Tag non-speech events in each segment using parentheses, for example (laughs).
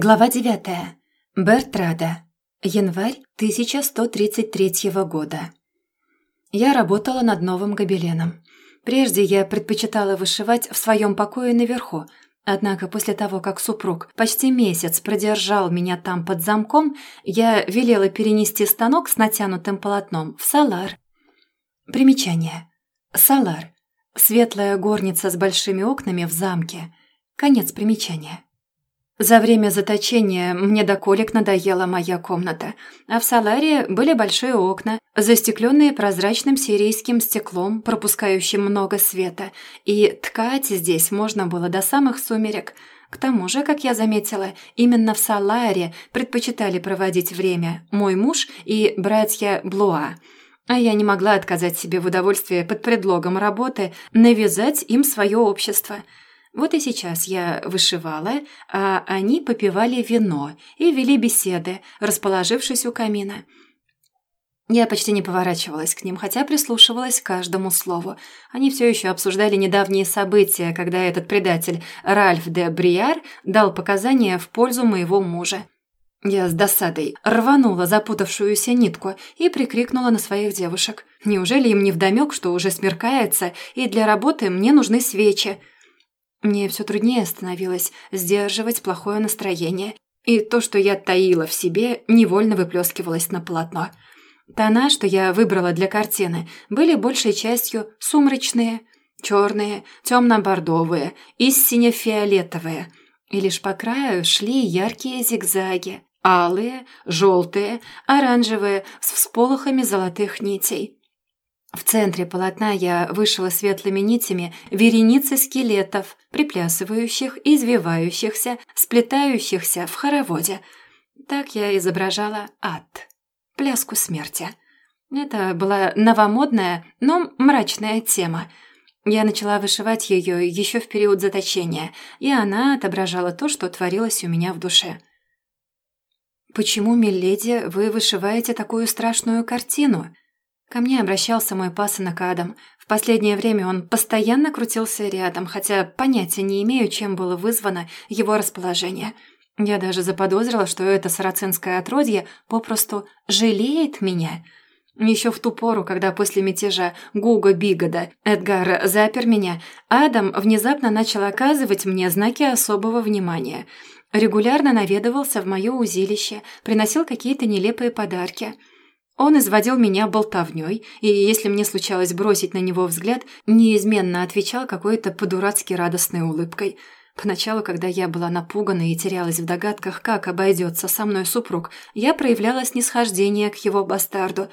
Глава 9. Бертрада. Январь 1133 года. Я работала над новым гобеленом. Прежде я предпочитала вышивать в своем покое наверху, однако после того, как супруг почти месяц продержал меня там под замком, я велела перенести станок с натянутым полотном в салар. Примечание. Салар. Светлая горница с большими окнами в замке. Конец примечания. За время заточения мне до колик надоела моя комната, а в Саларе были большие окна, застекленные прозрачным сирийским стеклом, пропускающим много света, и ткать здесь можно было до самых сумерек. К тому же, как я заметила, именно в Саларе предпочитали проводить время мой муж и братья Блуа. А я не могла отказать себе в удовольствии под предлогом работы навязать им свое общество – вот и сейчас я вышивала, а они попивали вино и вели беседы, расположившись у камина. Я почти не поворачивалась к ним, хотя прислушивалась к каждому слову. Они все еще обсуждали недавние события, когда этот предатель Ральф де Бриар дал показания в пользу моего мужа. Я с досадой рванула запутавшуюся нитку и прикрикнула на своих девушек. Неужели им не вдомек, что уже смеркается, и для работы мне нужны свечи? Мне все труднее становилось сдерживать плохое настроение, и то, что я таила в себе, невольно выплескивалось на полотно. Тона, что я выбрала для картины, были большей частью сумрачные, черные, темно-бордовые и сине-фиолетовые, и лишь по краю шли яркие зигзаги, алые, желтые, оранжевые, с всполохами золотых нитей. В центре полотна я вышила светлыми нитями вереницы скелетов, приплясывающих, извивающихся, сплетающихся в хороводе. Так я изображала ад, пляску смерти. Это была новомодная, но мрачная тема. Я начала вышивать ее еще в период заточения, и она отображала то, что творилось у меня в душе. «Почему, миледи, вы вышиваете такую страшную картину?» Ко мне обращался мой пасынок Адам. В последнее время он постоянно крутился рядом, хотя понятия не имею, чем было вызвано его расположение. Я даже заподозрила, что это сарацинское отродье попросту жалеет меня. Еще в ту пору, когда после мятежа Гуга Бигода Эдгар запер меня, Адам внезапно начал оказывать мне знаки особого внимания. Регулярно наведывался в мое узилище, приносил какие-то нелепые подарки – он изводил меня болтовней, и если мне случалось бросить на него взгляд, неизменно отвечал какой-то по-дурацки радостной улыбкой. Поначалу, когда я была напугана и терялась в догадках, как обойдется со мной супруг, я проявляла снисхождение к его бастарду.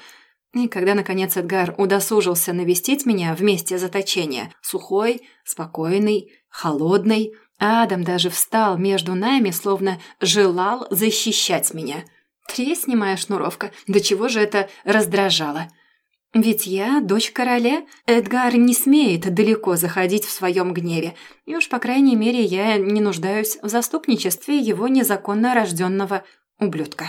И когда, наконец, Эдгар удосужился навестить меня в месте заточения, сухой, спокойный, холодный, Адам даже встал между нами, словно желал защищать меня – Тресни шнуровка, до чего же это раздражало. Ведь я дочь короля, Эдгар не смеет далеко заходить в своем гневе, и уж, по крайней мере, я не нуждаюсь в заступничестве его незаконно рожденного ублюдка.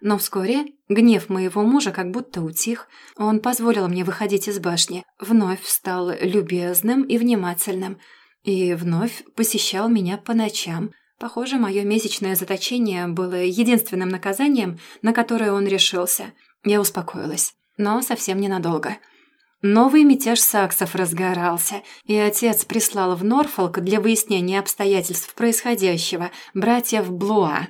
Но вскоре гнев моего мужа как будто утих, он позволил мне выходить из башни, вновь стал любезным и внимательным, и вновь посещал меня по ночам – Похоже, мое месячное заточение было единственным наказанием, на которое он решился. Я успокоилась, но совсем ненадолго. Новый мятеж саксов разгорался, и отец прислал в Норфолк для выяснения обстоятельств происходящего братьев Блуа.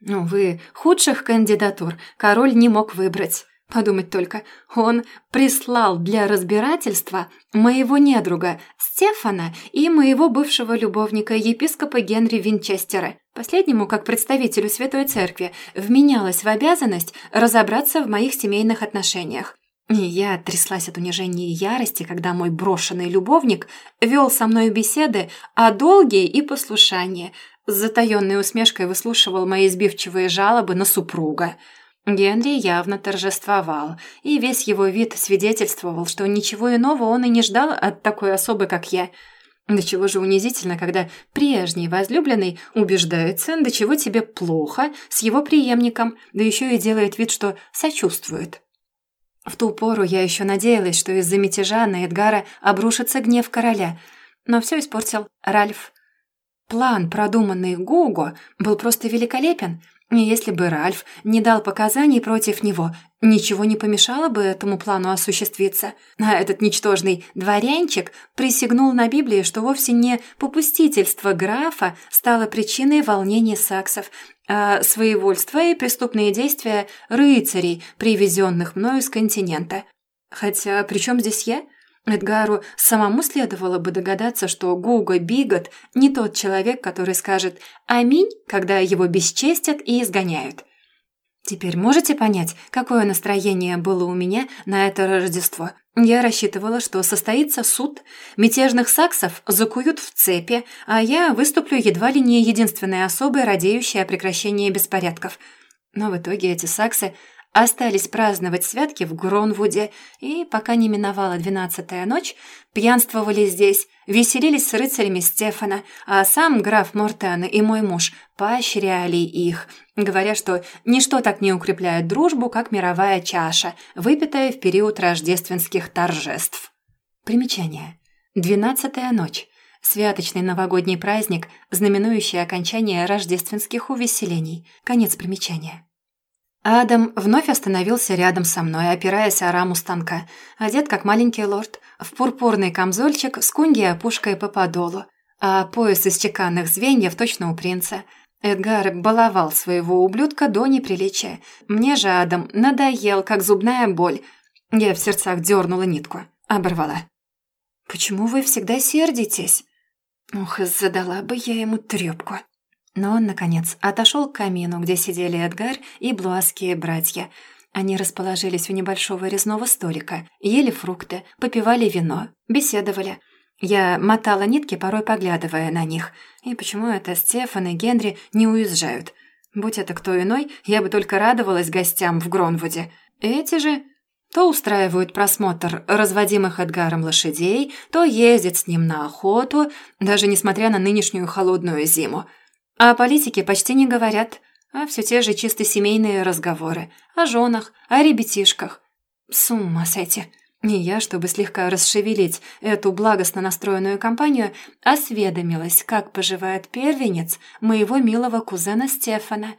Увы, худших кандидатур король не мог выбрать. Подумать только, он прислал для разбирательства моего недруга Стефана и моего бывшего любовника епископа Генри Винчестера. Последнему, как представителю Святой Церкви, вменялось в обязанность разобраться в моих семейных отношениях. И я тряслась от унижения и ярости, когда мой брошенный любовник вел со мной беседы о долге и послушании, с затаённой усмешкой выслушивал мои избивчивые жалобы на супруга – Генри явно торжествовал, и весь его вид свидетельствовал, что ничего иного он и не ждал от такой особы, как я. До чего же унизительно, когда прежний возлюбленный убеждается, до чего тебе плохо с его преемником, да еще и делает вид, что сочувствует. В ту пору я еще надеялась, что из-за мятежа на Эдгара обрушится гнев короля, но все испортил Ральф. План, продуманный Гуго, был просто великолепен. Если бы Ральф не дал показаний против него, ничего не помешало бы этому плану осуществиться. А этот ничтожный дворянчик присягнул на Библии, что вовсе не попустительство графа стало причиной волнений саксов, а своевольство и преступные действия рыцарей, привезенных мною с континента. Хотя при чем здесь я? Эдгару самому следовало бы догадаться, что Гуго Бигот не тот человек, который скажет «Аминь», когда его бесчестят и изгоняют. Теперь можете понять, какое настроение было у меня на это Рождество? Я рассчитывала, что состоится суд, мятежных саксов закуют в цепи, а я выступлю едва ли не единственной особой, радеющей о прекращении беспорядков. Но в итоге эти саксы остались праздновать святки в Гронвуде, и, пока не миновала двенадцатая ночь, пьянствовали здесь, веселились с рыцарями Стефана, а сам граф Мортен и мой муж поощряли их, говоря, что ничто так не укрепляет дружбу, как мировая чаша, выпитая в период рождественских торжеств. Примечание. Двенадцатая ночь. Святочный новогодний праздник, знаменующий окончание рождественских увеселений. Конец примечания. Адам вновь остановился рядом со мной, опираясь о раму станка, одет как маленький лорд, в пурпурный камзольчик с кунги опушкой по подолу, а пояс из чеканных звеньев точно у принца. Эдгар баловал своего ублюдка до неприличия. Мне же Адам надоел, как зубная боль. Я в сердцах дернула нитку, оборвала. «Почему вы всегда сердитесь?» Ух, задала бы я ему трёпку. Но он, наконец, отошел к камину, где сидели Эдгар и блуаские братья. Они расположились у небольшого резного столика, ели фрукты, попивали вино, беседовали. Я мотала нитки, порой поглядывая на них. И почему это Стефан и Генри не уезжают? Будь это кто иной, я бы только радовалась гостям в Гронвуде. Эти же то устраивают просмотр разводимых Эдгаром лошадей, то ездят с ним на охоту, даже несмотря на нынешнюю холодную зиму – о политике почти не говорят, а все те же чисто семейные разговоры. О женах, о ребятишках. С ума сойти. И я, чтобы слегка расшевелить эту благостно настроенную компанию, осведомилась, как поживает первенец моего милого кузена Стефана.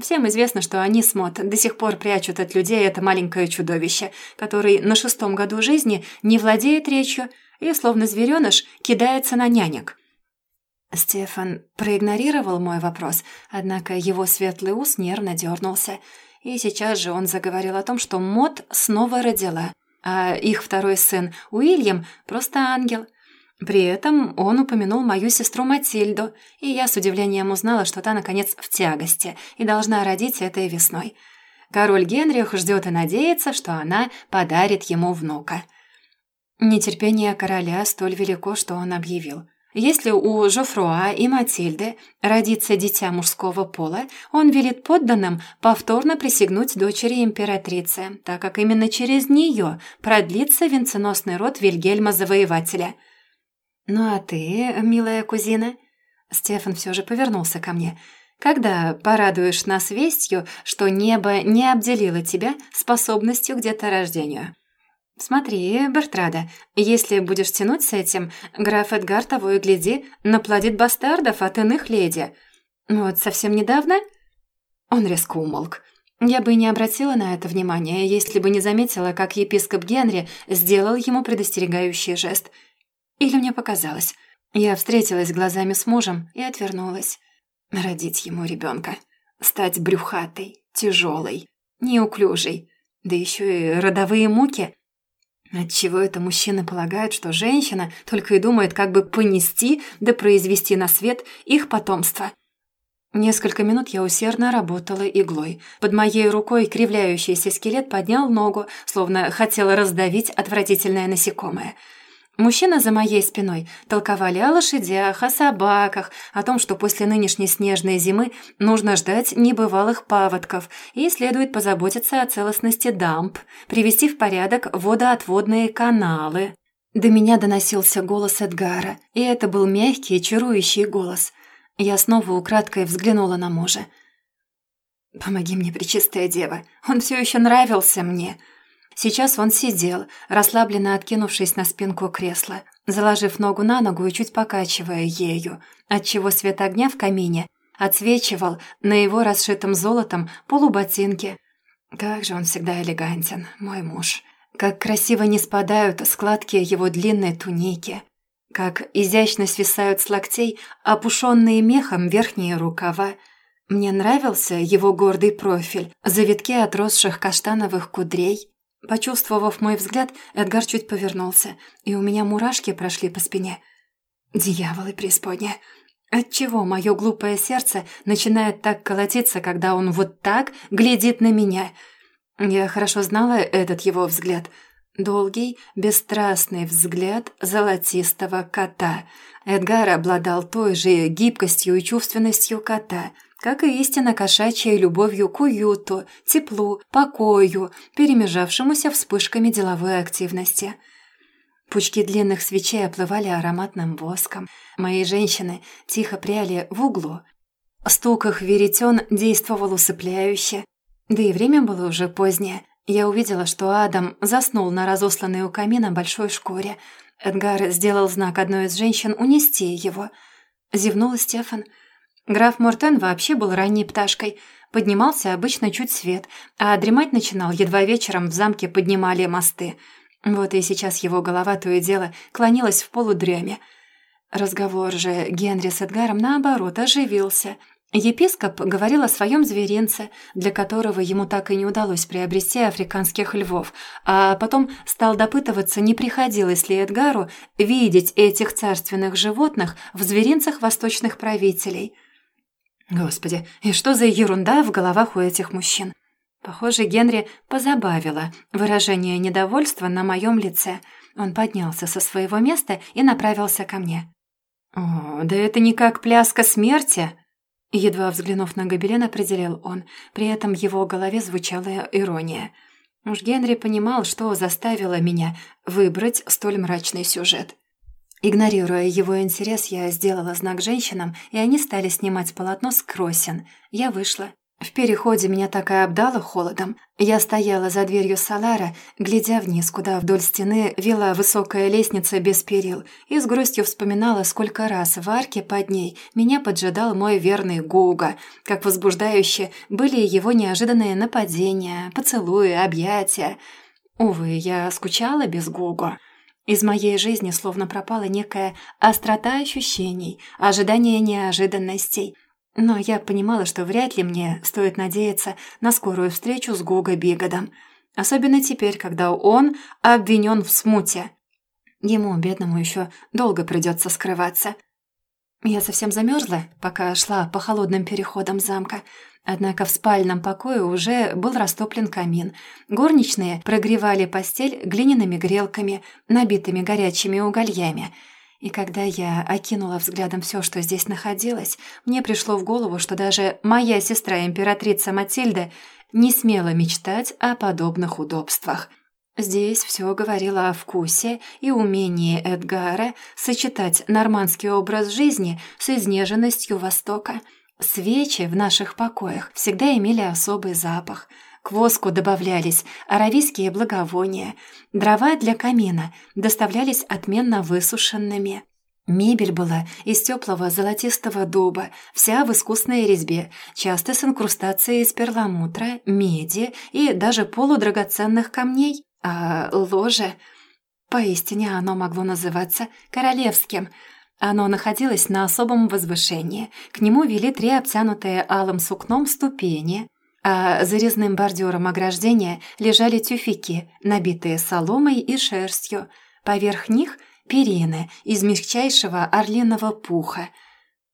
Всем известно, что они с Мот до сих пор прячут от людей это маленькое чудовище, который на шестом году жизни не владеет речью и, словно звереныш, кидается на нянек. Стефан проигнорировал мой вопрос, однако его светлый ус нервно дернулся, и сейчас же он заговорил о том, что Мот снова родила, а их второй сын Уильям просто ангел. При этом он упомянул мою сестру Матильду, и я с удивлением узнала, что та, наконец, в тягости и должна родить этой весной. Король Генрих ждет и надеется, что она подарит ему внука. Нетерпение короля столь велико, что он объявил – если у Жофруа и Матильды родится дитя мужского пола, он велит подданным повторно присягнуть дочери императрицы, так как именно через нее продлится венценосный род Вильгельма Завоевателя. «Ну а ты, милая кузина?» Стефан все же повернулся ко мне. «Когда порадуешь нас вестью, что небо не обделило тебя способностью к деторождению?» «Смотри, Бертрада, если будешь тянуть с этим, граф Эдгар того и гляди, наплодит бастардов от иных леди. Вот совсем недавно...» Он резко умолк. Я бы не обратила на это внимания, если бы не заметила, как епископ Генри сделал ему предостерегающий жест. Или мне показалось. Я встретилась глазами с мужем и отвернулась. Родить ему ребенка, Стать брюхатой, тяжелой, неуклюжей. Да еще и родовые муки. Отчего это мужчины полагают, что женщина только и думает, как бы понести да произвести на свет их потомство? Несколько минут я усердно работала иглой. Под моей рукой кривляющийся скелет поднял ногу, словно хотел раздавить отвратительное насекомое – Мужчины за моей спиной толковали о лошадях, о собаках, о том, что после нынешней снежной зимы нужно ждать небывалых паводков и следует позаботиться о целостности дамб, привести в порядок водоотводные каналы. До меня доносился голос Эдгара, и это был мягкий, чарующий голос. Я снова украдкой взглянула на мужа. «Помоги мне, Пречистая Дева, он все еще нравился мне», Сейчас он сидел, расслабленно откинувшись на спинку кресла. заложив ногу на ногу и чуть покачивая ею, отчего свет огня в камине отсвечивал на его расшитом золотом полуботинке. Как же он всегда элегантен, мой муж. Как красиво не спадают складки его длинной туники. Как изящно свисают с локтей опушенные мехом верхние рукава. Мне нравился его гордый профиль, завитки отросших каштановых кудрей. Почувствовав мой взгляд, Эдгар чуть повернулся, и у меня мурашки прошли по спине. Дьяволы преисподня! Отчего мое глупое сердце начинает так колотиться, когда он вот так глядит на меня? Я хорошо знала этот его взгляд. Долгий, бесстрастный взгляд золотистого кота. Эдгар обладал той же гибкостью и чувственностью кота, как и истинно кошачьей любовью к уюту, теплу, покою, перемежавшемуся вспышками деловой активности – Пучки длинных свечей оплывали ароматным воском. Мои женщины тихо пряли в углу. Стук их веретен действовал усыпляюще. Да и время было уже позднее. Я увидела, что Адам заснул на разосланной у камина большой шкуре. Эдгар сделал знак одной из женщин унести его. Зевнула Стефан. Граф Мортен вообще был ранней пташкой. Поднимался обычно чуть свет, а дремать начинал, едва вечером в замке поднимали мосты — вот и сейчас его голова то и дело клонилась в полудреме. Разговор же Генри с Эдгаром, наоборот, оживился. Епископ говорил о своем зверинце, для которого ему так и не удалось приобрести африканских львов, а потом стал допытываться, не приходилось ли Эдгару видеть этих царственных животных в зверинцах восточных правителей. Господи, и что за ерунда в головах у этих мужчин? Похоже, Генри позабавило выражение недовольства на моем лице. Он поднялся со своего места и направился ко мне. «О, да это не как пляска смерти!» Едва взглянув на гобелен, определил он. При этом в его голове звучала ирония. Уж Генри понимал, что заставило меня выбрать столь мрачный сюжет. Игнорируя его интерес, я сделала знак женщинам, и они стали снимать полотно с кросен. Я вышла. В переходе меня так и обдало холодом. Я стояла за дверью Салара, глядя вниз, куда вдоль стены вела высокая лестница без перил, и с грустью вспоминала, сколько раз в арке под ней меня поджидал мой верный Гуга, как возбуждающе были его неожиданные нападения, поцелуи, объятия. Увы, я скучала без Гуга. Из моей жизни словно пропала некая острота ощущений, ожидание неожиданностей — но я понимала, что вряд ли мне стоит надеяться на скорую встречу с Гуго Бигодом. Особенно теперь, когда он обвинен в смуте. Ему, бедному, еще долго придется скрываться. Я совсем замерзла, пока шла по холодным переходам замка. Однако в спальном покое уже был растоплен камин. Горничные прогревали постель глиняными грелками, набитыми горячими угольями – и когда я окинула взглядом все, что здесь находилось, мне пришло в голову, что даже моя сестра, императрица Матильда, не смела мечтать о подобных удобствах. Здесь все говорило о вкусе и умении Эдгара сочетать нормандский образ жизни с изнеженностью Востока. Свечи в наших покоях всегда имели особый запах – к воску добавлялись аравийские благовония, дрова для камина доставлялись отменно высушенными. Мебель была из теплого золотистого дуба, вся в искусной резьбе, часто с инкрустацией из перламутра, меди и даже полудрагоценных камней. А ложе... Поистине оно могло называться королевским. Оно находилось на особом возвышении. К нему вели три обтянутые алым сукном ступени – а за резным бордюром ограждения лежали тюфяки, набитые соломой и шерстью. Поверх них – перины из мягчайшего орлиного пуха.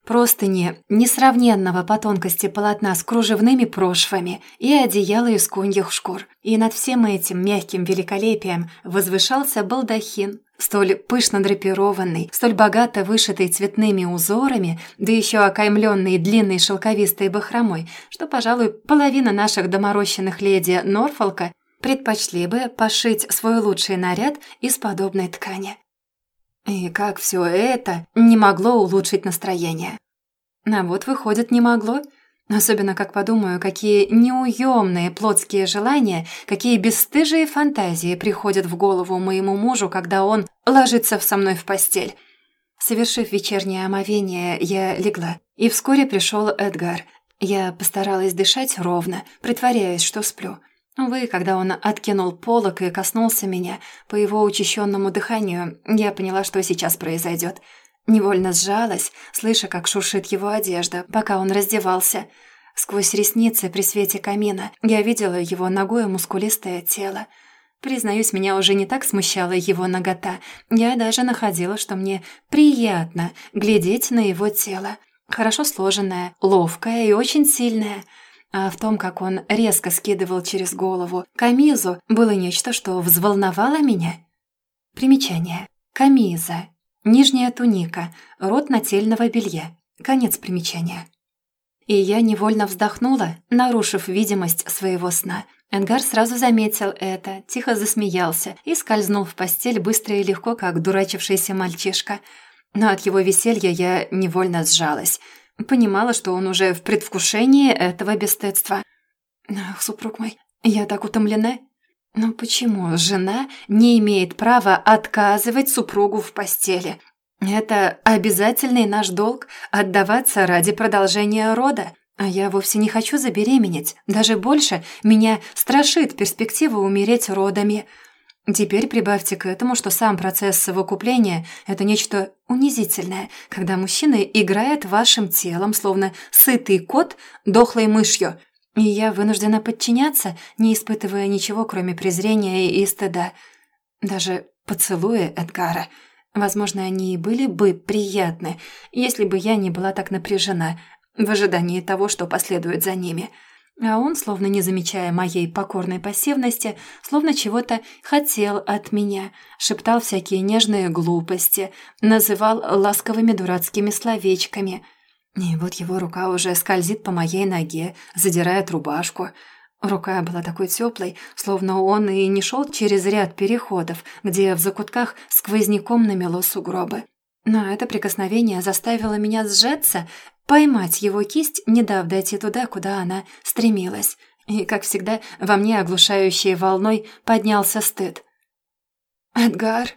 Простыни несравненного по тонкости полотна с кружевными прошвами и одеяло из куньих шкур. И над всем этим мягким великолепием возвышался балдахин, столь пышно драпированный, столь богато вышитый цветными узорами, да еще окаймленный длинной шелковистой бахромой, что, пожалуй, половина наших доморощенных леди Норфолка предпочли бы пошить свой лучший наряд из подобной ткани. И как все это не могло улучшить настроение. А вот, выходит, не могло. Особенно как подумаю, какие неуемные плотские желания, какие бесстыжие фантазии приходят в голову моему мужу, когда он ложится со мной в постель. Совершив вечернее омовение, я легла, и вскоре пришел Эдгар. Я постаралась дышать ровно, притворяясь, что сплю. Увы, когда он откинул полок и коснулся меня, по его учащенному дыханию, я поняла, что сейчас произойдет. Невольно сжалась, слыша, как шуршит его одежда, пока он раздевался. Сквозь ресницы при свете камина я видела его ногое мускулистое тело. Признаюсь, меня уже не так смущала его нагота. Я даже находила, что мне приятно глядеть на его тело. Хорошо сложенное, ловкое и очень сильное. А в том, как он резко скидывал через голову камизу, было нечто, что взволновало меня. Примечание. Камиза Нижняя туника, рот нательного белья. Конец примечания. И я невольно вздохнула, нарушив видимость своего сна. Энгар сразу заметил это, тихо засмеялся и скользнул в постель быстро и легко, как дурачившийся мальчишка. Но от его веселья я невольно сжалась. Понимала, что он уже в предвкушении этого бесстыдства. «Ах, супруг мой, я так утомлена!» Но почему жена не имеет права отказывать супругу в постели? Это обязательный наш долг – отдаваться ради продолжения рода. А я вовсе не хочу забеременеть. Даже больше меня страшит перспектива умереть родами. Теперь прибавьте к этому, что сам процесс совокупления – это нечто унизительное, когда мужчина играет вашим телом, словно сытый кот дохлой мышью – и я вынуждена подчиняться, не испытывая ничего, кроме презрения и стыда. Даже поцелуи Эдгара. Возможно, они и были бы приятны, если бы я не была так напряжена, в ожидании того, что последует за ними. А он, словно не замечая моей покорной пассивности, словно чего-то хотел от меня, шептал всякие нежные глупости, называл ласковыми дурацкими словечками — и вот его рука уже скользит по моей ноге, задирает рубашку. Рука была такой теплой, словно он и не шел через ряд переходов, где в закутках сквозняком намело сугробы. Но это прикосновение заставило меня сжаться, поймать его кисть, не дав дойти туда, куда она стремилась. И, как всегда, во мне оглушающей волной поднялся стыд. «Эдгар!»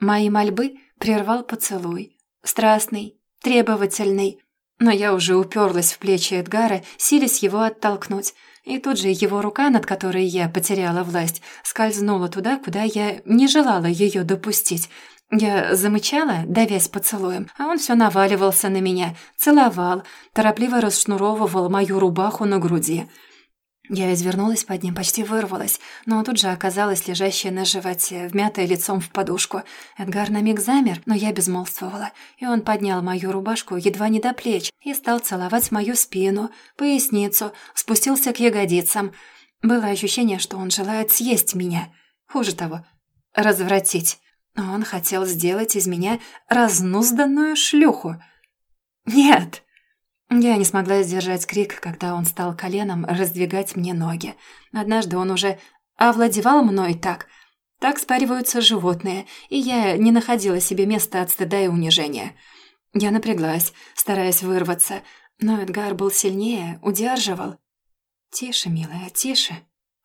Мои мольбы прервал поцелуй. Страстный, требовательный. Но я уже уперлась в плечи Эдгара, силясь его оттолкнуть. И тут же его рука, над которой я потеряла власть, скользнула туда, куда я не желала ее допустить. Я замычала, давясь поцелуем, а он все наваливался на меня, целовал, торопливо расшнуровывал мою рубаху на груди. Я извернулась под ним, почти вырвалась, но тут же оказалась лежащая на животе, вмятая лицом в подушку. Эдгар на миг замер, но я безмолвствовала, и он поднял мою рубашку едва не до плеч и стал целовать мою спину, поясницу, спустился к ягодицам. Было ощущение, что он желает съесть меня. Хуже того, развратить. Он хотел сделать из меня разнузданную шлюху. «Нет!» Я не смогла сдержать крик, когда он стал коленом раздвигать мне ноги. Однажды он уже овладевал мной так. Так спариваются животные, и я не находила себе места от стыда и унижения. Я напряглась, стараясь вырваться, но Эдгар был сильнее, удерживал. «Тише, милая, тише».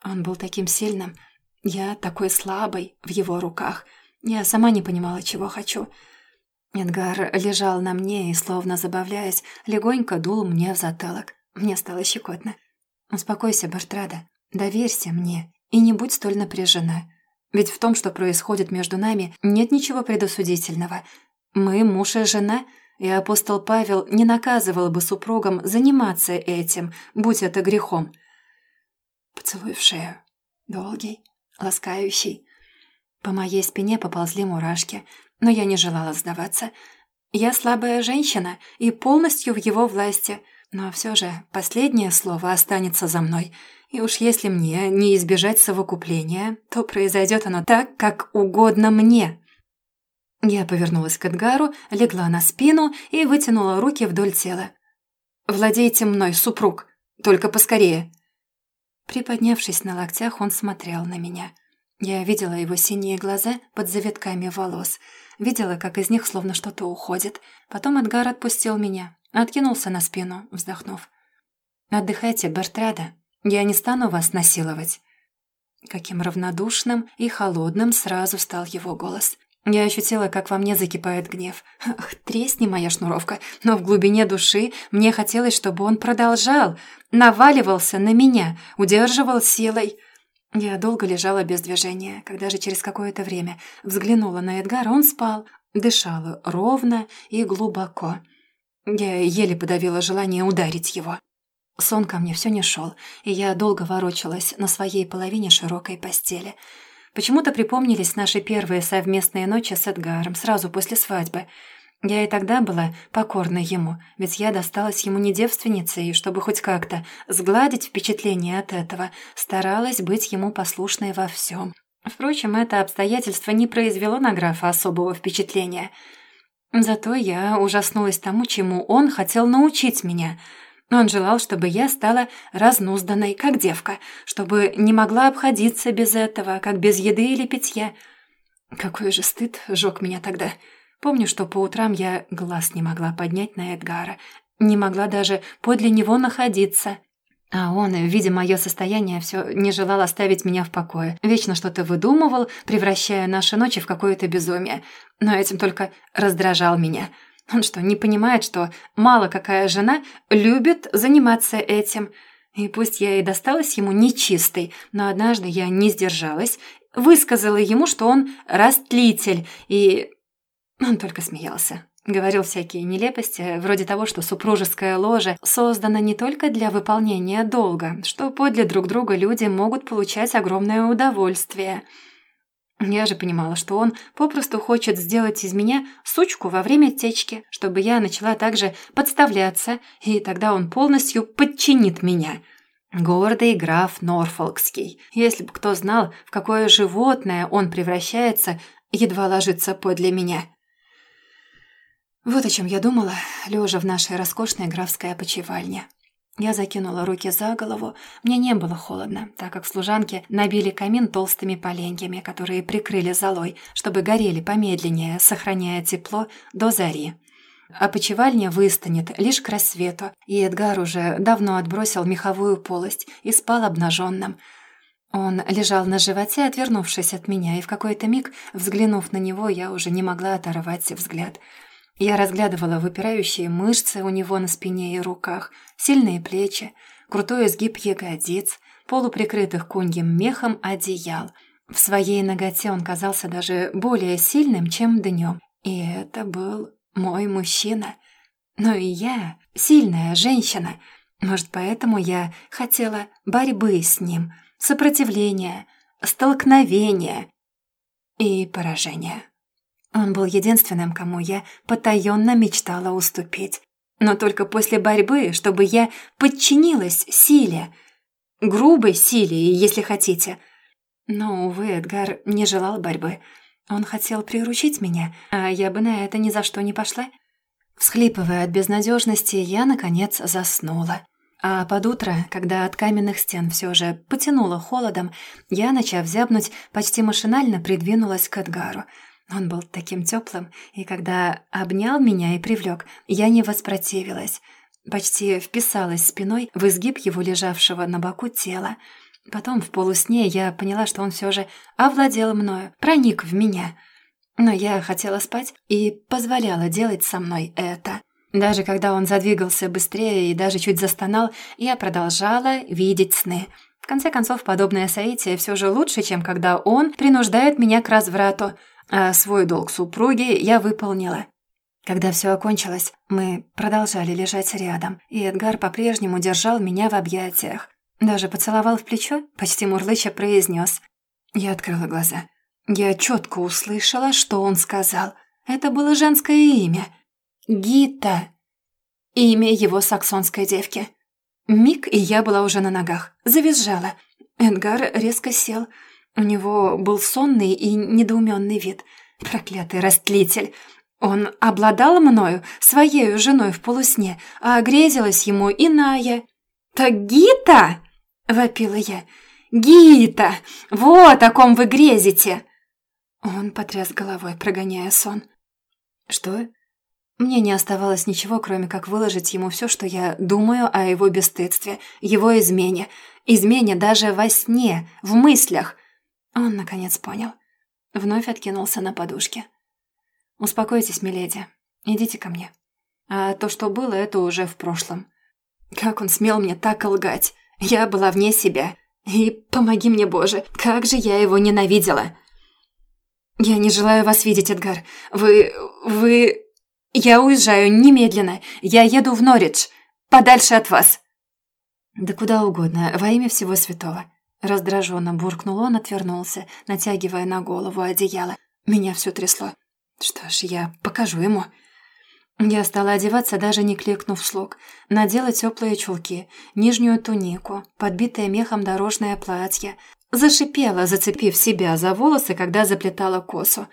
Он был таким сильным. Я такой слабой в его руках. Я сама не понимала, чего хочу. Эдгар лежал на мне и, словно забавляясь, легонько дул мне в затылок. Мне стало щекотно. «Успокойся, Бартрада, доверься мне и не будь столь напряжена. Ведь в том, что происходит между нами, нет ничего предосудительного. Мы муж и жена, и апостол Павел не наказывал бы супругам заниматься этим, будь это грехом». Поцелуй в шею. Долгий, ласкающий. По моей спине поползли мурашки – но я не желала сдаваться. Я слабая женщина и полностью в его власти, но все же последнее слово останется за мной. И уж если мне не избежать совокупления, то произойдет оно так, как угодно мне. Я повернулась к Эдгару, легла на спину и вытянула руки вдоль тела. «Владейте мной, супруг, только поскорее!» Приподнявшись на локтях, он смотрел на меня. Я видела его синие глаза под завитками волос — Видела, как из них словно что-то уходит. Потом Эдгар отпустил меня. Откинулся на спину, вздохнув. «Отдыхайте, Бертрада. Я не стану вас насиловать». Каким равнодушным и холодным сразу стал его голос. Я ощутила, как во мне закипает гнев. Ах, тресни моя шнуровка. Но в глубине души мне хотелось, чтобы он продолжал. Наваливался на меня, удерживал силой. Я долго лежала без движения. Когда же через какое-то время взглянула на Эдгара, он спал. Дышала ровно и глубоко. Я еле подавила желание ударить его. Сон ко мне все не шел, и я долго ворочалась на своей половине широкой постели. Почему-то припомнились наши первые совместные ночи с Эдгаром сразу после свадьбы. Я и тогда была покорна ему, ведь я досталась ему не девственницей, и чтобы хоть как-то сгладить впечатление от этого, старалась быть ему послушной во всем. Впрочем, это обстоятельство не произвело на графа особого впечатления. Зато я ужаснулась тому, чему он хотел научить меня — он желал, чтобы я стала разнузданной, как девка, чтобы не могла обходиться без этого, как без еды или питья. Какой же стыд жёг меня тогда. Помню, что по утрам я глаз не могла поднять на Эдгара, не могла даже подле него находиться. А он, видя мое состояние, все не желал оставить меня в покое. Вечно что-то выдумывал, превращая наши ночи в какое-то безумие. Но этим только раздражал меня — он что, не понимает, что мало какая жена любит заниматься этим? И пусть я и досталась ему нечистой, но однажды я не сдержалась, высказала ему, что он растлитель, и... Он только смеялся. Говорил всякие нелепости, вроде того, что супружеское ложе создано не только для выполнения долга, что подле друг друга люди могут получать огромное удовольствие – я же понимала, что он попросту хочет сделать из меня сучку во время течки, чтобы я начала также подставляться, и тогда он полностью подчинит меня. Гордый граф Норфолкский. Если бы кто знал, в какое животное он превращается, едва ложится подле меня. Вот о чем я думала, лежа в нашей роскошной графской опочивальне. Я закинула руки за голову. Мне не было холодно, так как служанки набили камин толстыми поленьями, которые прикрыли золой, чтобы горели помедленнее, сохраняя тепло до зари. Почевальня выстанет лишь к рассвету, и Эдгар уже давно отбросил меховую полость и спал обнаженным. Он лежал на животе, отвернувшись от меня, и в какой-то миг, взглянув на него, я уже не могла оторвать взгляд — я разглядывала выпирающие мышцы у него на спине и руках, сильные плечи, крутой изгиб ягодиц, полуприкрытых куньем мехом одеял. В своей ноготе он казался даже более сильным, чем днем. И это был мой мужчина. Но и я сильная женщина. Может, поэтому я хотела борьбы с ним, сопротивления, столкновения и поражения. Он был единственным, кому я потаенно мечтала уступить. Но только после борьбы, чтобы я подчинилась силе. Грубой силе, если хотите. Но, увы, Эдгар не желал борьбы. Он хотел приручить меня, а я бы на это ни за что не пошла. Всхлипывая от безнадежности, я, наконец, заснула. А под утро, когда от каменных стен все же потянуло холодом, я, начав зябнуть, почти машинально придвинулась к Эдгару — он был таким теплым, и когда обнял меня и привлек, я не воспротивилась. Почти вписалась спиной в изгиб его лежавшего на боку тела. Потом в полусне я поняла, что он все же овладел мною, проник в меня. Но я хотела спать и позволяла делать со мной это. Даже когда он задвигался быстрее и даже чуть застонал, я продолжала видеть сны. В конце концов, подобное соитие все же лучше, чем когда он принуждает меня к разврату – а свой долг супруги я выполнила. Когда все окончилось, мы продолжали лежать рядом, и Эдгар по-прежнему держал меня в объятиях. Даже поцеловал в плечо, почти мурлыча произнес. Я открыла глаза. Я четко услышала, что он сказал. Это было женское имя. Гита. Имя его саксонской девки. Миг, и я была уже на ногах. Завизжала. Эдгар резко сел. У него был сонный и недоуменный вид. Проклятый растлитель. Он обладал мною, своей женой в полусне, а грезилась ему иная. «Так Гита!» — вопила я. «Гита! Вот о ком вы грезите!» Он потряс головой, прогоняя сон. «Что?» Мне не оставалось ничего, кроме как выложить ему все, что я думаю о его бесстыдстве, его измене. Измене даже во сне, в мыслях. Он, наконец, понял. Вновь откинулся на подушке. «Успокойтесь, миледи. Идите ко мне. А то, что было, это уже в прошлом. Как он смел мне так лгать? Я была вне себя. И помоги мне, Боже, как же я его ненавидела!» «Я не желаю вас видеть, Эдгар. Вы... вы...» «Я уезжаю немедленно. Я еду в Норридж. Подальше от вас». «Да куда угодно, во имя всего святого». Раздраженно буркнул он, отвернулся, натягивая на голову одеяло. Меня все трясло. Что ж, я покажу ему. Я стала одеваться, даже не кликнув слуг. Надела теплые чулки, нижнюю тунику, подбитое мехом дорожное платье. Зашипела, зацепив себя за волосы, когда заплетала косу.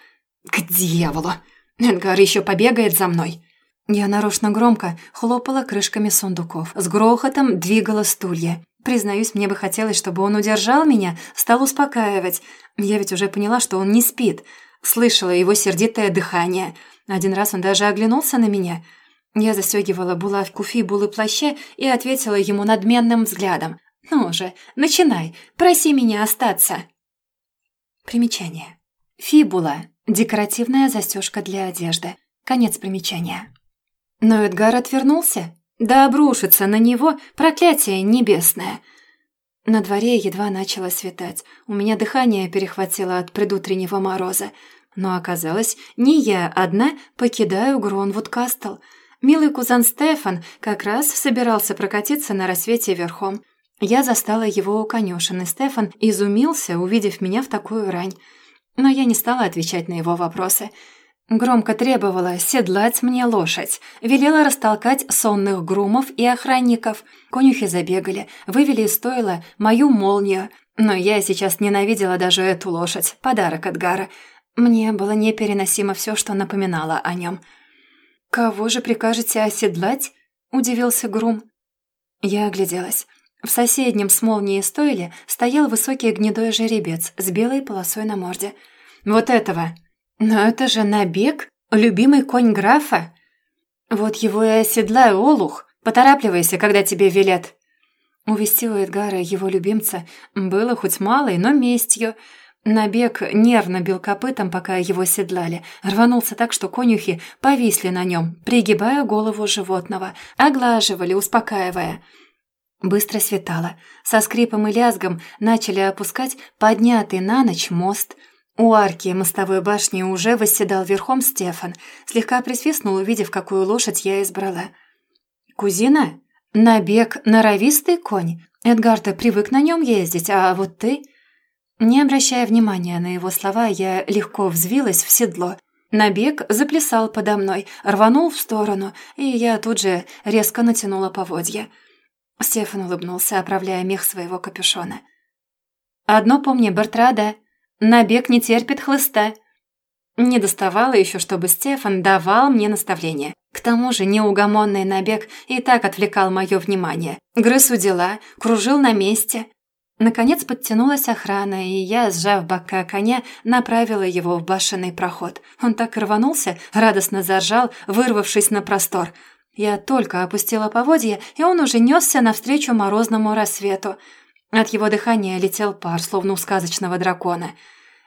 «К дьяволу!» Эдгар еще побегает за мной». Я нарочно громко хлопала крышками сундуков, с грохотом двигала стулья. Признаюсь, мне бы хотелось, чтобы он удержал меня, стал успокаивать. Я ведь уже поняла, что он не спит. Слышала его сердитое дыхание. Один раз он даже оглянулся на меня. Я застегивала булавку фибулы плаща и ответила ему надменным взглядом. «Ну же, начинай, проси меня остаться». Примечание. Фибула Декоративная застежка для одежды. Конец примечания. Но Эдгар отвернулся. Да обрушится на него проклятие небесное. На дворе едва начало светать. У меня дыхание перехватило от предутреннего мороза. Но оказалось, не я одна покидаю Гронвуд Кастл. Милый кузен Стефан как раз собирался прокатиться на рассвете верхом. Я застала его у конюшен, и Стефан изумился, увидев меня в такую рань но я не стала отвечать на его вопросы. Громко требовала седлать мне лошадь, велела растолкать сонных грумов и охранников. Конюхи забегали, вывели из стойла мою молнию, но я сейчас ненавидела даже эту лошадь, подарок от Гара. Мне было непереносимо все, что напоминало о нем. «Кого же прикажете оседлать?» – удивился Грум. Я огляделась. В соседнем с молнией стойле стоял высокий гнедой жеребец с белой полосой на морде. «Вот этого! Но это же набег, любимый конь графа!» «Вот его и оседлаю, Олух! Поторапливайся, когда тебе велят!» Увести у Эдгара его любимца было хоть малой, но местью. Набег нервно бил копытом, пока его седлали. Рванулся так, что конюхи повисли на нем, пригибая голову животного, оглаживали, успокаивая – Быстро светало. Со скрипом и лязгом начали опускать поднятый на ночь мост. У арки мостовой башни уже восседал верхом Стефан. Слегка присвистнул, увидев, какую лошадь я избрала. «Кузина? Набег норовистый конь? Эдгар-то привык на нем ездить, а вот ты...» Не обращая внимания на его слова, я легко взвилась в седло. Набег заплясал подо мной, рванул в сторону, и я тут же резко натянула поводья. Стефан улыбнулся, оправляя мех своего капюшона. «Одно помни, Бертрада, набег не терпит хлыста». Не доставало еще, чтобы Стефан давал мне наставления. К тому же неугомонный набег и так отвлекал мое внимание. Грыз у дела, кружил на месте. Наконец подтянулась охрана, и я, сжав бока коня, направила его в башенный проход. Он так рванулся, радостно заржал, вырвавшись на простор – я только опустила поводья, и он уже несся навстречу морозному рассвету. От его дыхания летел пар, словно у сказочного дракона.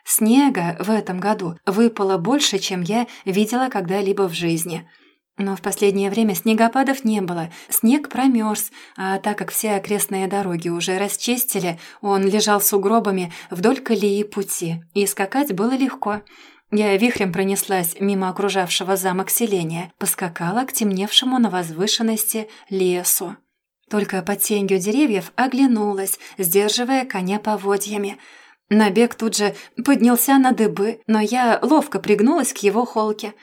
Снега в этом году выпало больше, чем я видела когда-либо в жизни. Но в последнее время снегопадов не было, снег промерз, а так как все окрестные дороги уже расчистили, он лежал сугробами вдоль колеи пути, и скакать было легко – я вихрем пронеслась мимо окружавшего замок селения, поскакала к темневшему на возвышенности лесу. Только под тенью деревьев оглянулась, сдерживая коня поводьями. Набег тут же поднялся на дыбы, но я ловко пригнулась к его холке.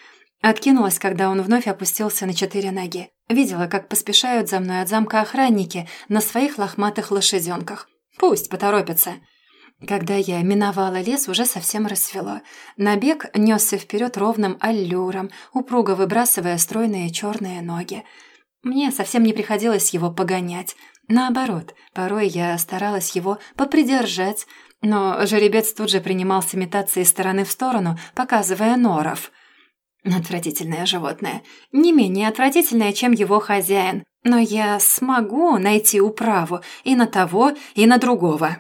Откинулась, когда он вновь опустился на четыре ноги. Видела, как поспешают за мной от замка охранники на своих лохматых лошаденках. Пусть поторопятся. Когда я миновала лес, уже совсем рассвело. Набег несся вперед ровным аллюром, упруго выбрасывая стройные черные ноги. Мне совсем не приходилось его погонять. Наоборот, порой я старалась его попридержать, но жеребец тут же принимался метаться из стороны в сторону, показывая норов. Отвратительное животное. Не менее отвратительное, чем его хозяин. Но я смогу найти управу и на того, и на другого.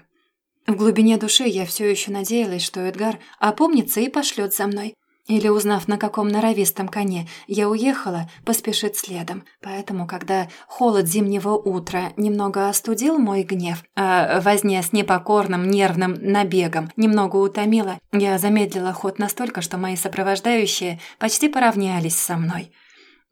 В глубине души я все еще надеялась, что Эдгар опомнится и пошлет за мной. Или, узнав, на каком норовистом коне я уехала, поспешит следом. Поэтому, когда холод зимнего утра немного остудил мой гнев, а возня с непокорным нервным набегом немного утомила, я замедлила ход настолько, что мои сопровождающие почти поравнялись со мной.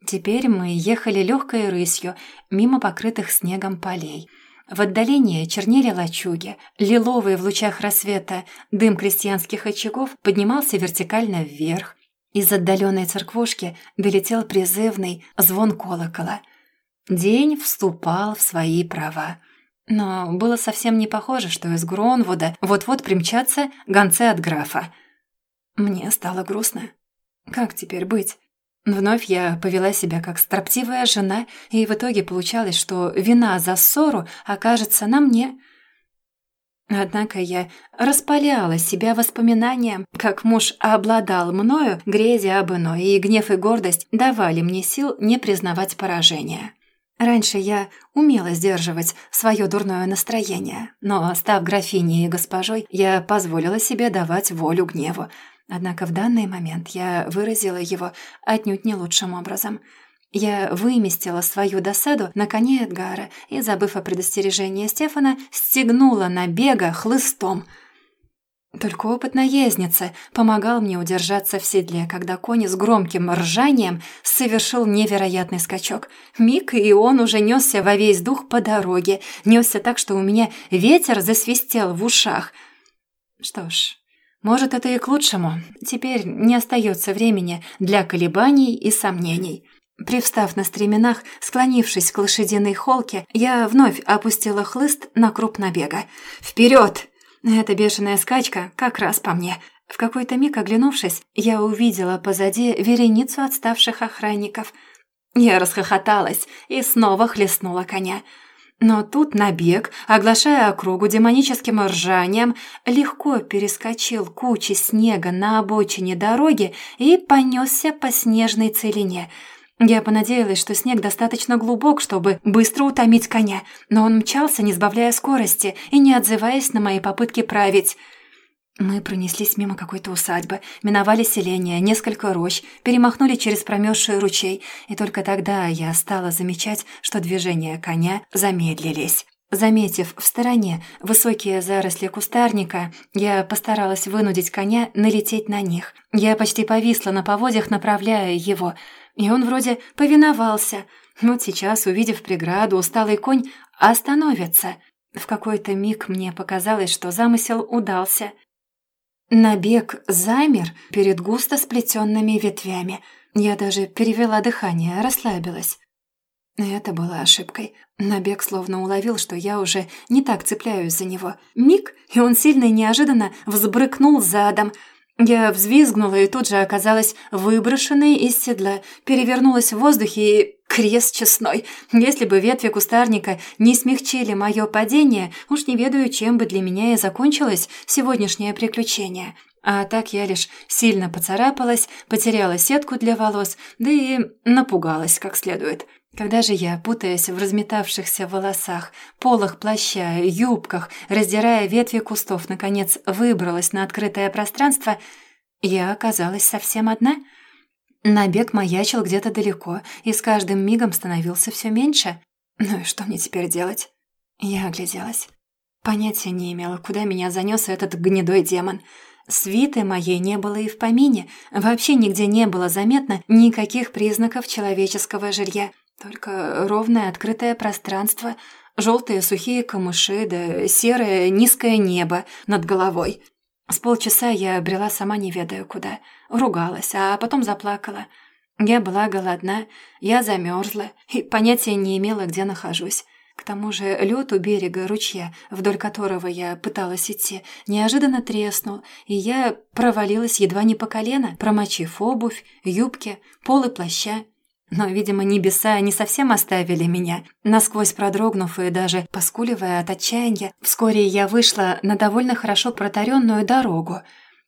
Теперь мы ехали легкой рысью мимо покрытых снегом полей. В отдалении чернели лачуги, лиловые в лучах рассвета дым крестьянских очагов поднимался вертикально вверх. Из отдаленной церквушки долетел призывный звон колокола. День вступал в свои права. Но было совсем не похоже, что из Гронвуда вот-вот примчатся гонцы от графа. Мне стало грустно. Как теперь быть? Вновь я повела себя как строптивая жена, и в итоге получалось, что вина за ссору окажется на мне. Однако я распаляла себя воспоминанием, как муж обладал мною, грезя об иной, и гнев и гордость давали мне сил не признавать поражения. Раньше я умела сдерживать свое дурное настроение, но, став графиней и госпожой, я позволила себе давать волю гневу, Однако в данный момент я выразила его отнюдь не лучшим образом. Я выместила свою досаду на коне Эдгара и, забыв о предостережении Стефана, стегнула на бега хлыстом. Только опыт наездницы помогал мне удержаться в седле, когда конь с громким ржанием совершил невероятный скачок. Миг, и он уже несся во весь дух по дороге, несся так, что у меня ветер засвистел в ушах. Что ж, может, это и к лучшему. Теперь не остается времени для колебаний и сомнений. Привстав на стременах, склонившись к лошадиной холке, я вновь опустила хлыст на круп набега. «Вперед!» Эта бешеная скачка как раз по мне. В какой-то миг оглянувшись, я увидела позади вереницу отставших охранников. Я расхохоталась и снова хлестнула коня. Но тут набег, оглашая округу демоническим ржанием, легко перескочил кучи снега на обочине дороги и понесся по снежной целине. Я понадеялась, что снег достаточно глубок, чтобы быстро утомить коня, но он мчался, не сбавляя скорости и не отзываясь на мои попытки править. Мы пронеслись мимо какой-то усадьбы, миновали селение, несколько рощ, перемахнули через промерзший ручей, и только тогда я стала замечать, что движения коня замедлились. Заметив в стороне высокие заросли кустарника, я постаралась вынудить коня налететь на них. Я почти повисла на поводьях, направляя его, и он вроде повиновался. Вот сейчас, увидев преграду, усталый конь остановится. В какой-то миг мне показалось, что замысел удался — Набег замер перед густо сплетенными ветвями. Я даже перевела дыхание, расслабилась. Это было ошибкой. Набег словно уловил, что я уже не так цепляюсь за него. Миг, и он сильно и неожиданно взбрыкнул задом – я взвизгнула и тут же оказалась выброшенной из седла, перевернулась в воздухе и крест честной. Если бы ветви кустарника не смягчили мое падение, уж не ведаю, чем бы для меня и закончилось сегодняшнее приключение. А так я лишь сильно поцарапалась, потеряла сетку для волос, да и напугалась как следует. Когда же я, путаясь в разметавшихся волосах, полах плаща, юбках, раздирая ветви кустов, наконец выбралась на открытое пространство, я оказалась совсем одна. Набег маячил где-то далеко, и с каждым мигом становился все меньше. Ну и что мне теперь делать? Я огляделась. Понятия не имела, куда меня занес этот гнедой демон. Свиты моей не было и в помине. Вообще нигде не было заметно никаких признаков человеческого жилья. Только ровное открытое пространство, желтые сухие камыши да серое низкое небо над головой. С полчаса я брела сама не ведаю куда. Ругалась, а потом заплакала. Я была голодна, я замерзла и понятия не имела, где нахожусь. К тому же лед у берега ручья, вдоль которого я пыталась идти, неожиданно треснул, и я провалилась едва не по колено, промочив обувь, юбки, полы плаща. Но, видимо, небеса не совсем оставили меня. Насквозь продрогнув и даже поскуливая от отчаяния, вскоре я вышла на довольно хорошо протаренную дорогу.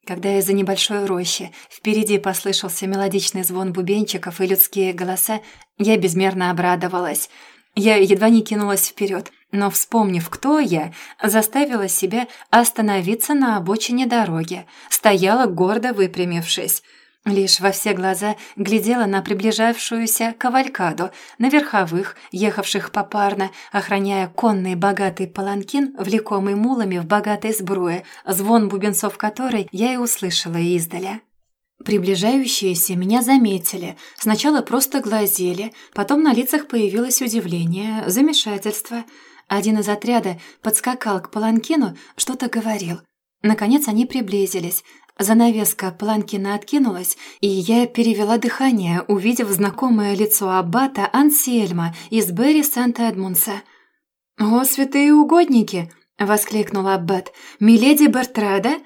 Когда из-за небольшой рощи впереди послышался мелодичный звон бубенчиков и людские голоса, я безмерно обрадовалась. Я едва не кинулась вперед, но, вспомнив, кто я, заставила себя остановиться на обочине дороги, стояла гордо выпрямившись. Лишь во все глаза глядела на приближавшуюся кавалькаду, на верховых, ехавших попарно, охраняя конный богатый паланкин, влекомый мулами в богатой сбруе, звон бубенцов которой я и услышала издали. Приближающиеся меня заметили, сначала просто глазели, потом на лицах появилось удивление, замешательство. Один из отряда подскакал к паланкину, что-то говорил. Наконец они приблизились, Занавеска Планкина откинулась, и я перевела дыхание, увидев знакомое лицо аббата Ансельма из Берри Санта-Эдмунса. «О, святые угодники!» — воскликнул аббат. «Миледи Бертрада,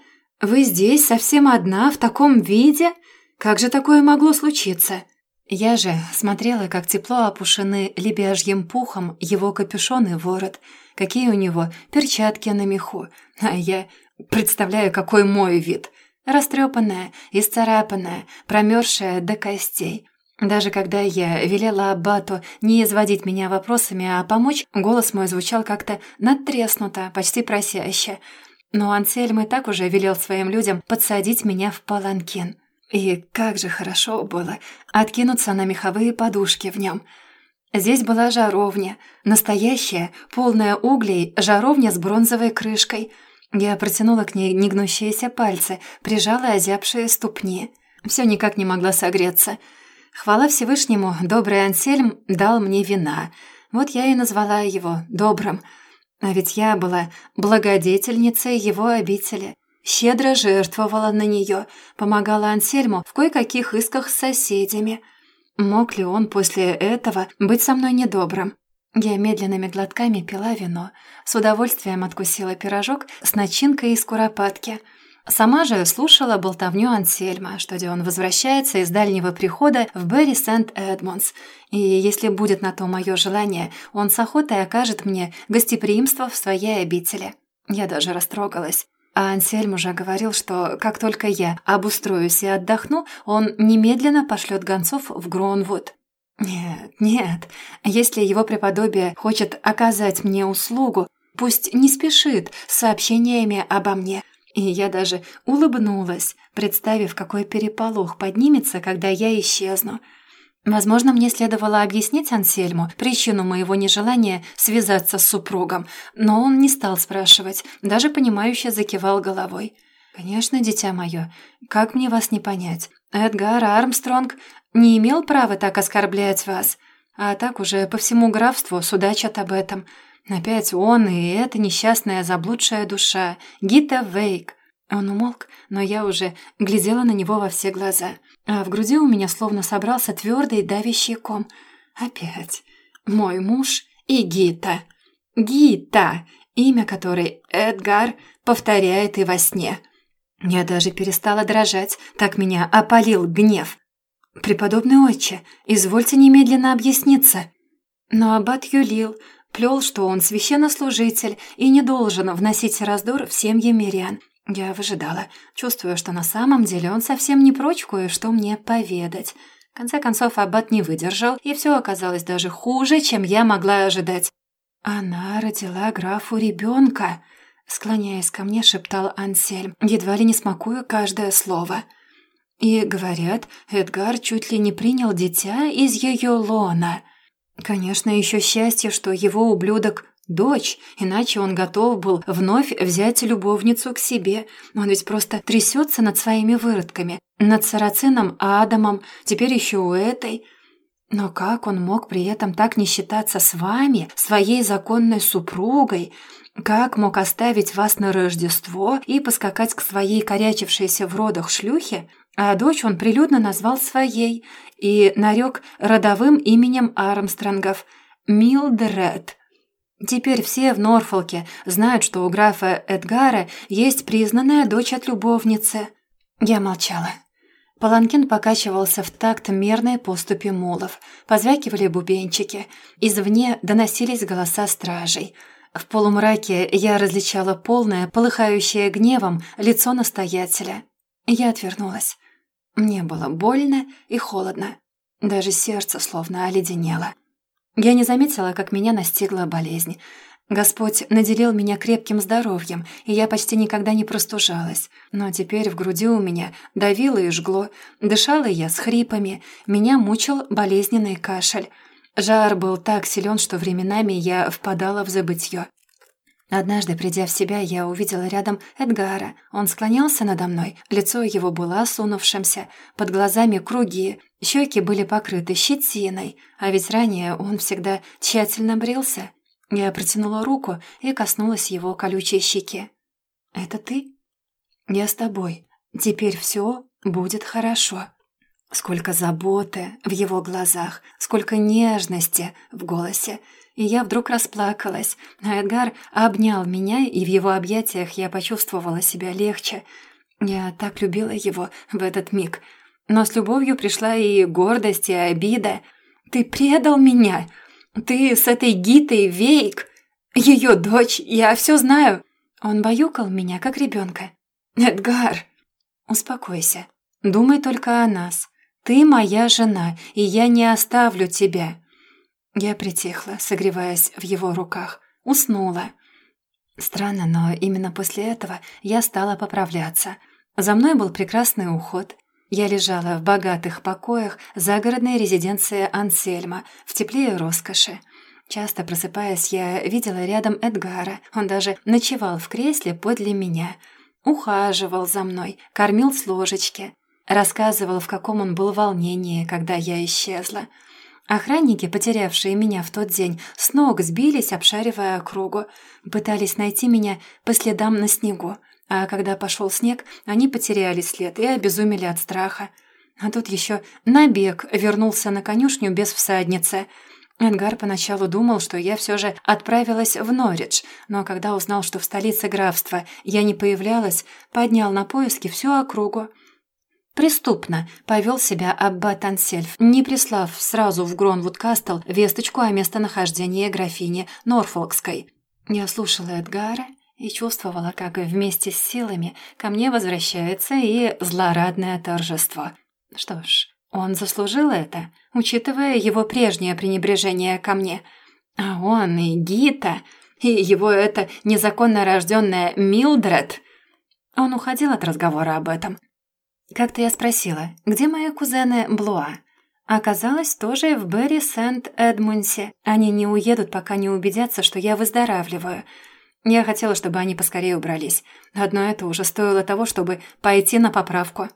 вы здесь совсем одна, в таком виде? Как же такое могло случиться?» Я же смотрела, как тепло опушены лебяжьим пухом его капюшон и ворот, какие у него перчатки на меху, а я представляю, какой мой вид — Растрепанная, исцарапанная, промерзшая до костей. Даже когда я велела Аббату не изводить меня вопросами, а помочь, голос мой звучал как-то надтреснуто, почти просяще. Но Ансельм и так уже велел своим людям подсадить меня в паланкин. И как же хорошо было откинуться на меховые подушки в нем. Здесь была жаровня, настоящая, полная углей, жаровня с бронзовой крышкой — я протянула к ней негнущиеся пальцы, прижала озябшие ступни. Все никак не могла согреться. Хвала Всевышнему, добрый Ансельм дал мне вина. Вот я и назвала его добрым. А ведь я была благодетельницей его обители. Щедро жертвовала на нее, помогала Ансельму в кое-каких исках с соседями. Мог ли он после этого быть со мной недобрым? Я медленными глотками пила вино, с удовольствием откусила пирожок с начинкой из куропатки. Сама же слушала болтовню Ансельма, что он возвращается из дальнего прихода в Берри Сент-Эдмондс, и если будет на то мое желание, он с охотой окажет мне гостеприимство в своей обители. Я даже растрогалась. А Ансельм уже говорил, что как только я обустроюсь и отдохну, он немедленно пошлет гонцов в Гронвуд. «Нет, нет, если его преподобие хочет оказать мне услугу, пусть не спешит с сообщениями обо мне». И я даже улыбнулась, представив, какой переполох поднимется, когда я исчезну. Возможно, мне следовало объяснить Ансельму причину моего нежелания связаться с супругом, но он не стал спрашивать, даже понимающе закивал головой. «Конечно, дитя мое, как мне вас не понять? Эдгар Армстронг не имел права так оскорблять вас, а так уже по всему графству судачат об этом. Опять он и эта несчастная заблудшая душа, Гита Вейк. Он умолк, но я уже глядела на него во все глаза, а в груди у меня словно собрался твердый давящий ком. Опять. Мой муж и Гита. Гита, имя которой Эдгар повторяет и во сне. Я даже перестала дрожать, так меня опалил гнев. «Преподобный отче, извольте немедленно объясниться». Но аббат юлил, плел, что он священнослужитель и не должен вносить раздор в семьи мирян. Я выжидала, чувствуя, что на самом деле он совсем не прочь кое-что мне поведать. В конце концов, аббат не выдержал, и все оказалось даже хуже, чем я могла ожидать. «Она родила графу ребенка», — склоняясь ко мне, шептал Ансельм, едва ли не смакуя каждое слово — и, говорят, Эдгар чуть ли не принял дитя из ее лона. Конечно, еще счастье, что его ублюдок – дочь, иначе он готов был вновь взять любовницу к себе. Он ведь просто трясется над своими выродками, над сарацином Адамом, теперь еще у этой. Но как он мог при этом так не считаться с вами, своей законной супругой? Как мог оставить вас на Рождество и поскакать к своей корячившейся в родах шлюхе? А дочь он прилюдно назвал своей и нарек родовым именем Армстронгов – Милдред. Теперь все в Норфолке знают, что у графа Эдгара есть признанная дочь от любовницы. Я молчала. Паланкин покачивался в такт мерной поступи мулов. Позвякивали бубенчики. Извне доносились голоса стражей. В полумраке я различала полное, полыхающее гневом, лицо настоятеля. Я отвернулась. Мне было больно и холодно. Даже сердце словно оледенело. Я не заметила, как меня настигла болезнь. Господь наделил меня крепким здоровьем, и я почти никогда не простужалась. Но теперь в груди у меня давило и жгло, дышала я с хрипами, меня мучил болезненный кашель. Жар был так силен, что временами я впадала в забытье. Однажды, придя в себя, я увидела рядом Эдгара. Он склонялся надо мной, лицо его было осунувшимся, под глазами круги, щеки были покрыты щетиной, а ведь ранее он всегда тщательно брился. Я протянула руку и коснулась его колючей щеки. «Это ты?» «Я с тобой. Теперь все будет хорошо». Сколько заботы в его глазах, сколько нежности в голосе. И я вдруг расплакалась, а Эдгар обнял меня, и в его объятиях я почувствовала себя легче. Я так любила его в этот миг. Но с любовью пришла и гордость, и обида. «Ты предал меня! Ты с этой Гитой Вейк! Ее дочь, я все знаю!» Он баюкал меня, как ребенка. «Эдгар!» «Успокойся. Думай только о нас. Ты моя жена, и я не оставлю тебя». Я притихла, согреваясь в его руках. Уснула. Странно, но именно после этого я стала поправляться. За мной был прекрасный уход. Я лежала в богатых покоях загородной резиденции Ансельма, в тепле и роскоши. Часто просыпаясь, я видела рядом Эдгара. Он даже ночевал в кресле подле меня. Ухаживал за мной, кормил с ложечки. Рассказывал, в каком он был волнении, когда я исчезла. Охранники, потерявшие меня в тот день, с ног сбились, обшаривая округу. Пытались найти меня по следам на снегу. А когда пошел снег, они потеряли след и обезумели от страха. А тут еще набег вернулся на конюшню без всадницы. Эдгар поначалу думал, что я все же отправилась в Норридж, но когда узнал, что в столице графства я не появлялась, поднял на поиски всю округу. Преступно повел себя Аббат Ансельф, не прислав сразу в Гронвуд Кастл весточку о местонахождении графини Норфолкской. Я слушала Эдгара и чувствовала, как вместе с силами ко мне возвращается и злорадное торжество. Что ж, он заслужил это, учитывая его прежнее пренебрежение ко мне. А он и Гита, и его это незаконно рожденная Милдред. Он уходил от разговора об этом, как-то я спросила, где мои кузены Блуа? Оказалось, тоже в Берри Сент-Эдмунсе. Они не уедут, пока не убедятся, что я выздоравливаю. Я хотела, чтобы они поскорее убрались. Одно это уже стоило того, чтобы пойти на поправку.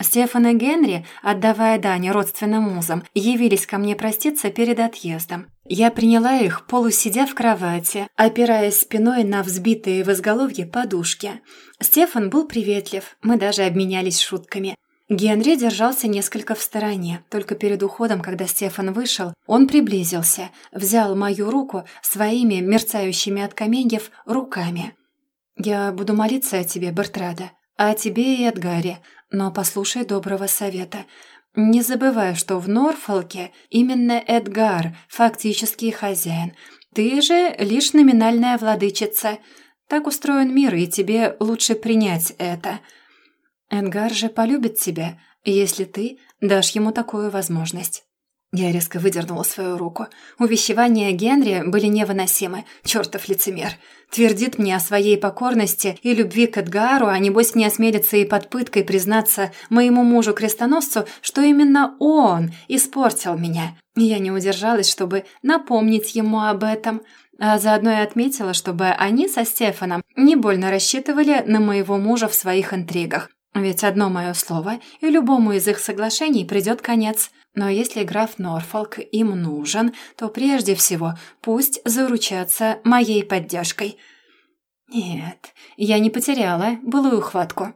Стефан и Генри, отдавая дань родственным музам, явились ко мне проститься перед отъездом. Я приняла их, полусидя в кровати, опираясь спиной на взбитые в изголовье подушки. Стефан был приветлив, мы даже обменялись шутками. Генри держался несколько в стороне. Только перед уходом, когда Стефан вышел, он приблизился, взял мою руку своими мерцающими от каменьев руками. «Я буду молиться о тебе, Бертрада, а о тебе и Эдгаре, но послушай доброго совета. Не забывай, что в Норфолке именно Эдгар фактический хозяин. Ты же лишь номинальная владычица. Так устроен мир, и тебе лучше принять это. Эдгар же полюбит тебя, если ты дашь ему такую возможность. Я резко выдернула свою руку. Увещевания Генри были невыносимы. Чертов лицемер. Твердит мне о своей покорности и любви к Эдгару, а небось не осмелится и под пыткой признаться моему мужу-крестоносцу, что именно он испортил меня. Я не удержалась, чтобы напомнить ему об этом, а заодно и отметила, чтобы они со Стефаном не больно рассчитывали на моего мужа в своих интригах. Ведь одно мое слово, и любому из их соглашений придет конец – но если граф Норфолк им нужен, то прежде всего пусть заручатся моей поддержкой. Нет, я не потеряла былую хватку.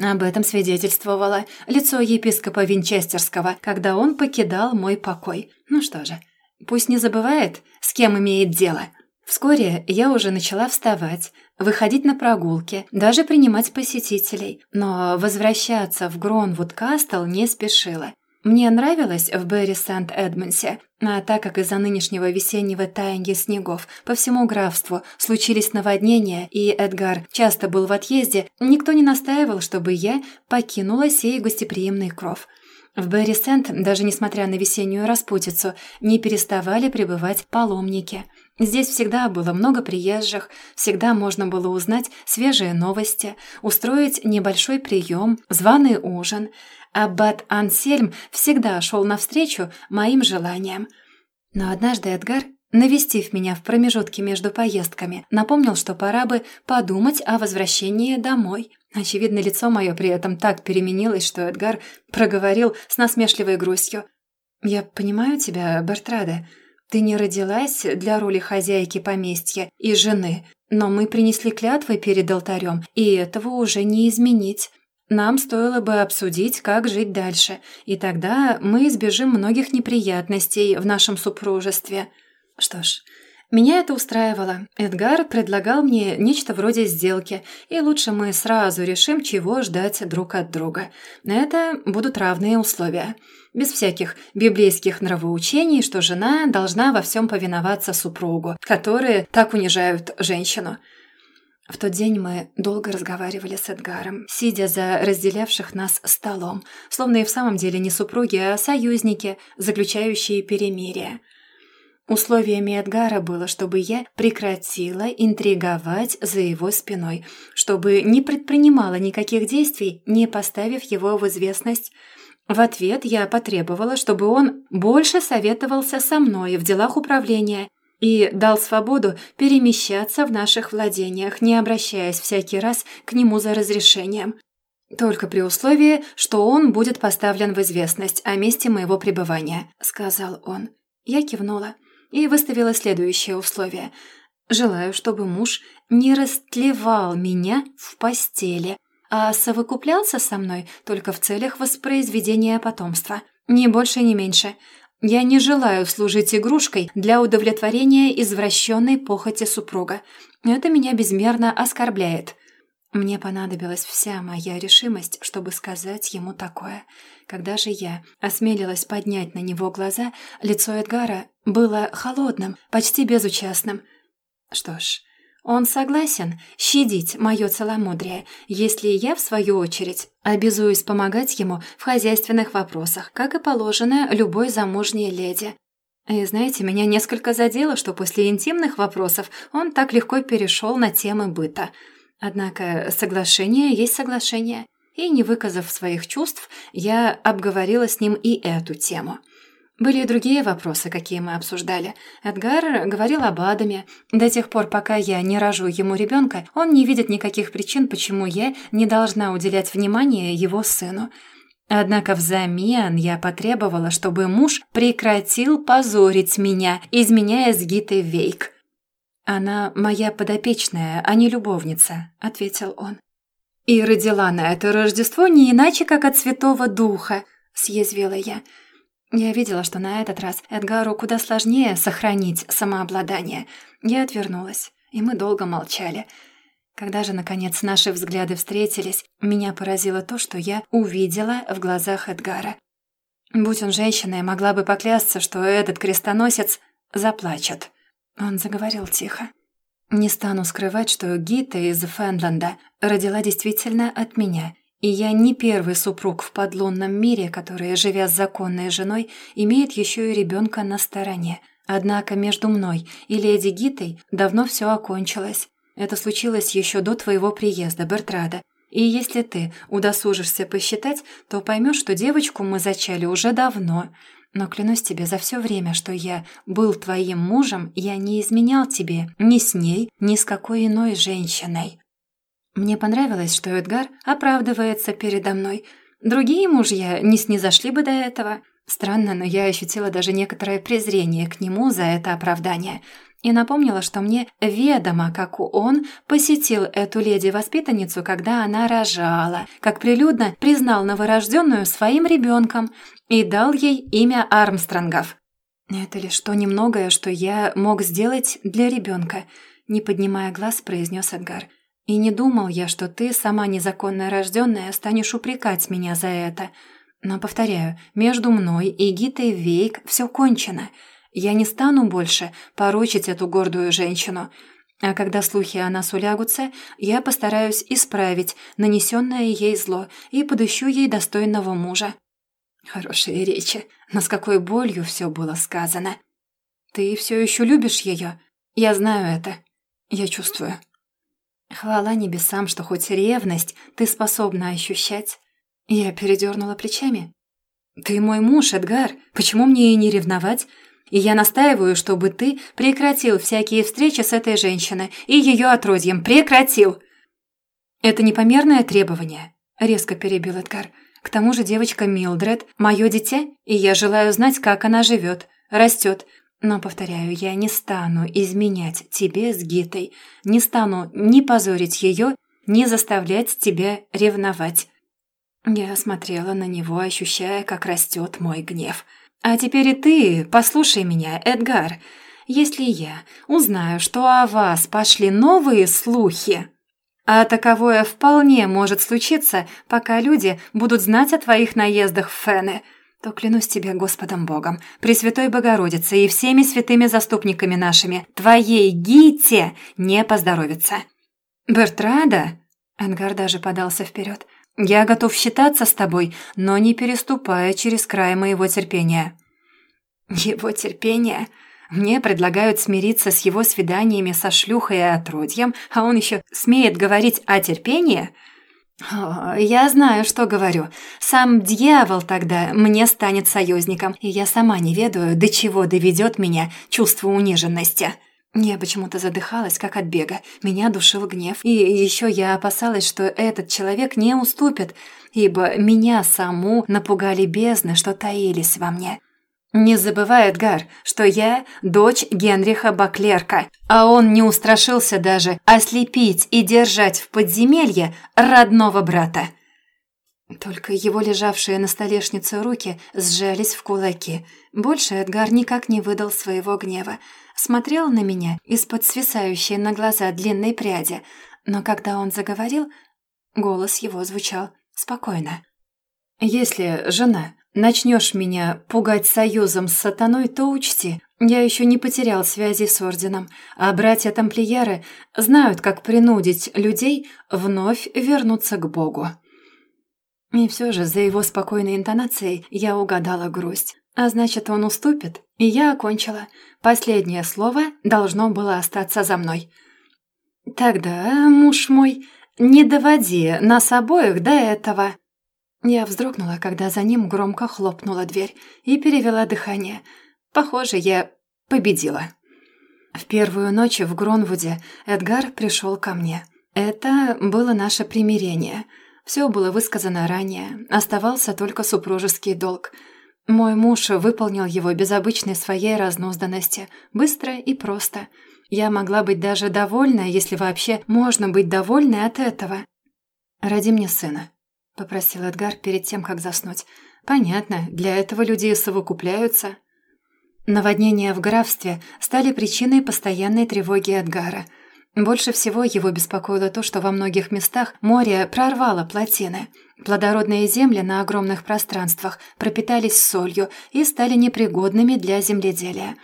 Об этом свидетельствовало лицо епископа Винчестерского, когда он покидал мой покой. Ну что же, пусть не забывает, с кем имеет дело. Вскоре я уже начала вставать, выходить на прогулки, даже принимать посетителей, но возвращаться в Гронвуд Кастл не спешила. Мне нравилось в Берри Сент-Эдмонсе, а так как из-за нынешнего весеннего таяния снегов по всему графству случились наводнения, и Эдгар часто был в отъезде, никто не настаивал, чтобы я покинула сей гостеприимный кров. В Берри-Сент, даже несмотря на весеннюю распутицу, не переставали пребывать паломники. Здесь всегда было много приезжих, всегда можно было узнать свежие новости, устроить небольшой прием, званый ужин – Аббат Ансельм всегда шел навстречу моим желаниям. Но однажды Эдгар, навестив меня в промежутке между поездками, напомнил, что пора бы подумать о возвращении домой. Очевидно, лицо мое при этом так переменилось, что Эдгар проговорил с насмешливой грустью. «Я понимаю тебя, Бертраде. Ты не родилась для роли хозяйки поместья и жены, но мы принесли клятвы перед алтарем, и этого уже не изменить. Нам стоило бы обсудить, как жить дальше, и тогда мы избежим многих неприятностей в нашем супружестве. Что ж, меня это устраивало. Эдгар предлагал мне нечто вроде сделки, и лучше мы сразу решим, чего ждать друг от друга. Это будут равные условия. Без всяких библейских нравоучений, что жена должна во всем повиноваться супругу, которые так унижают женщину. В тот день мы долго разговаривали с Эдгаром, сидя за разделявших нас столом, словно и в самом деле не супруги, а союзники, заключающие перемирие. Условиями Эдгара было, чтобы я прекратила интриговать за его спиной, чтобы не предпринимала никаких действий, не поставив его в известность. В ответ я потребовала, чтобы он больше советовался со мной в делах управления – и дал свободу перемещаться в наших владениях, не обращаясь всякий раз к нему за разрешением. «Только при условии, что он будет поставлен в известность о месте моего пребывания», — сказал он. Я кивнула и выставила следующее условие. «Желаю, чтобы муж не растлевал меня в постели, а совокуплялся со мной только в целях воспроизведения потомства. Ни больше, ни меньше. Я не желаю служить игрушкой для удовлетворения извращенной похоти супруга. Это меня безмерно оскорбляет. Мне понадобилась вся моя решимость, чтобы сказать ему такое. Когда же я осмелилась поднять на него глаза, лицо Эдгара было холодным, почти безучастным. Что ж, он согласен щадить мое целомудрие, если я, в свою очередь, обязуюсь помогать ему в хозяйственных вопросах, как и положено любой замужней леди. И знаете, меня несколько задело, что после интимных вопросов он так легко перешел на темы быта. Однако соглашение есть соглашение, и, не выказав своих чувств, я обговорила с ним и эту тему – были и другие вопросы, какие мы обсуждали. Эдгар говорил об Адаме. До тех пор, пока я не рожу ему ребенка, он не видит никаких причин, почему я не должна уделять внимание его сыну. Однако взамен я потребовала, чтобы муж прекратил позорить меня, изменяя с Гитой Вейк. «Она моя подопечная, а не любовница», — ответил он. «И родила на это Рождество не иначе, как от Святого Духа», — съязвила я. Я видела, что на этот раз Эдгару куда сложнее сохранить самообладание. Я отвернулась, и мы долго молчали. Когда же, наконец, наши взгляды встретились, меня поразило то, что я увидела в глазах Эдгара. Будь он женщиной, могла бы поклясться, что этот крестоносец заплачет. Он заговорил тихо. Не стану скрывать, что Гита из Фенленда родила действительно от меня — и я не первый супруг в подлунном мире, который, живя с законной женой, имеет еще и ребенка на стороне. Однако между мной и леди Гитой давно все окончилось. Это случилось еще до твоего приезда, Бертрада. И если ты удосужишься посчитать, то поймешь, что девочку мы зачали уже давно. Но клянусь тебе, за все время, что я был твоим мужем, я не изменял тебе ни с ней, ни с какой иной женщиной. Мне понравилось, что Эдгар оправдывается передо мной. Другие мужья не снизошли бы до этого. Странно, но я ощутила даже некоторое презрение к нему за это оправдание. И напомнила, что мне ведомо, как он посетил эту леди-воспитанницу, когда она рожала, как прилюдно признал новорожденную своим ребенком и дал ей имя Армстронгов. «Это лишь то немногое, что я мог сделать для ребенка», не поднимая глаз, произнес Эдгар – и не думал я, что ты, сама незаконно рожденная, станешь упрекать меня за это. Но, повторяю, между мной и Гитой Вейк все кончено. Я не стану больше порочить эту гордую женщину. А когда слухи о нас улягутся, я постараюсь исправить нанесенное ей зло и подыщу ей достойного мужа. Хорошие речи, но с какой болью все было сказано. Ты все еще любишь ее? Я знаю это. Я чувствую. Хвала небесам, что хоть ревность ты способна ощущать. Я передернула плечами. «Ты мой муж, Эдгар. Почему мне и не ревновать? И я настаиваю, чтобы ты прекратил всякие встречи с этой женщиной и ее отродьем. Прекратил!» «Это непомерное требование», — резко перебил Эдгар. «К тому же девочка Милдред — мое дитя, и я желаю знать, как она живет, растет. Но, повторяю, я не стану изменять тебе с Гитой, не стану ни позорить ее, ни заставлять тебя ревновать». Я смотрела на него, ощущая, как растет мой гнев. «А теперь и ты послушай меня, Эдгар. Если я узнаю, что о вас пошли новые слухи, а таковое вполне может случиться, пока люди будут знать о твоих наездах в Фене, то клянусь тебе Господом Богом, Пресвятой Богородицей и всеми святыми заступниками нашими, твоей Гите не поздоровится». «Бертрада?» Эдгар даже подался вперед. Я готов считаться с тобой, но не переступая через край моего терпения». «Его терпение?» Мне предлагают смириться с его свиданиями со шлюхой и отродьем, а он еще смеет говорить о терпении? Я знаю, что говорю. Сам дьявол тогда мне станет союзником, и я сама не ведаю, до чего доведет меня чувство униженности. Я почему-то задыхалась, как от бега. Меня душил гнев. И еще я опасалась, что этот человек не уступит, ибо меня саму напугали бездны, что таились во мне. Не забывай, Эдгар, что я дочь Генриха Баклерка, а он не устрашился даже ослепить и держать в подземелье родного брата. Только его лежавшие на столешнице руки сжались в кулаки. Больше Эдгар никак не выдал своего гнева смотрел на меня из-под свисающей на глаза длинной пряди, но когда он заговорил, голос его звучал спокойно. «Если, жена, начнешь меня пугать союзом с сатаной, то учти, я еще не потерял связи с орденом, а братья-тамплиеры знают, как принудить людей вновь вернуться к Богу». И все же за его спокойной интонацией я угадала грусть. А значит, он уступит, и я окончила. Последнее слово должно было остаться за мной. «Тогда, муж мой, не доводи нас обоих до этого». Я вздрогнула, когда за ним громко хлопнула дверь и перевела дыхание. Похоже, я победила. В первую ночь в Гронвуде Эдгар пришел ко мне. Это было наше примирение. Все было высказано ранее, оставался только супружеский долг – мой муж выполнил его без обычной своей разнузданности, быстро и просто. Я могла быть даже довольна, если вообще можно быть довольной от этого. «Роди мне сына», — попросил Эдгар перед тем, как заснуть. «Понятно, для этого люди совокупляются». Наводнения в графстве стали причиной постоянной тревоги Эдгара. Больше всего его беспокоило то, что во многих местах море прорвало плотины — Плодородные земли на огромных пространствах пропитались солью и стали непригодными для земледелия.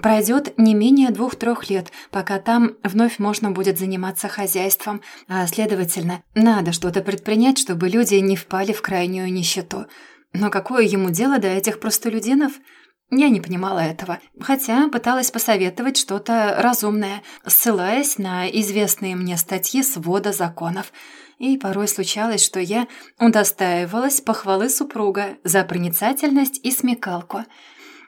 Пройдет не менее двух-трех лет, пока там вновь можно будет заниматься хозяйством, а, следовательно, надо что-то предпринять, чтобы люди не впали в крайнюю нищету. Но какое ему дело до этих простолюдинов? Я не понимала этого, хотя пыталась посоветовать что-то разумное, ссылаясь на известные мне статьи свода законов – и порой случалось, что я удостаивалась похвалы супруга за проницательность и смекалку.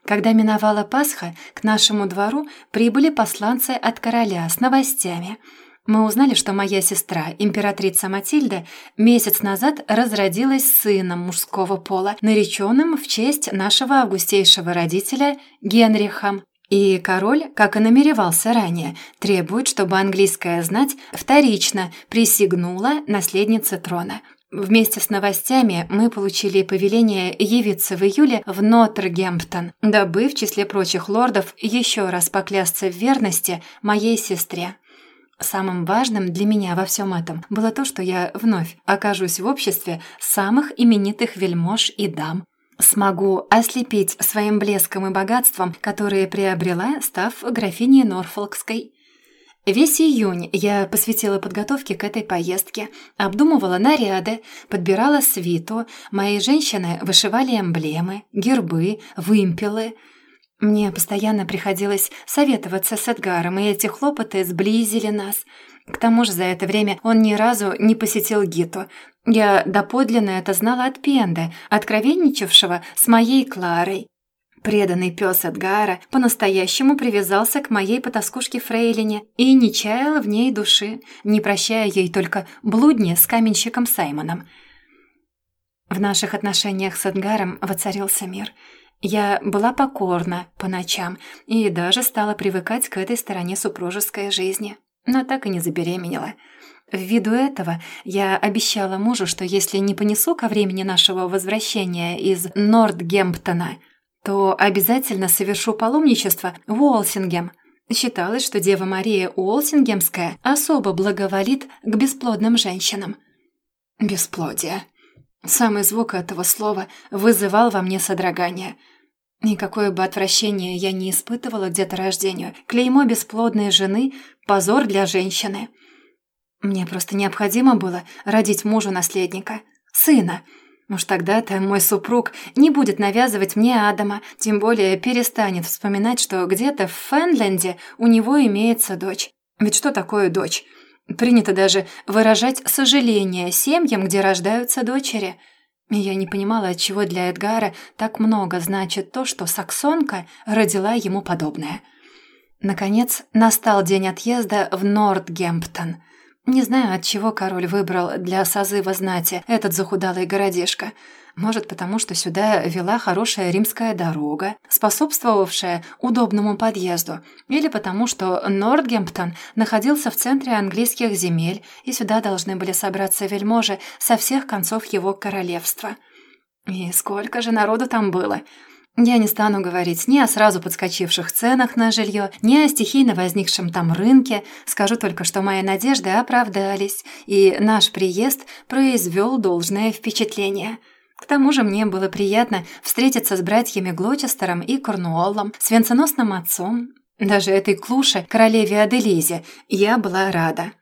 Когда миновала Пасха, к нашему двору прибыли посланцы от короля с новостями. Мы узнали, что моя сестра, императрица Матильда, месяц назад разродилась сыном мужского пола, нареченным в честь нашего августейшего родителя Генриха. И король, как и намеревался ранее, требует, чтобы английская знать вторично присягнула наследнице трона. Вместе с новостями мы получили повеление явиться в июле в Нотр-Гемптон, дабы, в числе прочих лордов, еще раз поклясться в верности моей сестре. Самым важным для меня во всем этом было то, что я вновь окажусь в обществе самых именитых вельмож и дам. Смогу ослепить своим блеском и богатством, которые приобрела, став графиней Норфолкской. Весь июнь я посвятила подготовке к этой поездке, обдумывала наряды, подбирала свиту, мои женщины вышивали эмблемы, гербы, вымпелы. Мне постоянно приходилось советоваться с Эдгаром, и эти хлопоты сблизили нас. К тому же за это время он ни разу не посетил Гиту. Я доподлинно это знала от Пенды, откровенничавшего с моей Кларой. Преданный пес Эдгара по-настоящему привязался к моей потаскушке Фрейлине и не чаял в ней души, не прощая ей только блудни с каменщиком Саймоном. В наших отношениях с Эдгаром воцарился мир. Я была покорна по ночам и даже стала привыкать к этой стороне супружеской жизни, но так и не забеременела. Ввиду этого я обещала мужу, что если не понесу ко времени нашего возвращения из Нортгемптона – то обязательно совершу паломничество в Уолсингем. Считалось, что Дева Мария Уолсингемская особо благоволит к бесплодным женщинам. Бесплодие. Самый звук этого слова вызывал во мне содрогание. Никакое бы отвращение я не испытывала к деторождению. Клеймо бесплодной жены – позор для женщины. Мне просто необходимо было родить мужу наследника, сына – Уж тогда-то мой супруг не будет навязывать мне Адама, тем более перестанет вспоминать, что где-то в Фенленде у него имеется дочь. Ведь что такое дочь? Принято даже выражать сожаление семьям, где рождаются дочери. И я не понимала, отчего для Эдгара так много значит то, что саксонка родила ему подобное. Наконец, настал день отъезда в Нортгемптон – не знаю, от чего король выбрал для созыва знати этот захудалый городишко. Может, потому что сюда вела хорошая римская дорога, способствовавшая удобному подъезду, или потому что Нортгемптон находился в центре английских земель, и сюда должны были собраться вельможи со всех концов его королевства. И сколько же народу там было! Я не стану говорить ни о сразу подскочивших ценах на жилье, ни о стихийно возникшем там рынке. Скажу только, что мои надежды оправдались, и наш приезд произвел должное впечатление. К тому же мне было приятно встретиться с братьями Глочестером и Корнуоллом, с венценосным отцом. Даже этой клуше, королеве Аделизе, я была рада.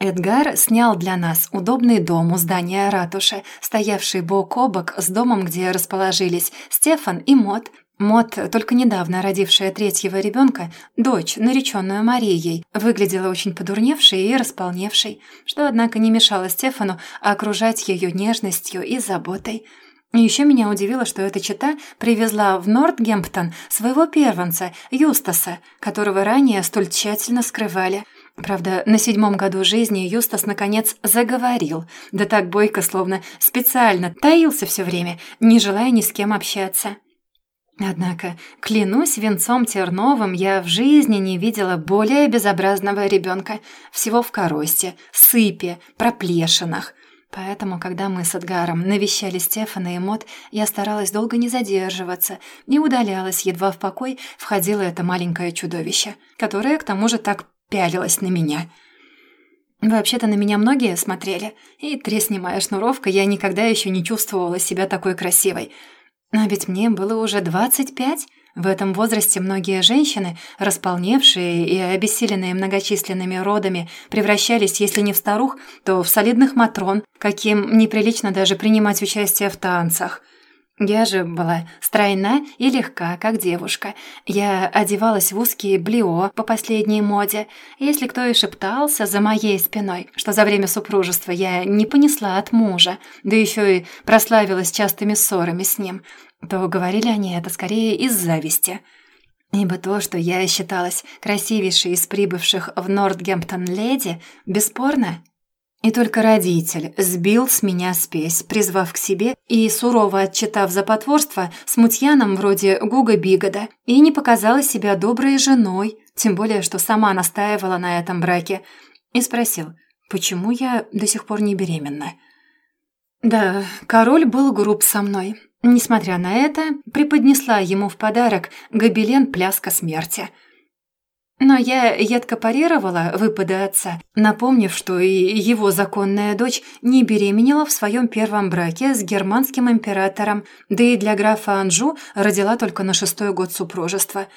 Эдгар снял для нас удобный дом у здания ратуши, стоявший бок о бок с домом, где расположились Стефан и Мот. Мот, только недавно родившая третьего ребенка, дочь, нареченную Марией, выглядела очень подурневшей и располневшей, что, однако, не мешало Стефану окружать ее нежностью и заботой. Еще меня удивило, что эта чита привезла в Нортгемптон своего первенца, Юстаса, которого ранее столь тщательно скрывали – Правда, на седьмом году жизни Юстас наконец заговорил, да так бойко, словно специально таился все время, не желая ни с кем общаться. Однако, клянусь венцом терновым, я в жизни не видела более безобразного ребенка, всего в коросте, сыпе, проплешинах. Поэтому, когда мы с Эдгаром навещали Стефана и Мот, я старалась долго не задерживаться, не удалялась, едва в покой входило это маленькое чудовище, которое, к тому же, так пялилась на меня. Вообще-то на меня многие смотрели, и тресни моя шнуровка, я никогда еще не чувствовала себя такой красивой. А ведь мне было уже двадцать пять. В этом возрасте многие женщины, располневшие и обессиленные многочисленными родами, превращались, если не в старух, то в солидных матрон, каким неприлично даже принимать участие в танцах – я же была стройна и легка, как девушка. Я одевалась в узкие блио по последней моде. Если кто и шептался за моей спиной, что за время супружества я не понесла от мужа, да еще и прославилась частыми ссорами с ним, то говорили они это скорее из зависти. Ибо то, что я считалась красивейшей из прибывших в Нортгемптон леди, бесспорно и только родитель сбил с меня спесь, призвав к себе и сурово отчитав за потворство смутьяном вроде Гуга Бигода, и не показала себя доброй женой, тем более, что сама настаивала на этом браке, и спросил, почему я до сих пор не беременна. Да, король был груб со мной. Несмотря на это, преподнесла ему в подарок гобелен «Пляска смерти». Но я едко парировала выпады отца, напомнив, что и его законная дочь не беременела в своем первом браке с германским императором, да и для графа Анжу родила только на шестой год супружества.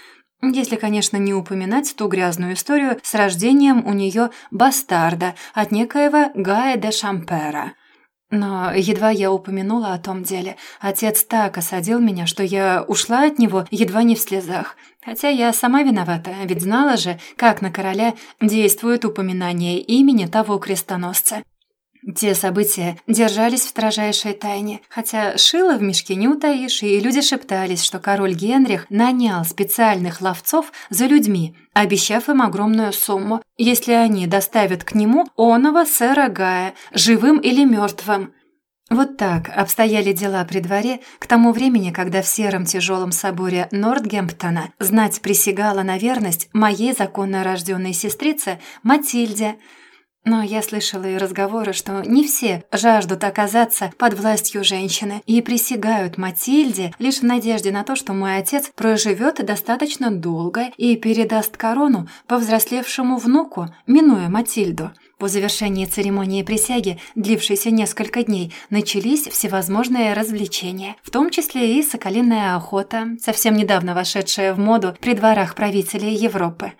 Если, конечно, не упоминать ту грязную историю с рождением у нее бастарда от некоего Гая де Шампера – но едва я упомянула о том деле, отец так осадил меня, что я ушла от него едва не в слезах. Хотя я сама виновата, ведь знала же, как на короля действует упоминание имени того крестоносца. Те события держались в строжайшей тайне, хотя шило в мешке не утаишь, и люди шептались, что король Генрих нанял специальных ловцов за людьми, обещав им огромную сумму, если они доставят к нему оного сэра Гая, живым или мертвым. Вот так обстояли дела при дворе к тому времени, когда в сером тяжелом соборе Нортгемптона знать присягала на верность моей законно рожденной сестрице Матильде – но я слышала и разговоры, что не все жаждут оказаться под властью женщины и присягают Матильде лишь в надежде на то, что мой отец проживет достаточно долго и передаст корону повзрослевшему внуку, минуя Матильду. По завершении церемонии присяги, длившейся несколько дней, начались всевозможные развлечения, в том числе и соколиная охота, совсем недавно вошедшая в моду при дворах правителей Европы.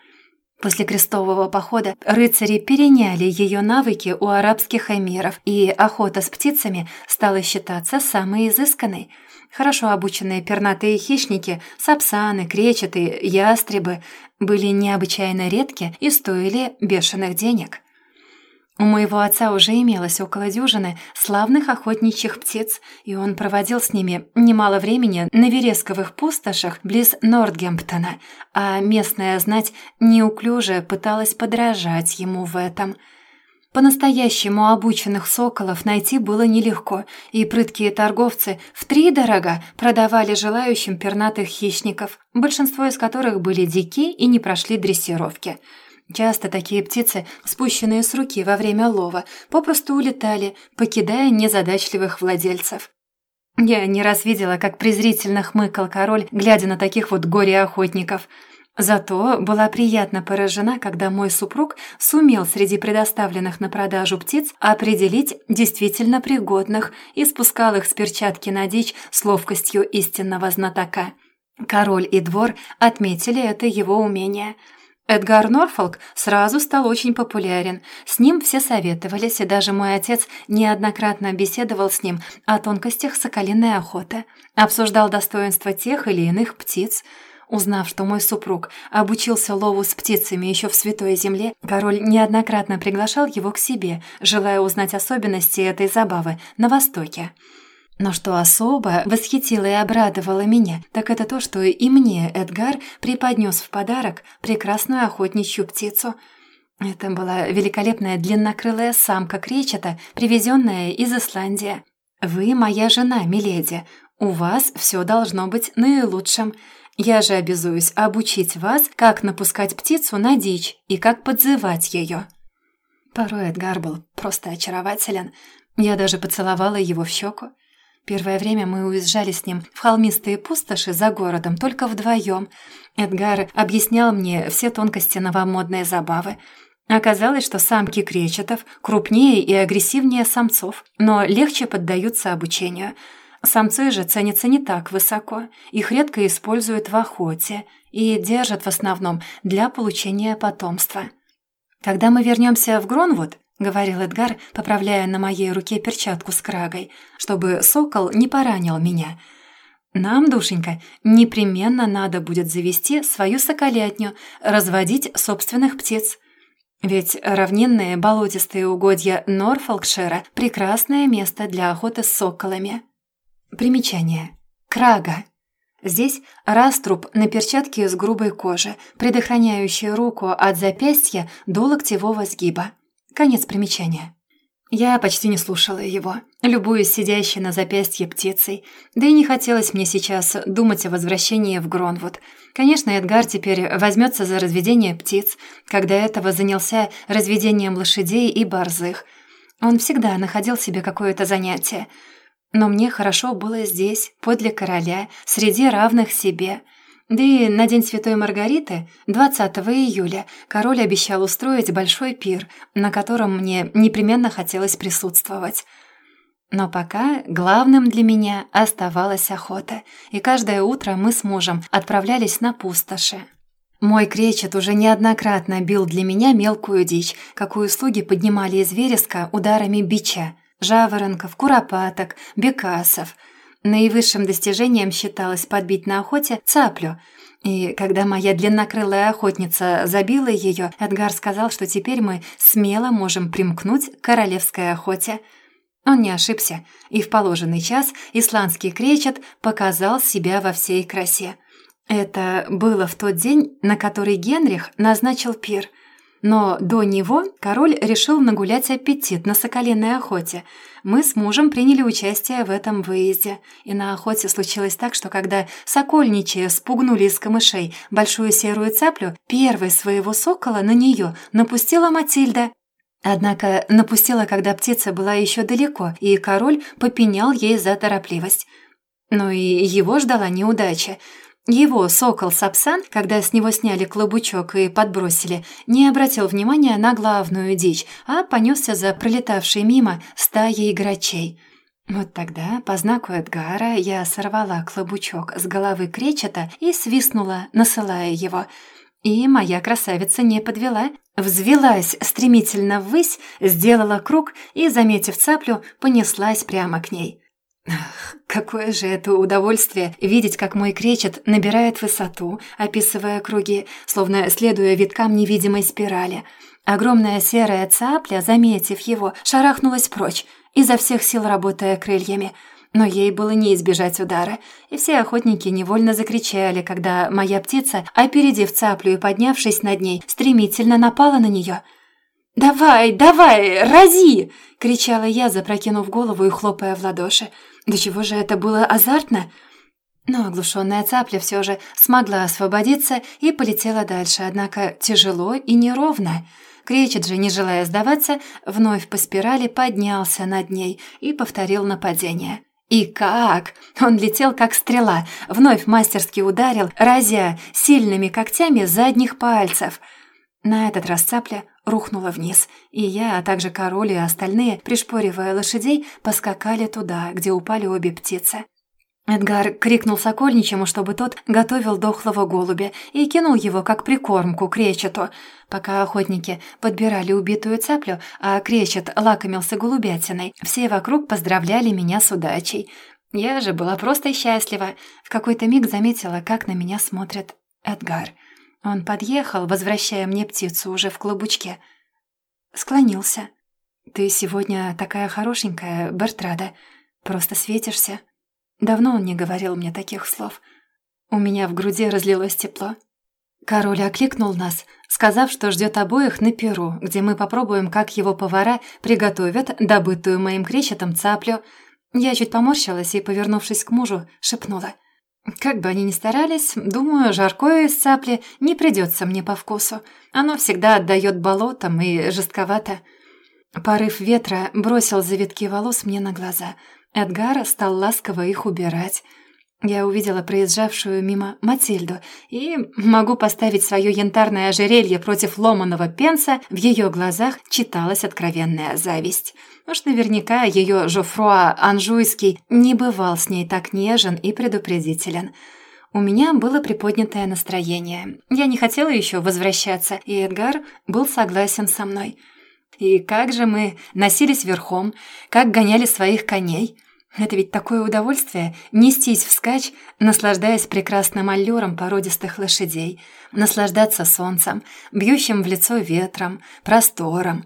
После крестового похода рыцари переняли ее навыки у арабских эмиров, и охота с птицами стала считаться самой изысканной. Хорошо обученные пернатые хищники, сапсаны, кречеты, ястребы были необычайно редки и стоили бешеных денег. У моего отца уже имелось около дюжины славных охотничьих птиц, и он проводил с ними немало времени на вересковых пустошах близ Нортгемптона, а местная знать неуклюже пыталась подражать ему в этом. По-настоящему обученных соколов найти было нелегко, и прыткие торговцы втридорога продавали желающим пернатых хищников, большинство из которых были дики и не прошли дрессировки – Часто такие птицы, спущенные с руки во время лова, попросту улетали, покидая незадачливых владельцев. Я не раз видела, как презрительно хмыкал король, глядя на таких вот горе-охотников. Зато была приятно поражена, когда мой супруг сумел среди предоставленных на продажу птиц определить действительно пригодных и спускал их с перчатки на дичь с ловкостью истинного знатока. Король и двор отметили это его умение – Эдгар Норфолк сразу стал очень популярен. С ним все советовались, и даже мой отец неоднократно беседовал с ним о тонкостях соколиной охоты, обсуждал достоинства тех или иных птиц. Узнав, что мой супруг обучился лову с птицами еще в Святой Земле, король неоднократно приглашал его к себе, желая узнать особенности этой забавы на Востоке. Но что особо восхитило и обрадовало меня, так это то, что и мне Эдгар преподнес в подарок прекрасную охотничью птицу. Это была великолепная длиннокрылая самка кречета, привезенная из Исландии. «Вы моя жена, миледи. У вас все должно быть наилучшим. Я же обязуюсь обучить вас, как напускать птицу на дичь и как подзывать ее». Порой Эдгар был просто очарователен. Я даже поцеловала его в щеку. Первое время мы уезжали с ним в холмистые пустоши за городом только вдвоем. Эдгар объяснял мне все тонкости новомодной забавы. Оказалось, что самки кречетов крупнее и агрессивнее самцов, но легче поддаются обучению. Самцы же ценятся не так высоко, их редко используют в охоте и держат в основном для получения потомства. Когда мы вернемся в Гронвуд, — говорил Эдгар, поправляя на моей руке перчатку с крагой, чтобы сокол не поранил меня. «Нам, душенька, непременно надо будет завести свою соколятню, разводить собственных птиц. Ведь равнинные болотистые угодья Норфолкшира — прекрасное место для охоты с соколами». Примечание. Крага. Здесь раструб на перчатке из грубой кожи, предохраняющий руку от запястья до локтевого сгиба. Конец примечания. Я почти не слушала его, любуясь сидящей на запястье птицей, да и не хотелось мне сейчас думать о возвращении в Гронвуд. Конечно, Эдгар теперь возьмется за разведение птиц, когда этого занялся разведением лошадей и борзых. Он всегда находил себе какое-то занятие. Но мне хорошо было здесь, подле короля, среди равных себе. Да и на День Святой Маргариты, 20 июля, король обещал устроить большой пир, на котором мне непременно хотелось присутствовать. Но пока главным для меня оставалась охота, и каждое утро мы с мужем отправлялись на пустоши. Мой кречет уже неоднократно бил для меня мелкую дичь, какую слуги поднимали из вереска ударами бича, жаворонков, куропаток, бекасов. Наивысшим достижением считалось подбить на охоте цаплю. И когда моя длиннокрылая охотница забила ее, Эдгар сказал, что теперь мы смело можем примкнуть к королевской охоте – он не ошибся, и в положенный час исландский кречет показал себя во всей красе. Это было в тот день, на который Генрих назначил пир. Но до него король решил нагулять аппетит на соколиной охоте. Мы с мужем приняли участие в этом выезде. И на охоте случилось так, что когда сокольничьи спугнули из камышей большую серую цаплю, первой своего сокола на нее напустила Матильда. Однако напустила, когда птица была еще далеко, и король попенял ей за торопливость. Но и его ждала неудача. Его сокол Сапсан, когда с него сняли клобучок и подбросили, не обратил внимания на главную дичь, а понесся за пролетавшей мимо стаей грачей. Вот тогда, по знаку Эдгара, я сорвала клобучок с головы кречета и свистнула, насылая его — и моя красавица не подвела. Взвелась стремительно ввысь, сделала круг и, заметив цаплю, понеслась прямо к ней. (laughs) Какое же это удовольствие видеть, как мой кречет набирает высоту, описывая круги, словно следуя виткам невидимой спирали. Огромная серая цапля, заметив его, шарахнулась прочь, изо всех сил работая крыльями — но ей было не избежать удара, и все охотники невольно закричали, когда моя птица, опередив цаплю и поднявшись над ней, стремительно напала на нее. «Давай, давай, рази!» — кричала я, запрокинув голову и хлопая в ладоши. «Да чего же это было азартно?» Но оглушенная цапля все же смогла освободиться и полетела дальше, однако тяжело и неровно. Кречет же, не желая сдаваться, вновь по спирали поднялся над ней и повторил нападение. И как! Он летел, как стрела, вновь мастерски ударил, разя сильными когтями задних пальцев. На этот раз цапля рухнула вниз, и я, а также король и остальные, пришпоривая лошадей, поскакали туда, где упали обе птицы. Эдгар крикнул Сокольничему, чтобы тот готовил дохлого голубя, и кинул его как прикормку кречету. Пока охотники подбирали убитую цаплю, а кречет лакомился голубятиной, все вокруг поздравляли меня с удачей. Я же была просто счастлива. В какой-то миг заметила, как на меня смотрит Эдгар. Он подъехал, возвращая мне птицу уже в клубучке. Склонился. «Ты сегодня такая хорошенькая, Бертрада. Просто светишься». Давно он не говорил мне таких слов. У меня в груди разлилось тепло. Король окликнул нас, сказав, что ждет обоих на Перу, где мы попробуем, как его повара приготовят добытую моим кречетом цаплю. Я чуть поморщилась и, повернувшись к мужу, шепнула. Как бы они ни старались, думаю, жаркое из цапли не придется мне по вкусу. Оно всегда отдает болотом и жестковато. Порыв ветра бросил завитки волос мне на глаза — Эдгар стал ласково их убирать. Я увидела проезжавшую мимо Матильду и могу поставить свое янтарное ожерелье против ломаного пенса, в ее глазах читалась откровенная зависть. Уж наверняка ее Жофруа Анжуйский не бывал с ней так нежен и предупредителен. У меня было приподнятое настроение. Я не хотела еще возвращаться, и Эдгар был согласен со мной – и как же мы носились верхом, как гоняли своих коней. Это ведь такое удовольствие — нестись вскачь, наслаждаясь прекрасным аллюром породистых лошадей, наслаждаться солнцем, бьющим в лицо ветром, простором.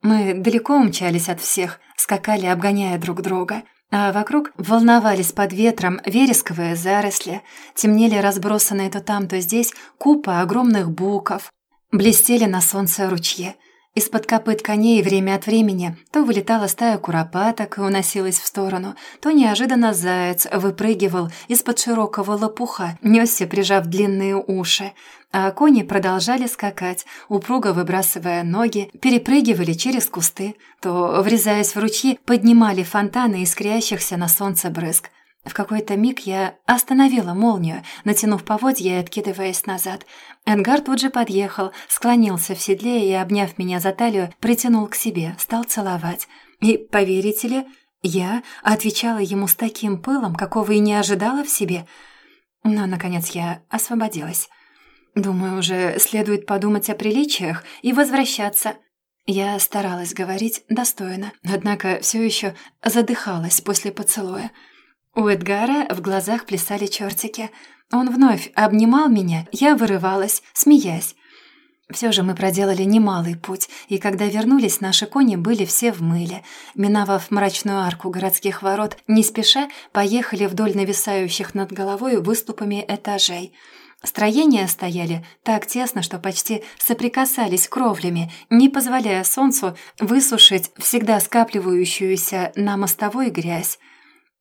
Мы далеко умчались от всех, скакали, обгоняя друг друга, а вокруг волновались под ветром вересковые заросли, темнели разбросанные то там, то здесь купа огромных буков, блестели на солнце ручьи — из-под копыт коней время от времени то вылетала стая куропаток и уносилась в сторону, то неожиданно заяц выпрыгивал из-под широкого лопуха, несся, прижав длинные уши. А кони продолжали скакать, упруго выбрасывая ноги, перепрыгивали через кусты, то, врезаясь в ручьи, поднимали фонтаны искрящихся на солнце брызг. В какой-то миг я остановила молнию, натянув поводья и откидываясь назад. Эдгар тут же подъехал, склонился в седле и, обняв меня за талию, притянул к себе, стал целовать. И, поверите ли, я отвечала ему с таким пылом, какого и не ожидала в себе. Но, наконец, я освободилась. Думаю, уже следует подумать о приличиях и возвращаться. Я старалась говорить достойно, однако все еще задыхалась после поцелуя. У Эдгара в глазах плясали чертики. Он вновь обнимал меня, я вырывалась, смеясь. Все же мы проделали немалый путь, и когда вернулись, наши кони были все в мыле. Миновав мрачную арку городских ворот, не спеша поехали вдоль нависающих над головой выступами этажей. Строения стояли так тесно, что почти соприкасались кровлями, не позволяя солнцу высушить всегда скапливающуюся на мостовой грязь.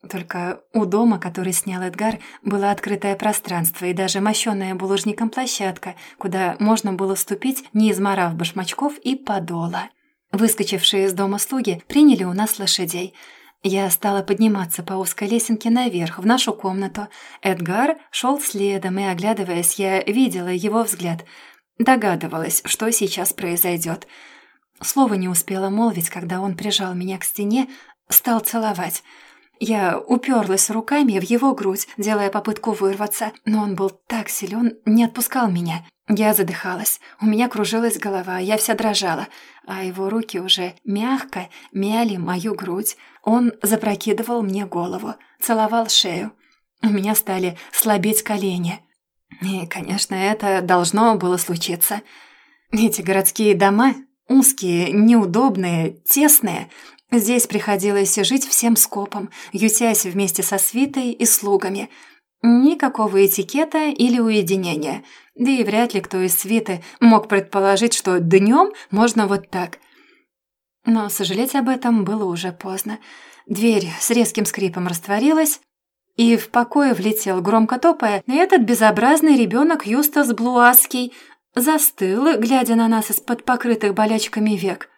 Только у дома, который снял Эдгар, было открытое пространство и даже мощенная булыжником площадка, куда можно было ступить, не изморав башмачков и подола. Выскочившие из дома слуги приняли у нас лошадей. Я стала подниматься по узкой лесенке наверх, в нашу комнату. Эдгар шел следом, и, оглядываясь, я видела его взгляд. Догадывалась, что сейчас произойдет. Слова не успела молвить, когда он прижал меня к стене, стал целовать — я уперлась руками в его грудь, делая попытку вырваться, но он был так силен, не отпускал меня. Я задыхалась, у меня кружилась голова, я вся дрожала, а его руки уже мягко мяли мою грудь. Он запрокидывал мне голову, целовал шею. У меня стали слабеть колени. И, конечно, это должно было случиться. Эти городские дома, узкие, неудобные, тесные, Здесь приходилось жить всем скопом, ютясь вместе со свитой и слугами. Никакого этикета или уединения. Да и вряд ли кто из свиты мог предположить, что днем можно вот так. Но сожалеть об этом было уже поздно. Дверь с резким скрипом растворилась, и в покое влетел, громко топая, этот безобразный ребенок Юстас Блуаский застыл, глядя на нас из-под покрытых болячками век.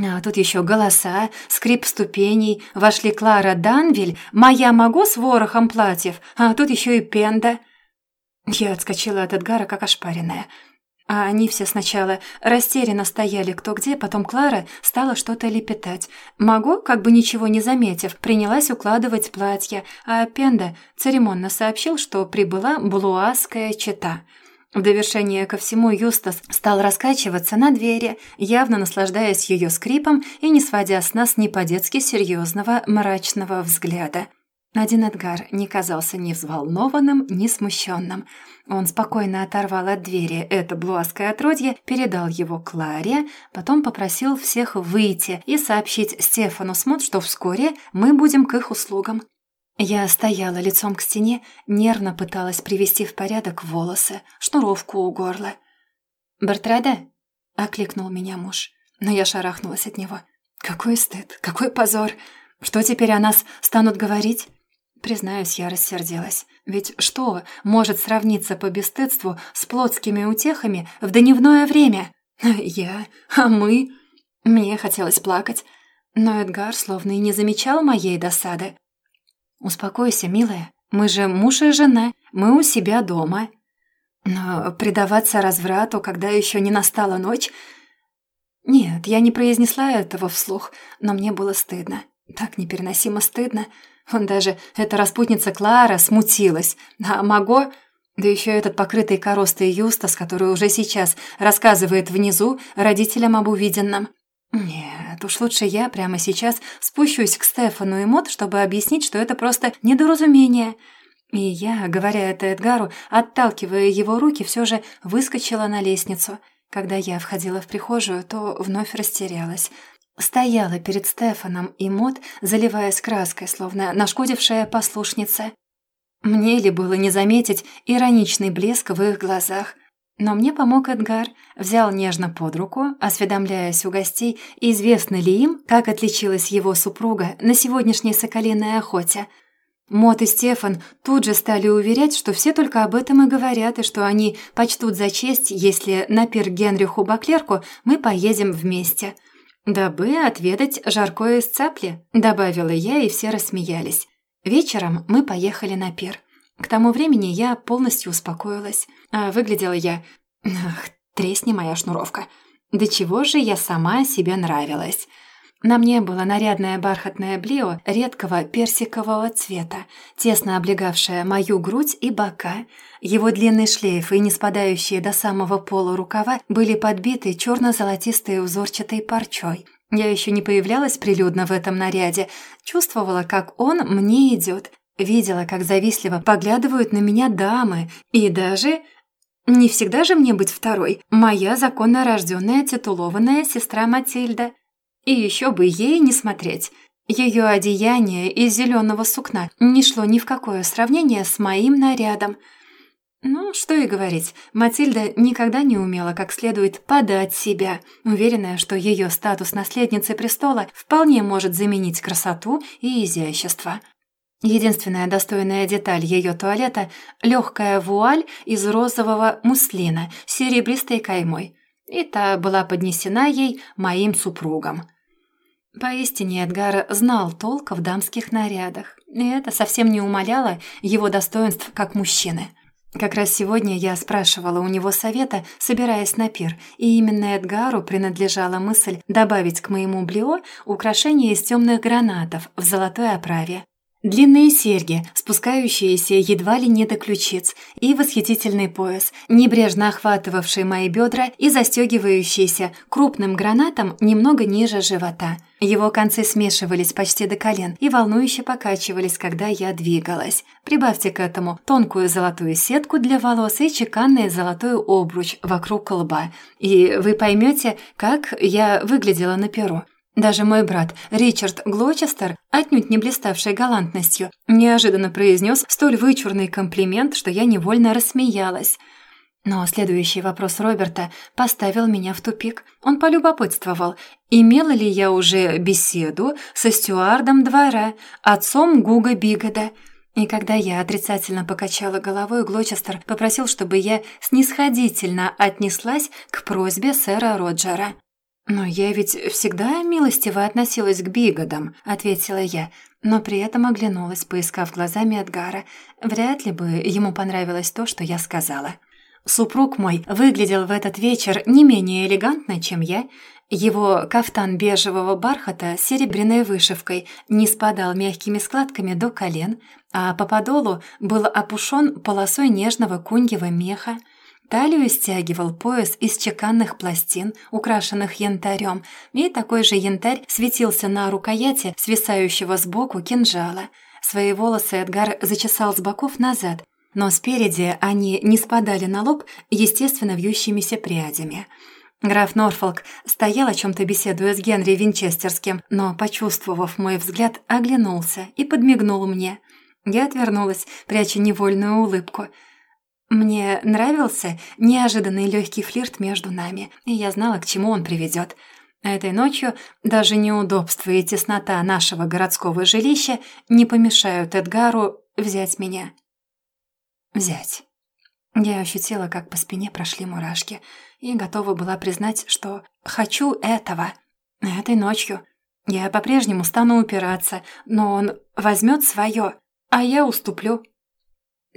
А тут еще голоса, скрип ступеней, вошли Клара Данвиль, моя могу с ворохом платьев, а тут еще и Пенда. Я отскочила от Эдгара, как ошпаренная. А они все сначала растерянно стояли кто где, потом Клара стала что-то лепетать. Могу, как бы ничего не заметив, принялась укладывать платья, а Пенда церемонно сообщил, что прибыла блуаская чета — в довершение ко всему Юстас стал раскачиваться на двери, явно наслаждаясь ее скрипом и не сводя с нас ни по-детски серьезного мрачного взгляда. Один Эдгар не казался ни взволнованным, ни смущенным. Он спокойно оторвал от двери это блуаское отродье, передал его Кларе, потом попросил всех выйти и сообщить Стефану Смут, что вскоре мы будем к их услугам. Я стояла лицом к стене, нервно пыталась привести в порядок волосы, шнуровку у горла. «Бертрада?» — окликнул меня муж, но я шарахнулась от него. «Какой стыд, какой позор! Что теперь о нас станут говорить?» Признаюсь, я рассердилась. Ведь что может сравниться по бесстыдству с плотскими утехами в дневное время? Я, а мы... Мне хотелось плакать, но Эдгар словно и не замечал моей досады. «Успокойся, милая. Мы же муж и жена. Мы у себя дома». Но предаваться разврату, когда еще не настала ночь... Нет, я не произнесла этого вслух, но мне было стыдно. Так непереносимо стыдно. Он даже, эта распутница Клара, смутилась. А Маго... Да еще этот покрытый коростой Юстас, который уже сейчас рассказывает внизу родителям об увиденном. «Нет, уж лучше я прямо сейчас спущусь к Стефану и Мот, чтобы объяснить, что это просто недоразумение». И я, говоря это Эдгару, отталкивая его руки, все же выскочила на лестницу. Когда я входила в прихожую, то вновь растерялась. Стояла перед Стефаном и Мот, заливаясь краской, словно нашкодившая послушница. Мне ли было не заметить ироничный блеск в их глазах – но мне помог Эдгар, взял нежно под руку, осведомляясь у гостей, известно ли им, как отличилась его супруга на сегодняшней соколиной охоте. Мот и Стефан тут же стали уверять, что все только об этом и говорят, и что они почтут за честь, если на пир Генриху Баклерку мы поедем вместе. «Дабы отведать жаркое из цапли», — добавила я, и все рассмеялись. Вечером мы поехали на пир. К тому времени я полностью успокоилась. А выглядела я... Ах, тресни моя шнуровка. До чего же я сама себе нравилась. На мне было нарядное бархатное блио редкого персикового цвета, тесно облегавшее мою грудь и бока. Его длинный шлейф и не спадающие до самого пола рукава были подбиты черно-золотистой узорчатой парчой. Я еще не появлялась прилюдно в этом наряде, чувствовала, как он мне идет, видела, как завистливо поглядывают на меня дамы, и даже не всегда же мне быть второй. Моя законно рожденная титулованная сестра Матильда. И еще бы ей не смотреть. Ее одеяние из зеленого сукна не шло ни в какое сравнение с моим нарядом. Ну, что и говорить, Матильда никогда не умела как следует подать себя, уверенная, что ее статус наследницы престола вполне может заменить красоту и изящество. Единственная достойная деталь ее туалета – легкая вуаль из розового муслина с серебристой каймой. И та была поднесена ей моим супругом. Поистине Эдгар знал толк в дамских нарядах, и это совсем не умаляло его достоинств как мужчины. Как раз сегодня я спрашивала у него совета, собираясь на пир, и именно Эдгару принадлежала мысль добавить к моему блио украшение из темных гранатов в золотой оправе. Длинные серьги, спускающиеся едва ли не до ключиц, и восхитительный пояс, небрежно охватывавший мои бедра и застегивающийся крупным гранатом немного ниже живота. Его концы смешивались почти до колен и волнующе покачивались, когда я двигалась. Прибавьте к этому тонкую золотую сетку для волос и чеканный золотой обруч вокруг лба, и вы поймете, как я выглядела на перу. Даже мой брат Ричард Глочестер, отнюдь не блиставший галантностью, неожиданно произнес столь вычурный комплимент, что я невольно рассмеялась. Но следующий вопрос Роберта поставил меня в тупик. Он полюбопытствовал, имела ли я уже беседу со стюардом двора, отцом Гуга Бигода. И когда я отрицательно покачала головой, Глочестер попросил, чтобы я снисходительно отнеслась к просьбе сэра Роджера. «Но я ведь всегда милостиво относилась к бигодам», — ответила я, но при этом оглянулась, поискав глазами Эдгара. Вряд ли бы ему понравилось то, что я сказала. Супруг мой выглядел в этот вечер не менее элегантно, чем я. Его кафтан бежевого бархата с серебряной вышивкой не спадал мягкими складками до колен, а по подолу был опушен полосой нежного куньего меха. Талию стягивал пояс из чеканных пластин, украшенных янтарем, и такой же янтарь светился на рукояти свисающего сбоку кинжала. Свои волосы Эдгар зачесал с боков назад, но спереди они не спадали на лоб естественно вьющимися прядями. Граф Норфолк стоял о чем-то беседуя с Генри Винчестерским, но, почувствовав мой взгляд, оглянулся и подмигнул мне. Я отвернулась, пряча невольную улыбку – мне нравился неожиданный легкий флирт между нами, и я знала, к чему он приведет. Этой ночью даже неудобства и теснота нашего городского жилища не помешают Эдгару взять меня. Взять. Я ощутила, как по спине прошли мурашки, и готова была признать, что хочу этого. Этой ночью я по-прежнему стану упираться, но он возьмет свое, а я уступлю.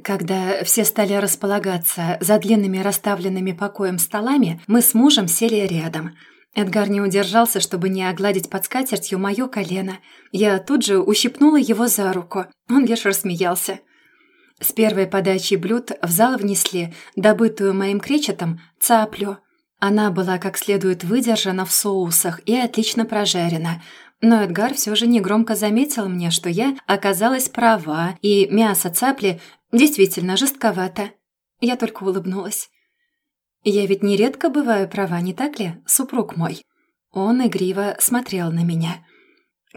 Когда все стали располагаться за длинными расставленными покоем столами, мы с мужем сели рядом. Эдгар не удержался, чтобы не огладить под скатертью мое колено. Я тут же ущипнула его за руку. Он лишь рассмеялся. С первой подачи блюд в зал внесли добытую моим кречетом цаплю. Она была как следует выдержана в соусах и отлично прожарена. Но Эдгар все же негромко заметил мне, что я оказалась права, и мясо цапли Действительно, жестковато. Я только улыбнулась. Я ведь нередко бываю права, не так ли, супруг мой? Он игриво смотрел на меня.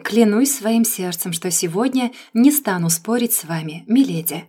Клянусь своим сердцем, что сегодня не стану спорить с вами, миледи.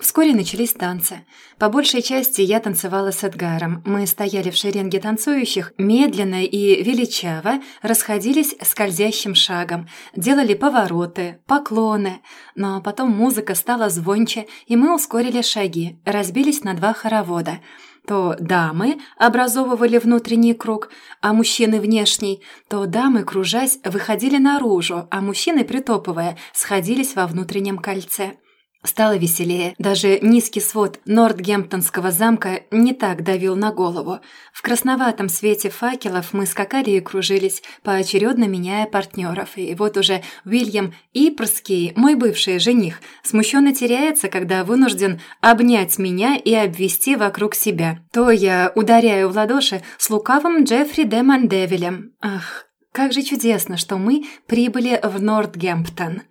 Вскоре начались танцы. По большей части я танцевала с Эдгаром. Мы стояли в шеренге танцующих, медленно и величаво расходились скользящим шагом, делали повороты, поклоны. Но потом музыка стала звонче, и мы ускорили шаги, разбились на два хоровода. то дамы образовывали внутренний круг, а мужчины внешний, то дамы, кружась, выходили наружу, а мужчины, притопывая, сходились во внутреннем кольце. Стало веселее. Даже низкий свод Нортгемптонского замка не так давил на голову. В красноватом свете факелов мы скакали и кружились, поочередно меняя партнеров. И вот уже Уильям Ипрский, мой бывший жених, смущенно теряется, когда вынужден обнять меня и обвести вокруг себя. То я ударяю в ладоши с лукавым Джеффри де Мандевилем. Ах, как же чудесно, что мы прибыли в Нортгемптон.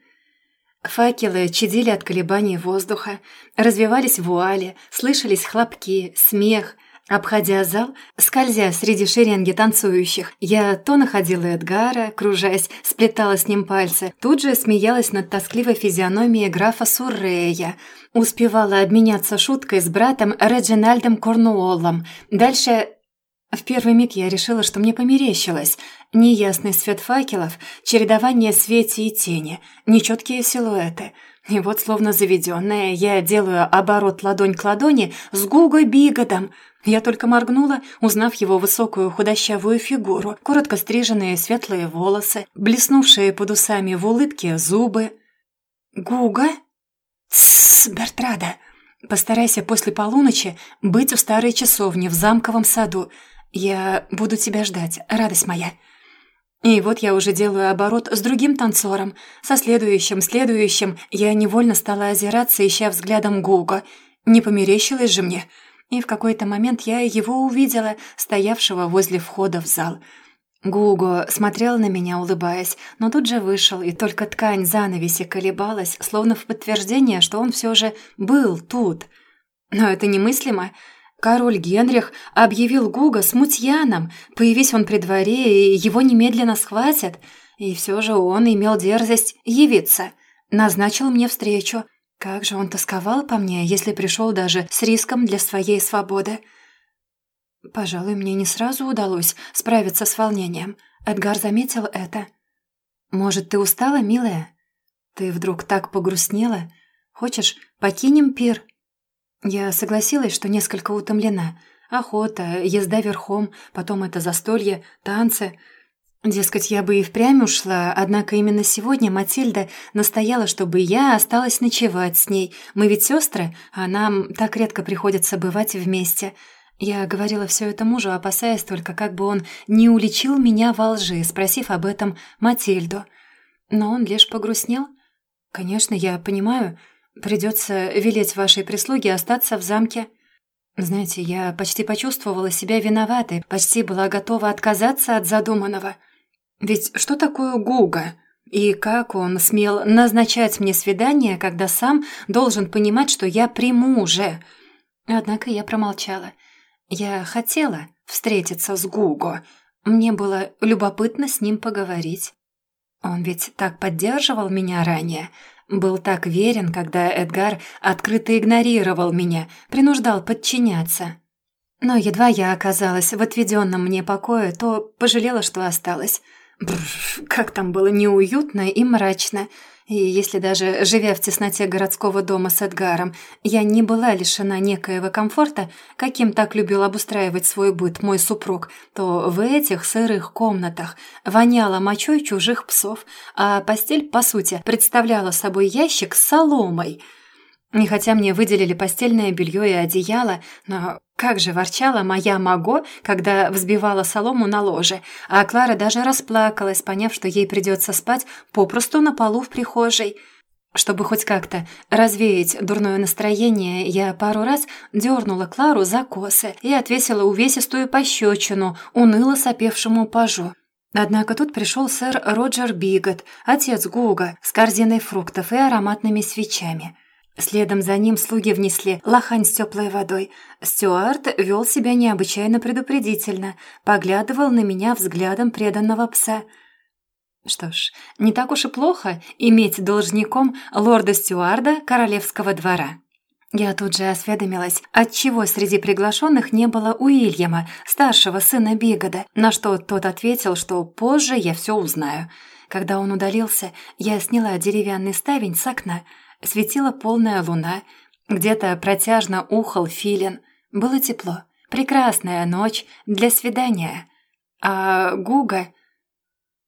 Факелы чадили от колебаний воздуха, развивались вуали, слышались хлопки, смех. Обходя зал, скользя среди шеренги танцующих, я то находила Эдгара, кружась, сплетала с ним пальцы, тут же смеялась над тоскливой физиономией графа Суррея, успевала обменяться шуткой с братом Реджинальдом Корнуоллом. Дальше в первый миг я решила, что мне померещилось. Неясный свет факелов, чередование свете и тени, нечеткие силуэты. И вот, словно заведенная, я делаю оборот ладонь к ладони с Гугой Бигодом. Я только моргнула, узнав его высокую худощавую фигуру, коротко стриженные светлые волосы, блеснувшие под усами в улыбке зубы. «Гуга?» «Тссс, Бертрада!» Постарайся после полуночи быть у старой часовни в замковом саду. «Я буду тебя ждать, радость моя». И вот я уже делаю оборот с другим танцором. Со следующим, следующим я невольно стала озираться, ища взглядом Гуга. Не померещилось же мне. И в какой-то момент я его увидела, стоявшего возле входа в зал. Гуго смотрел на меня, улыбаясь, но тут же вышел, и только ткань занавеси колебалась, словно в подтверждение, что он все же был тут. Но это немыслимо. Король Генрих объявил Гуга смутьяном. Появись он при дворе, и его немедленно схватят. И все же он имел дерзость явиться. Назначил мне встречу. Как же он тосковал по мне, если пришел даже с риском для своей свободы. Пожалуй, мне не сразу удалось справиться с волнением. Эдгар заметил это. «Может, ты устала, милая? Ты вдруг так погрустнела? Хочешь, покинем пир?» Я согласилась, что несколько утомлена. Охота, езда верхом, потом это застолье, танцы. Дескать, я бы и впрямь ушла, однако именно сегодня Матильда настояла, чтобы я осталась ночевать с ней. Мы ведь сестры, а нам так редко приходится бывать вместе. Я говорила все это мужу, опасаясь только, как бы он не уличил меня во лжи, спросив об этом Матильду. Но он лишь погрустнел. «Конечно, я понимаю, Придется велеть вашей прислуге остаться в замке. Знаете, я почти почувствовала себя виноватой, почти была готова отказаться от задуманного. Ведь что такое Гуга? И как он смел назначать мне свидание, когда сам должен понимать, что я приму уже? Однако я промолчала. Я хотела встретиться с Гуго. Мне было любопытно с ним поговорить. Он ведь так поддерживал меня ранее, был так верен, когда Эдгар открыто игнорировал меня, принуждал подчиняться. Но едва я оказалась в отведенном мне покое, то пожалела, что осталась. Бррр, как там было неуютно и мрачно. И если даже, живя в тесноте городского дома с Эдгаром, я не была лишена некоего комфорта, каким так любил обустраивать свой быт мой супруг, то в этих сырых комнатах воняло мочой чужих псов, а постель, по сути, представляла собой ящик с соломой — и хотя мне выделили постельное белье и одеяло, но как же ворчала моя Маго, когда взбивала солому на ложе, а Клара даже расплакалась, поняв, что ей придется спать попросту на полу в прихожей. Чтобы хоть как-то развеять дурное настроение, я пару раз дернула Клару за косы и отвесила увесистую пощечину уныло сопевшему пажу. Однако тут пришел сэр Роджер Бигот, отец Гуга, с корзиной фруктов и ароматными свечами – Следом за ним слуги внесли лохань с теплой водой. Стюарт вел себя необычайно предупредительно, поглядывал на меня взглядом преданного пса. Что ж, не так уж и плохо иметь должником лорда Стюарда королевского двора. Я тут же осведомилась, отчего среди приглашенных не было Уильяма, старшего сына Бигода, на что тот ответил, что позже я все узнаю. Когда он удалился, я сняла деревянный ставень с окна – Светила полная луна, где-то протяжно ухал филин. Было тепло. Прекрасная ночь для свидания. А Гуга...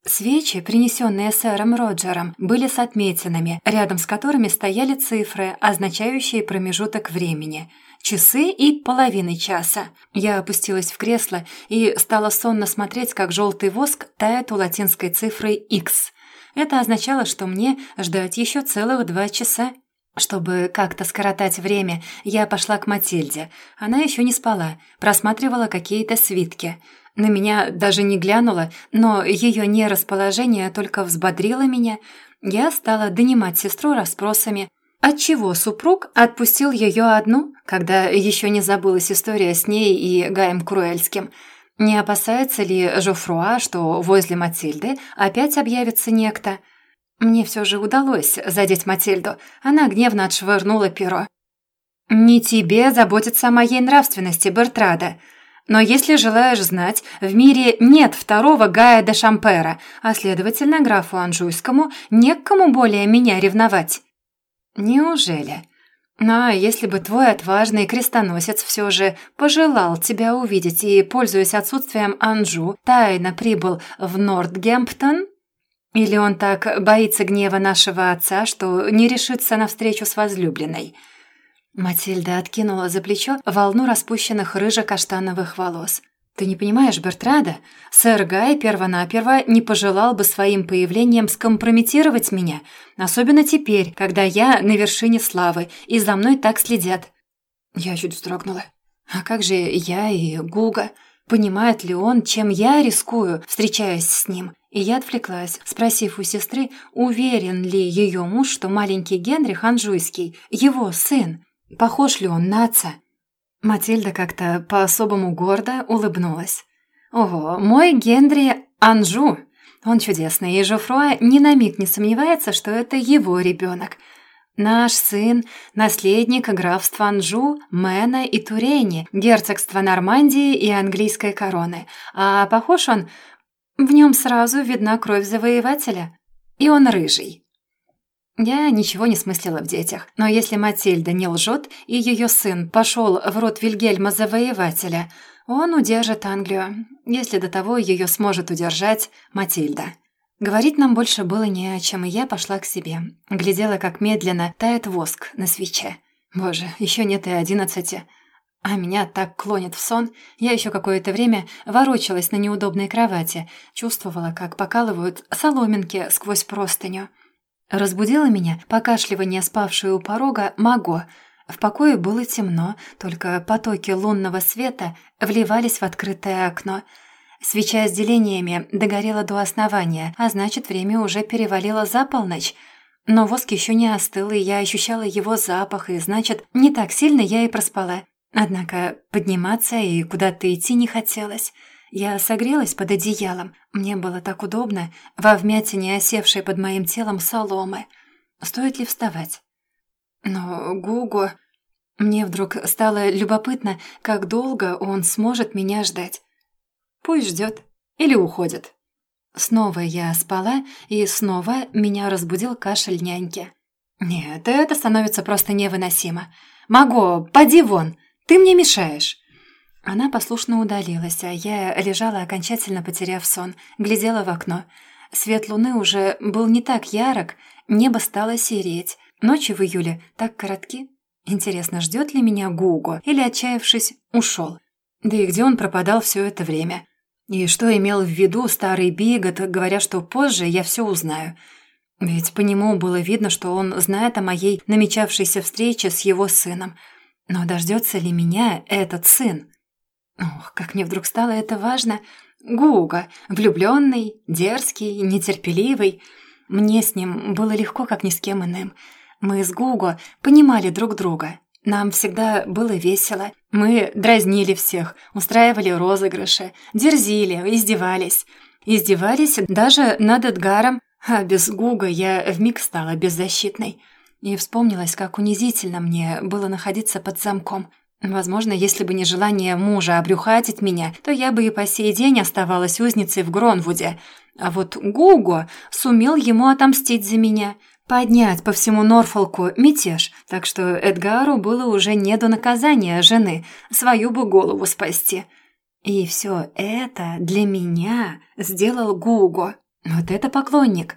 Свечи, принесенные сэром Роджером, были с отметинами, рядом с которыми стояли цифры, означающие промежуток времени. Часы и половины часа. Я опустилась в кресло и стала сонно смотреть, как желтый воск тает у латинской цифры X. Это означало, что мне ждать еще целых два часа. Чтобы как-то скоротать время, я пошла к Матильде. Она еще не спала, просматривала какие-то свитки. На меня даже не глянула, но ее нерасположение только взбодрило меня. Я стала донимать сестру расспросами. Отчего супруг отпустил ее одну, когда еще не забылась история с ней и Гаем Круэльским? Не опасается ли Жофруа, что возле Матильды опять объявится некто – мне все же удалось задеть Матильду. Она гневно отшвырнула перо. «Не тебе заботиться о моей нравственности, Бертрада. Но если желаешь знать, в мире нет второго Гая де Шампера, а, следовательно, графу Анжуйскому не к кому более меня ревновать». «Неужели?» Но если бы твой отважный крестоносец все же пожелал тебя увидеть и, пользуясь отсутствием Анжу, тайно прибыл в Нортгемптон, или он так боится гнева нашего отца, что не решится на встречу с возлюбленной?» Матильда откинула за плечо волну распущенных рыжо-каштановых волос. «Ты не понимаешь, Бертрада? Сэр Гай первонаперво не пожелал бы своим появлением скомпрометировать меня, особенно теперь, когда я на вершине славы, и за мной так следят». Я чуть вздрогнула. «А как же я и Гуга? Понимает ли он, чем я рискую, встречаясь с ним?» И я отвлеклась, спросив у сестры, уверен ли ее муж, что маленький Генрих Анжуйский – его сын. Похож ли он на отца? Матильда как-то по-особому гордо улыбнулась. «Ого, мой Генри Анжу! Он чудесный, и Жофруа ни на миг не сомневается, что это его ребенок. Наш сын – наследник графства Анжу, Мэна и Турени, герцогства Нормандии и английской короны. А похож он в нем сразу видна кровь завоевателя. И он рыжий. Я ничего не смыслила в детях, но если Матильда не лжет, и ее сын пошел в род Вильгельма Завоевателя, он удержит Англию, если до того ее сможет удержать Матильда. Говорить нам больше было не о чем, и я пошла к себе. Глядела, как медленно тает воск на свече. Боже, еще нет и одиннадцати. А меня так клонит в сон. Я еще какое-то время ворочалась на неудобной кровати, чувствовала, как покалывают соломинки сквозь простыню. Разбудило меня покашливание спавшей у порога Маго. В покое было темно, только потоки лунного света вливались в открытое окно. Свеча с делениями догорела до основания, а значит, время уже перевалило за полночь. Но воск еще не остыл, и я ощущала его запах, и значит, не так сильно я и проспала. Однако подниматься и куда-то идти не хотелось. Я согрелась под одеялом. Мне было так удобно во вмятине осевшей под моим телом соломы. Стоит ли вставать? Но Гуго... Мне вдруг стало любопытно, как долго он сможет меня ждать. Пусть ждет или уходит. Снова я спала, и снова меня разбудил кашель няньки. Нет, это становится просто невыносимо. «Маго, поди вон!» Ты мне мешаешь!» Она послушно удалилась, а я лежала, окончательно потеряв сон, глядела в окно. Свет луны уже был не так ярок, небо стало сереть. Ночи в июле так коротки. Интересно, ждет ли меня Гуго или, отчаявшись, ушел? Да и где он пропадал все это время? И что имел в виду старый Бигот, говоря, что позже я все узнаю? Ведь по нему было видно, что он знает о моей намечавшейся встрече с его сыном – но дождется ли меня этот сын? Ох, как мне вдруг стало это важно. Гуга, влюбленный, дерзкий, нетерпеливый. Мне с ним было легко, как ни с кем иным. Мы с Гуго понимали друг друга. Нам всегда было весело. Мы дразнили всех, устраивали розыгрыши, дерзили, издевались. Издевались даже над Эдгаром, а без Гуга я вмиг стала беззащитной. И вспомнилось, как унизительно мне было находиться под замком. Возможно, если бы не желание мужа обрюхатить меня, то я бы и по сей день оставалась узницей в Гронвуде. А вот Гуго сумел ему отомстить за меня. поднять по всему Норфолку мятеж, так что Эдгару было уже не до наказания жены, свою бы голову спасти. И все это для меня сделал Гуго. Вот это поклонник.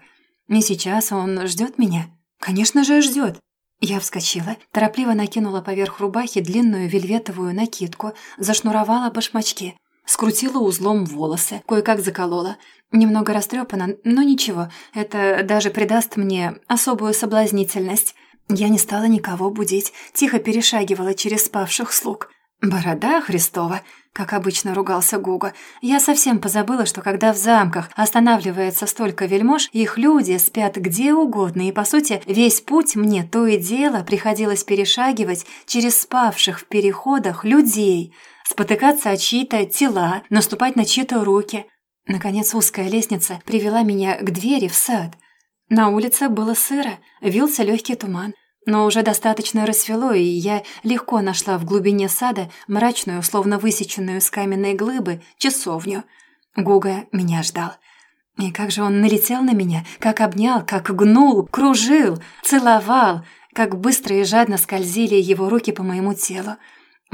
И сейчас он ждет меня. Конечно же, ждет. Я вскочила, торопливо накинула поверх рубахи длинную вельветовую накидку, зашнуровала башмачки, скрутила узлом волосы, кое-как заколола. Немного растрепана, но ничего, это даже придаст мне особую соблазнительность. Я не стала никого будить, тихо перешагивала через спавших слуг. «Борода Христова!» Как обычно ругался Гуга. Я совсем позабыла, что когда в замках останавливается столько вельмож, их люди спят где угодно, и, по сути, весь путь мне то и дело приходилось перешагивать через спавших в переходах людей, спотыкаться о чьи-то тела, наступать на чьи-то руки. Наконец узкая лестница привела меня к двери в сад. На улице было сыро, вился легкий туман. Но уже достаточно рассвело, и я легко нашла в глубине сада мрачную, словно высеченную из каменной глыбы, часовню. Гуга меня ждал. И как же он налетел на меня, как обнял, как гнул, кружил, целовал, как быстро и жадно скользили его руки по моему телу.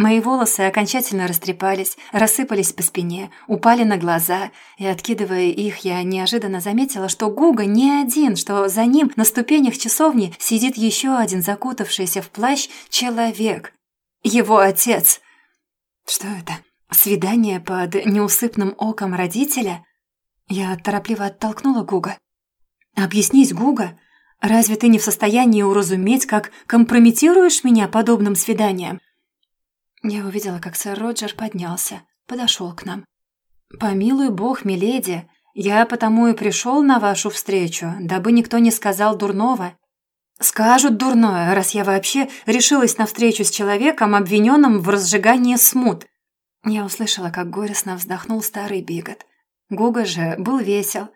Мои волосы окончательно растрепались, рассыпались по спине, упали на глаза, и, откидывая их, я неожиданно заметила, что Гуга не один, что за ним на ступенях часовни сидит еще один закутавшийся в плащ человек. Его отец. Что это? Свидание под неусыпным оком родителя? Я торопливо оттолкнула Гуга. «Объяснись, Гуга, разве ты не в состоянии уразуметь, как компрометируешь меня подобным свиданием?» Я увидела, как сэр Роджер поднялся, подошел к нам. «Помилуй бог, миледи, я потому и пришел на вашу встречу, дабы никто не сказал дурного». «Скажут дурное, раз я вообще решилась на встречу с человеком, обвиненным в разжигании смут». Я услышала, как горестно вздохнул старый Бигот. Гуга же был весел.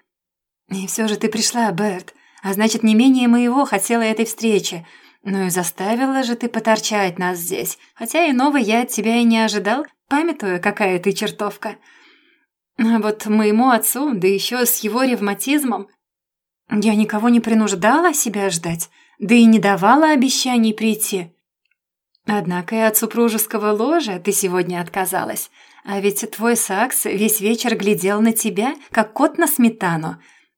«И все же ты пришла, Берт, а значит, не менее моего хотела этой встречи. «Ну и заставила же ты поторчать нас здесь, хотя иного я от тебя и не ожидал, памятуя, какая ты чертовка. А вот моему отцу, да еще с его ревматизмом, я никого не принуждала себя ждать, да и не давала обещаний прийти. Однако и от супружеского ложа ты сегодня отказалась, а ведь твой Сакс весь вечер глядел на тебя, как кот на сметану.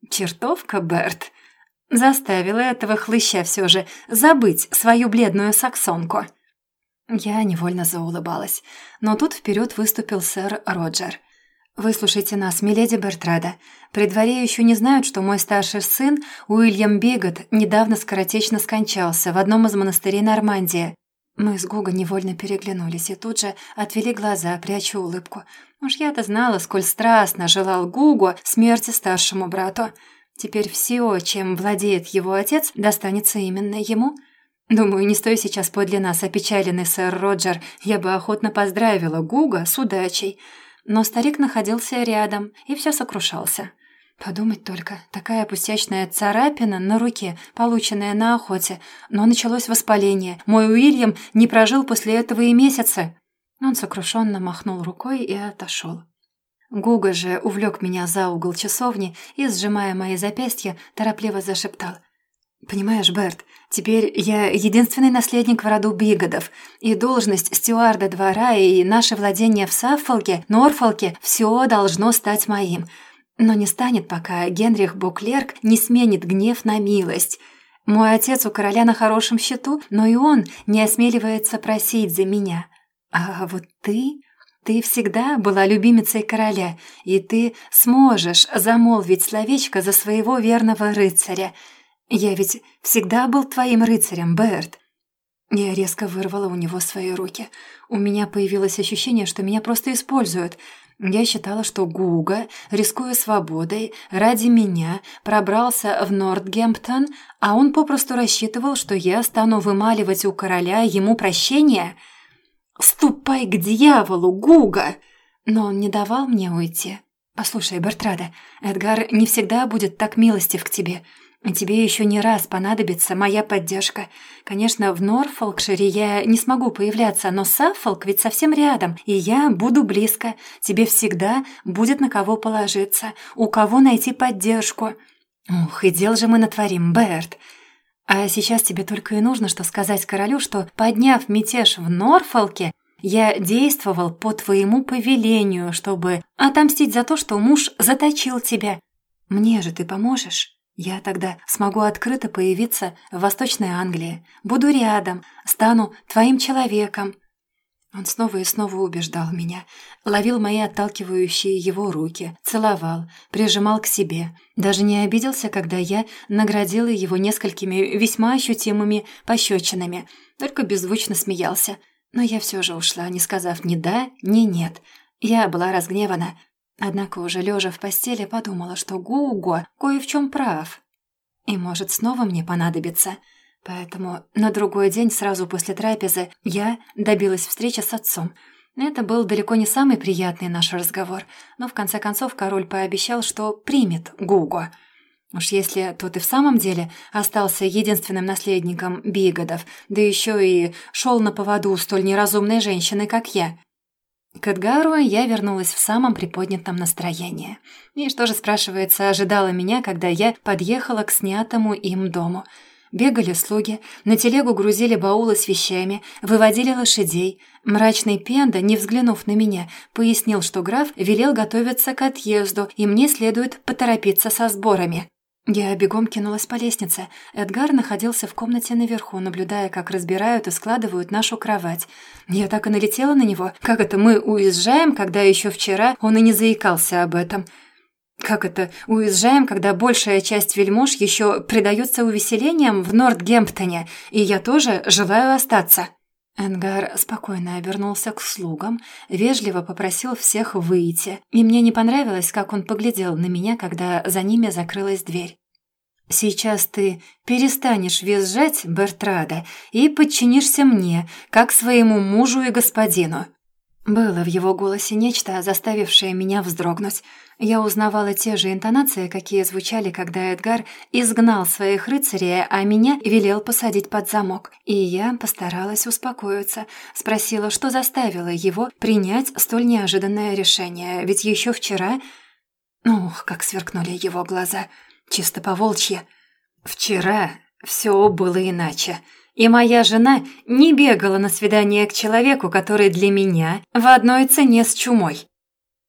Чертовка, Берт, Заставила этого хлыща все же забыть свою бледную саксонку. Я невольно заулыбалась, но тут вперед выступил сэр Роджер. «Выслушайте нас, миледи Бертрада. При дворе еще не знают, что мой старший сын, Уильям Бигот, недавно скоротечно скончался в одном из монастырей Нормандии. Мы с Гуго невольно переглянулись и тут же отвели глаза, пряча улыбку. Уж я-то знала, сколь страстно желал Гуго смерти старшему брату. Теперь все, чем владеет его отец, достанется именно ему. Думаю, не стоя сейчас подле нас опечаленный сэр Роджер, я бы охотно поздравила Гуга с удачей. Но старик находился рядом и все сокрушался. Подумать только, такая пустячная царапина на руке, полученная на охоте, но началось воспаление. Мой Уильям не прожил после этого и месяца. Он сокрушенно махнул рукой и отошел. Гуга же увлек меня за угол часовни и, сжимая мои запястья, торопливо зашептал. «Понимаешь, Берт, теперь я единственный наследник в роду Бигодов, и должность стюарда двора и наше владение в Саффолке, Норфолке – все должно стать моим. Но не станет, пока Генрих Буклерк не сменит гнев на милость». Мой отец у короля на хорошем счету, но и он не осмеливается просить за меня. А вот ты ты всегда была любимицей короля, и ты сможешь замолвить словечко за своего верного рыцаря. Я ведь всегда был твоим рыцарем, Берт». Я резко вырвала у него свои руки. У меня появилось ощущение, что меня просто используют. Я считала, что Гуга, рискуя свободой, ради меня пробрался в Нортгемптон, а он попросту рассчитывал, что я стану вымаливать у короля ему прощение — «Ступай к дьяволу, Гуга!» Но он не давал мне уйти. «Послушай, Бертрада, Эдгар не всегда будет так милостив к тебе. Тебе еще не раз понадобится моя поддержка. Конечно, в Норфолкшире я не смогу появляться, но Саффолк ведь совсем рядом, и я буду близко. Тебе всегда будет на кого положиться, у кого найти поддержку. Ух, и дел же мы натворим, Берт!» А сейчас тебе только и нужно что сказать королю, что, подняв мятеж в Норфолке, я действовал по твоему повелению, чтобы отомстить за то, что муж заточил тебя. Мне же ты поможешь? Я тогда смогу открыто появиться в Восточной Англии, буду рядом, стану твоим человеком». Он снова и снова убеждал меня, ловил мои отталкивающие его руки, целовал, прижимал к себе. Даже не обиделся, когда я наградила его несколькими весьма ощутимыми пощечинами, только беззвучно смеялся. Но я все же ушла, не сказав ни «да», ни «нет». Я была разгневана, Однако уже лежа в постели подумала, что Гуго кое в чем прав. И может снова мне понадобится. Поэтому на другой день, сразу после трапезы, я добилась встречи с отцом. Это был далеко не самый приятный наш разговор, но в конце концов король пообещал, что примет Гуго. Уж если тот и в самом деле остался единственным наследником Бигодов, да еще и шел на поводу столь неразумной женщины, как я, к Эдгару я вернулась в самом приподнятом настроении. И что же, спрашивается, ожидало меня, когда я подъехала к снятому им дому? Бегали слуги, на телегу грузили баулы с вещами, выводили лошадей. Мрачный Пенда, не взглянув на меня, пояснил, что граф велел готовиться к отъезду, и мне следует поторопиться со сборами. Я бегом кинулась по лестнице. Эдгар находился в комнате наверху, наблюдая, как разбирают и складывают нашу кровать. Я так и налетела на него. Как это мы уезжаем, когда еще вчера он и не заикался об этом? Как это уезжаем, когда большая часть вельмож еще предается увеселениям в Нортгемптоне, и я тоже желаю остаться?» Энгар спокойно обернулся к слугам, вежливо попросил всех выйти, и мне не понравилось, как он поглядел на меня, когда за ними закрылась дверь. «Сейчас ты перестанешь визжать, Бертрада, и подчинишься мне, как своему мужу и господину». Было в его голосе нечто, заставившее меня вздрогнуть – я узнавала те же интонации, какие звучали, когда Эдгар изгнал своих рыцарей, а меня велел посадить под замок. И я постаралась успокоиться, спросила, что заставило его принять столь неожиданное решение, ведь еще вчера... Ух, как сверкнули его глаза, чисто по-волчье. Вчера все было иначе. И моя жена не бегала на свидание к человеку, который для меня в одной цене с чумой.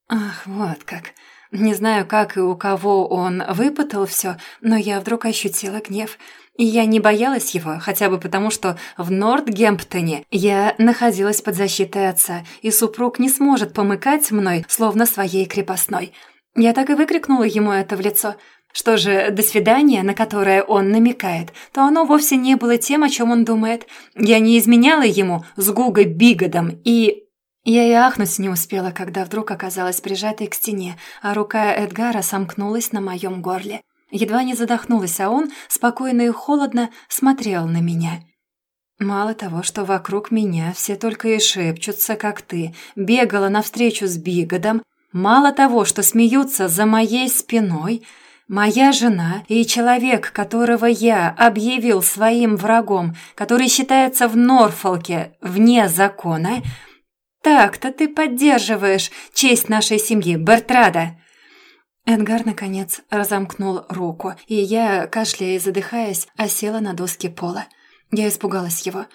Ах, вот как. Не знаю, как и у кого он выпытал все, но я вдруг ощутила гнев. И я не боялась его, хотя бы потому, что в Нортгемптоне я находилась под защитой отца, и супруг не сможет помыкать мной, словно своей крепостной. Я так и выкрикнула ему это в лицо. Что же, до свидания, на которое он намекает, то оно вовсе не было тем, о чем он думает. Я не изменяла ему с Гугой Бигодом и я и ахнуть не успела, когда вдруг оказалась прижатой к стене, а рука Эдгара сомкнулась на моем горле. Едва не задохнулась, а он спокойно и холодно смотрел на меня. Мало того, что вокруг меня все только и шепчутся, как ты, бегала навстречу с Бигодом, мало того, что смеются за моей спиной, моя жена и человек, которого я объявил своим врагом, который считается в Норфолке вне закона — так-то ты поддерживаешь честь нашей семьи, Бертрада!» Эдгар, наконец, разомкнул руку, и я, кашляя и задыхаясь, осела на доски пола. Я испугалась его.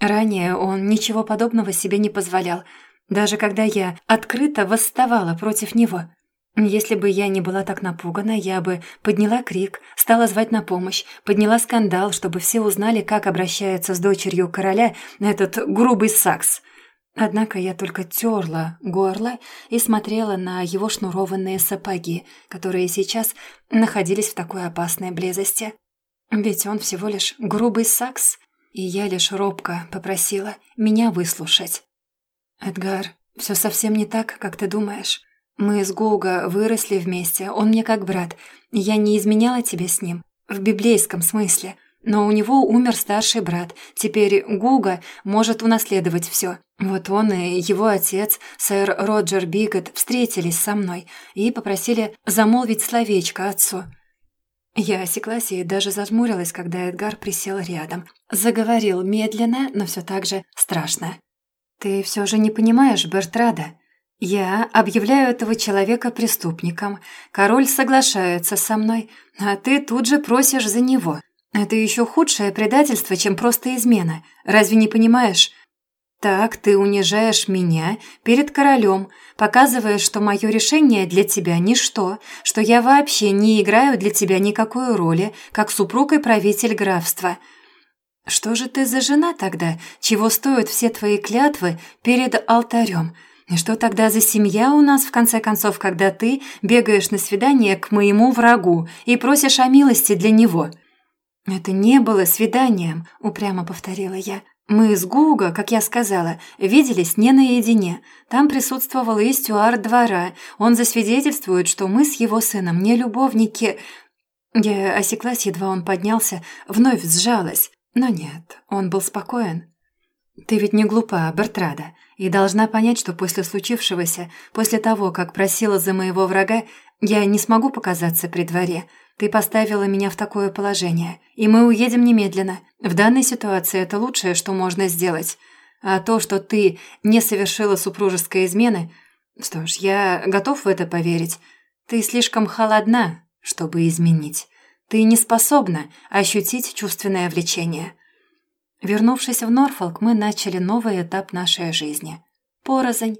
Ранее он ничего подобного себе не позволял, даже когда я открыто восставала против него. Если бы я не была так напугана, я бы подняла крик, стала звать на помощь, подняла скандал, чтобы все узнали, как обращается с дочерью короля этот грубый сакс. Однако я только терла горло и смотрела на его шнурованные сапоги, которые сейчас находились в такой опасной близости. Ведь он всего лишь грубый сакс, и я лишь робко попросила меня выслушать. «Эдгар, все совсем не так, как ты думаешь. Мы с Гуга выросли вместе, он мне как брат, я не изменяла тебе с ним, в библейском смысле». Но у него умер старший брат. Теперь Гуга может унаследовать все. Вот он и его отец, сэр Роджер Бигот, встретились со мной и попросили замолвить словечко отцу. Я осеклась и даже зажмурилась, когда Эдгар присел рядом. Заговорил медленно, но все так же страшно. «Ты все же не понимаешь, Бертрада. Я объявляю этого человека преступником. Король соглашается со мной, а ты тут же просишь за него. Это еще худшее предательство, чем просто измена. Разве не понимаешь? Так ты унижаешь меня перед королем, показывая, что мое решение для тебя ничто, что я вообще не играю для тебя никакой роли, как супруг и правитель графства. Что же ты за жена тогда, чего стоят все твои клятвы перед алтарем? И что тогда за семья у нас, в конце концов, когда ты бегаешь на свидание к моему врагу и просишь о милости для него?» «Это не было свиданием», — упрямо повторила я. Мы с Гуго, как я сказала, виделись не наедине. Там присутствовал и стюард двора. Он засвидетельствует, что мы с его сыном не любовники. Я осеклась, едва он поднялся, вновь сжалась. Но нет, он был спокоен. «Ты ведь не глупа, Бертрада, и должна понять, что после случившегося, после того, как просила за моего врага, я не смогу показаться при дворе. Ты поставила меня в такое положение, и мы уедем немедленно. В данной ситуации это лучшее, что можно сделать. А то, что ты не совершила супружеской измены... Что ж, я готов в это поверить. Ты слишком холодна, чтобы изменить. Ты не способна ощутить чувственное влечение. Вернувшись в Норфолк, мы начали новый этап нашей жизни. Порознь.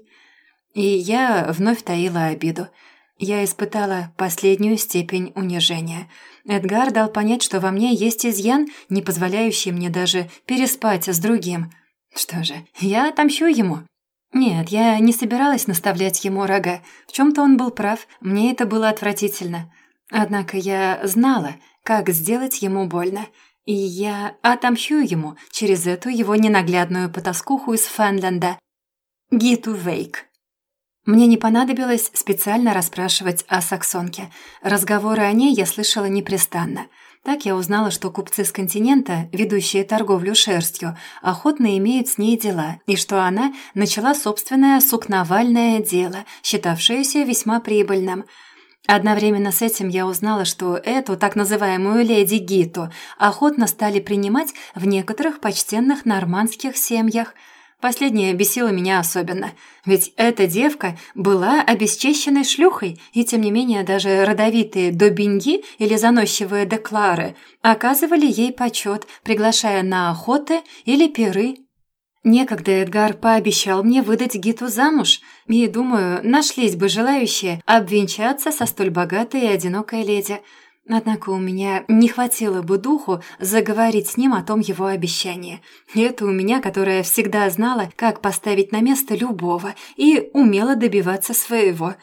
И я вновь таила обиду – я испытала последнюю степень унижения. Эдгар дал понять, что во мне есть изъян, не позволяющий мне даже переспать с другим. Что же, я отомщу ему. Нет, я не собиралась наставлять ему рога. В чем-то он был прав, мне это было отвратительно. Однако я знала, как сделать ему больно. И я отомщу ему через эту его ненаглядную потаскуху из Фенленда. Гиту Вейк. Мне не понадобилось специально расспрашивать о саксонке. Разговоры о ней я слышала непрестанно. Так я узнала, что купцы с континента, ведущие торговлю шерстью, охотно имеют с ней дела, и что она начала собственное сукновальное дело, считавшееся весьма прибыльным. Одновременно с этим я узнала, что эту так называемую леди Гиту охотно стали принимать в некоторых почтенных нормандских семьях – Последнее бесило меня особенно, ведь эта девка была обесчещенной шлюхой, и тем не менее даже родовитые добинги или заносчивые деклары оказывали ей почет, приглашая на охоты или пиры. Некогда Эдгар пообещал мне выдать Гиту замуж, и, думаю, нашлись бы желающие обвенчаться со столь богатой и одинокой леди – Однако у меня не хватило бы духу заговорить с ним о том его обещании. Это у меня, которая всегда знала, как поставить на место любого и умела добиваться своего.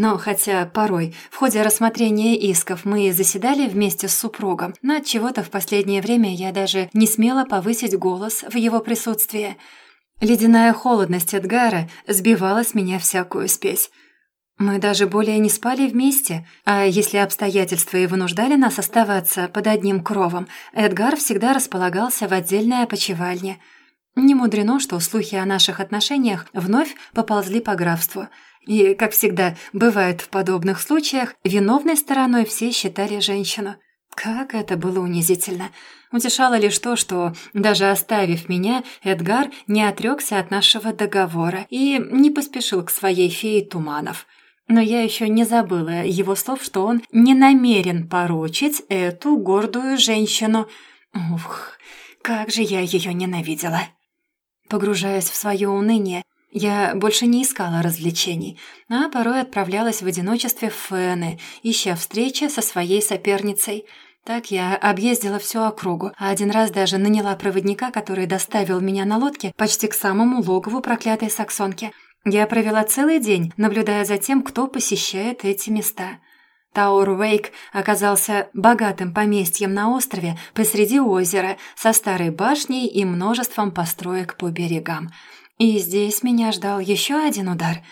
Но хотя порой в ходе рассмотрения исков мы заседали вместе с супругом, но от чего-то в последнее время я даже не смела повысить голос в его присутствии. Ледяная холодность Эдгара сбивала с меня всякую спесь. Мы даже более не спали вместе, а если обстоятельства и вынуждали нас оставаться под одним кровом, Эдгар всегда располагался в отдельной опочивальне. Не мудрено, что слухи о наших отношениях вновь поползли по графству. И, как всегда бывает в подобных случаях, виновной стороной все считали женщину. Как это было унизительно. Утешало лишь то, что, даже оставив меня, Эдгар не отрекся от нашего договора и не поспешил к своей фее туманов – но я еще не забыла его слов, что он не намерен порочить эту гордую женщину. Ух, как же я ее ненавидела. Погружаясь в свое уныние, я больше не искала развлечений, а порой отправлялась в одиночестве в Фены, ища встречи со своей соперницей. Так я объездила всю округу, а один раз даже наняла проводника, который доставил меня на лодке почти к самому логову проклятой саксонки – я провела целый день, наблюдая за тем, кто посещает эти места. Тауэр Уэйк оказался богатым поместьем на острове посреди озера со старой башней и множеством построек по берегам. И здесь меня ждал еще один удар.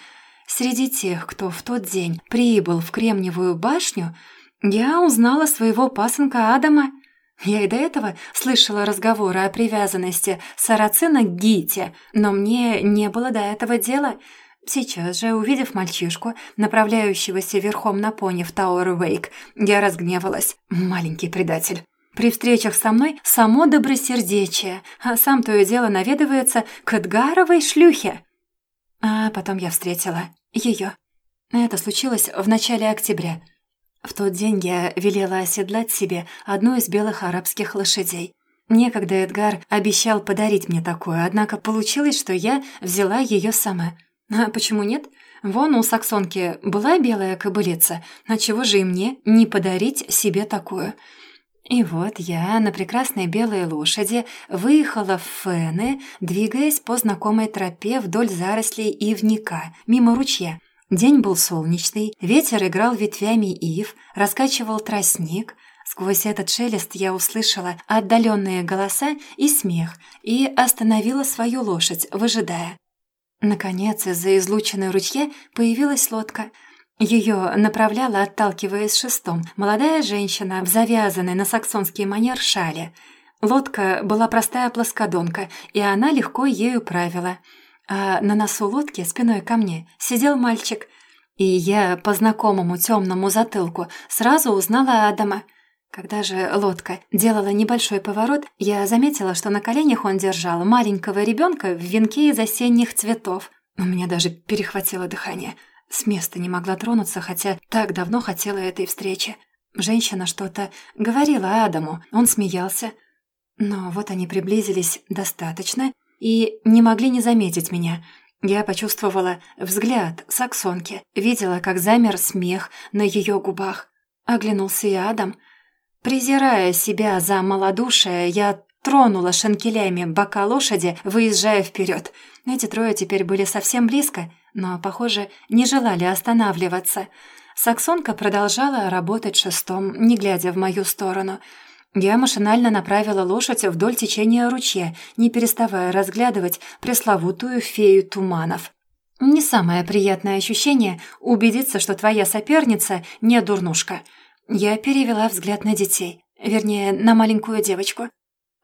Среди тех, кто в тот день прибыл в Кремниевую башню, я узнала своего пасынка Адама – я и до этого слышала разговоры о привязанности Сарацина к Гите, но мне не было до этого дела. Сейчас же, увидев мальчишку, направляющегося верхом на пони в Тауэр Уэйк, я разгневалась. Маленький предатель. При встречах со мной само добросердечие, а сам то и дело наведывается к Эдгаровой шлюхе. А потом я встретила ее. Это случилось в начале октября. В тот день я велела оседлать себе одну из белых арабских лошадей. Некогда Эдгар обещал подарить мне такое, однако получилось, что я взяла ее сама. А почему нет? Вон у саксонки была белая кобылица, на чего же и мне не подарить себе такую? И вот я на прекрасной белой лошади выехала в Фены, двигаясь по знакомой тропе вдоль зарослей ивника, мимо ручья. День был солнечный, ветер играл ветвями ив, раскачивал тростник — Сквозь этот шелест я услышала отдаленные голоса и смех и остановила свою лошадь, выжидая. Наконец, из-за излученной ручья появилась лодка. Ее направляла, отталкиваясь шестом, молодая женщина в завязанной на саксонский манер шале. Лодка была простая плоскодонка, и она легко ею правила. А на носу лодки, спиной ко мне, сидел мальчик. И я по знакомому темному затылку сразу узнала Адама — когда же лодка делала небольшой поворот, я заметила, что на коленях он держал маленького ребенка в венке из осенних цветов. У меня даже перехватило дыхание. С места не могла тронуться, хотя так давно хотела этой встречи. Женщина что-то говорила Адаму, он смеялся. Но вот они приблизились достаточно и не могли не заметить меня. Я почувствовала взгляд саксонки, видела, как замер смех на ее губах. Оглянулся и Адам — Презирая себя за малодушие, я тронула шанкелями бока лошади, выезжая вперед. Эти трое теперь были совсем близко, но, похоже, не желали останавливаться. Саксонка продолжала работать шестом, не глядя в мою сторону. Я машинально направила лошадь вдоль течения ручья, не переставая разглядывать пресловутую фею туманов. Не самое приятное ощущение — убедиться, что твоя соперница не дурнушка — я перевела взгляд на детей, вернее, на маленькую девочку.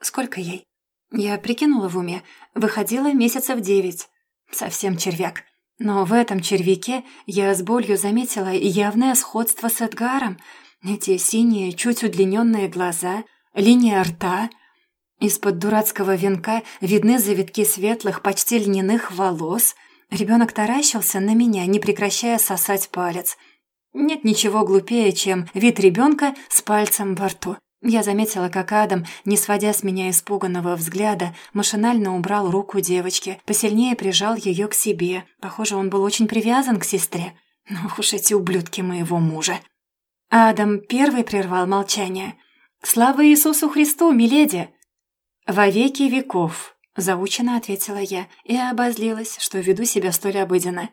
Сколько ей? Я прикинула в уме, выходила месяцев девять. Совсем червяк. Но в этом червяке я с болью заметила явное сходство с Эдгаром. Эти синие, чуть удлиненные глаза, линия рта. Из-под дурацкого венка видны завитки светлых, почти льняных волос. Ребенок таращился на меня, не прекращая сосать палец — нет ничего глупее, чем вид ребенка с пальцем во рту. Я заметила, как Адам, не сводя с меня испуганного взгляда, машинально убрал руку девочки, посильнее прижал ее к себе. Похоже, он был очень привязан к сестре. Ну уж эти ублюдки моего мужа. Адам первый прервал молчание. «Слава Иисусу Христу, миледи!» «Во веки веков», — заучено ответила я и обозлилась, что веду себя столь обыденно.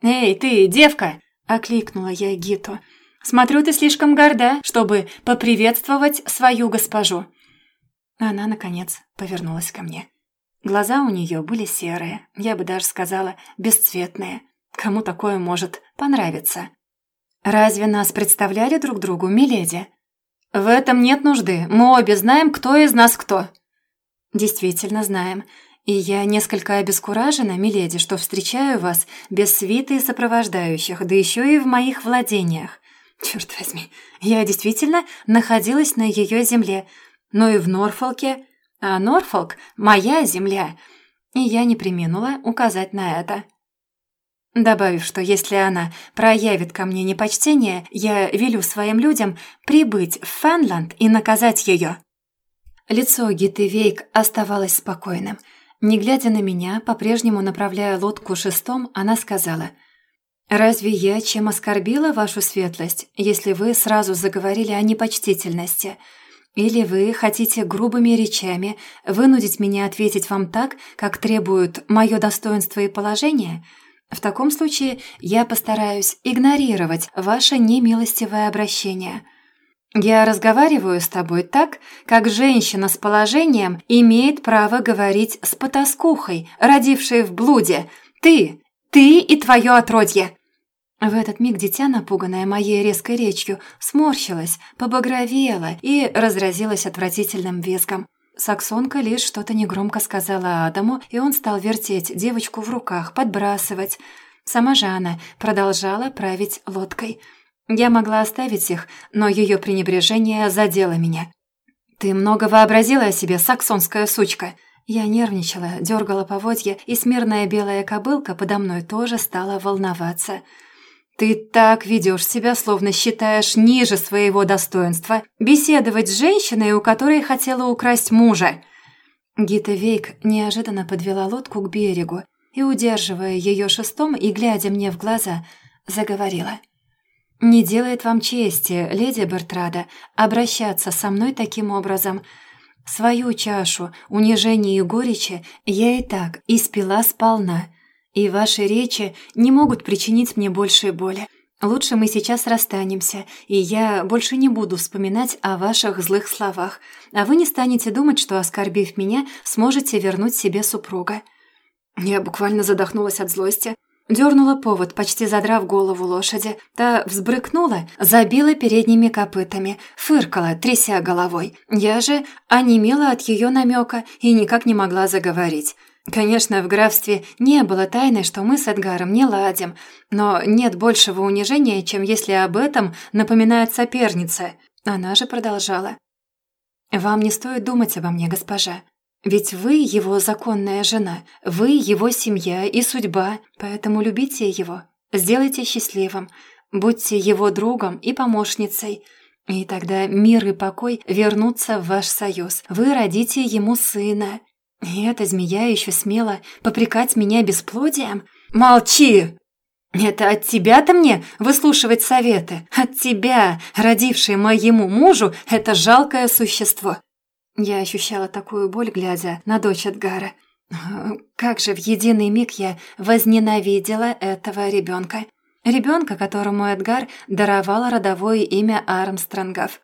«Эй, ты, девка!» окликнула я Гиту. «Смотрю, ты слишком горда, чтобы поприветствовать свою госпожу». Она, наконец, повернулась ко мне. Глаза у нее были серые, я бы даже сказала, бесцветные. Кому такое может понравиться? «Разве нас представляли друг другу, миледи?» «В этом нет нужды. Мы обе знаем, кто из нас кто». «Действительно знаем. И я несколько обескуражена, миледи, что встречаю вас без свиты и сопровождающих, да еще и в моих владениях. Черт возьми, я действительно находилась на ее земле, но и в Норфолке, а Норфолк — моя земля, и я не приминула указать на это. Добавив, что если она проявит ко мне непочтение, я велю своим людям прибыть в Фенланд и наказать ее. Лицо Гиты Вейк оставалось спокойным — не глядя на меня, по-прежнему направляя лодку шестом, она сказала, «Разве я чем оскорбила вашу светлость, если вы сразу заговорили о непочтительности? Или вы хотите грубыми речами вынудить меня ответить вам так, как требуют мое достоинство и положение?» В таком случае я постараюсь игнорировать ваше немилостивое обращение. Я разговариваю с тобой так, как женщина с положением имеет право говорить с потаскухой, родившей в блуде. Ты, ты и твое отродье!» В этот миг дитя, напуганное моей резкой речью, сморщилось, побагровело и разразилось отвратительным визгом. Саксонка лишь что-то негромко сказала Адаму, и он стал вертеть девочку в руках, подбрасывать. Сама же она продолжала править лодкой – я могла оставить их, но ее пренебрежение задело меня. «Ты много вообразила о себе, саксонская сучка!» Я нервничала, дергала поводья, и смирная белая кобылка подо мной тоже стала волноваться. Ты так ведешь себя, словно считаешь ниже своего достоинства беседовать с женщиной, у которой хотела украсть мужа». Гита Вейк неожиданно подвела лодку к берегу и, удерживая ее шестом и глядя мне в глаза, заговорила. «Не делает вам чести, леди Бертрада, обращаться со мной таким образом. Свою чашу унижения и горечи я и так испила сполна, и ваши речи не могут причинить мне большей боли. Лучше мы сейчас расстанемся, и я больше не буду вспоминать о ваших злых словах, а вы не станете думать, что, оскорбив меня, сможете вернуть себе супруга». Я буквально задохнулась от злости. Дернула повод, почти задрав голову лошади. Та взбрыкнула, забила передними копытами, фыркала, тряся головой. Я же онемела от ее намека и никак не могла заговорить. Конечно, в графстве не было тайны, что мы с Эдгаром не ладим, но нет большего унижения, чем если об этом напоминает соперница. Она же продолжала. «Вам не стоит думать обо мне, госпожа. Ведь вы его законная жена, вы его семья и судьба, поэтому любите его, сделайте счастливым, будьте его другом и помощницей. И тогда мир и покой вернутся в ваш союз. Вы родите ему сына. И эта змея еще смела попрекать меня бесплодием? Молчи! Это от тебя-то мне выслушивать советы? От тебя, родившей моему мужу, это жалкое существо. Я ощущала такую боль, глядя на дочь Эдгара. Как же в единый миг я возненавидела этого ребенка. Ребенка, которому Эдгар даровал родовое имя Армстронгов.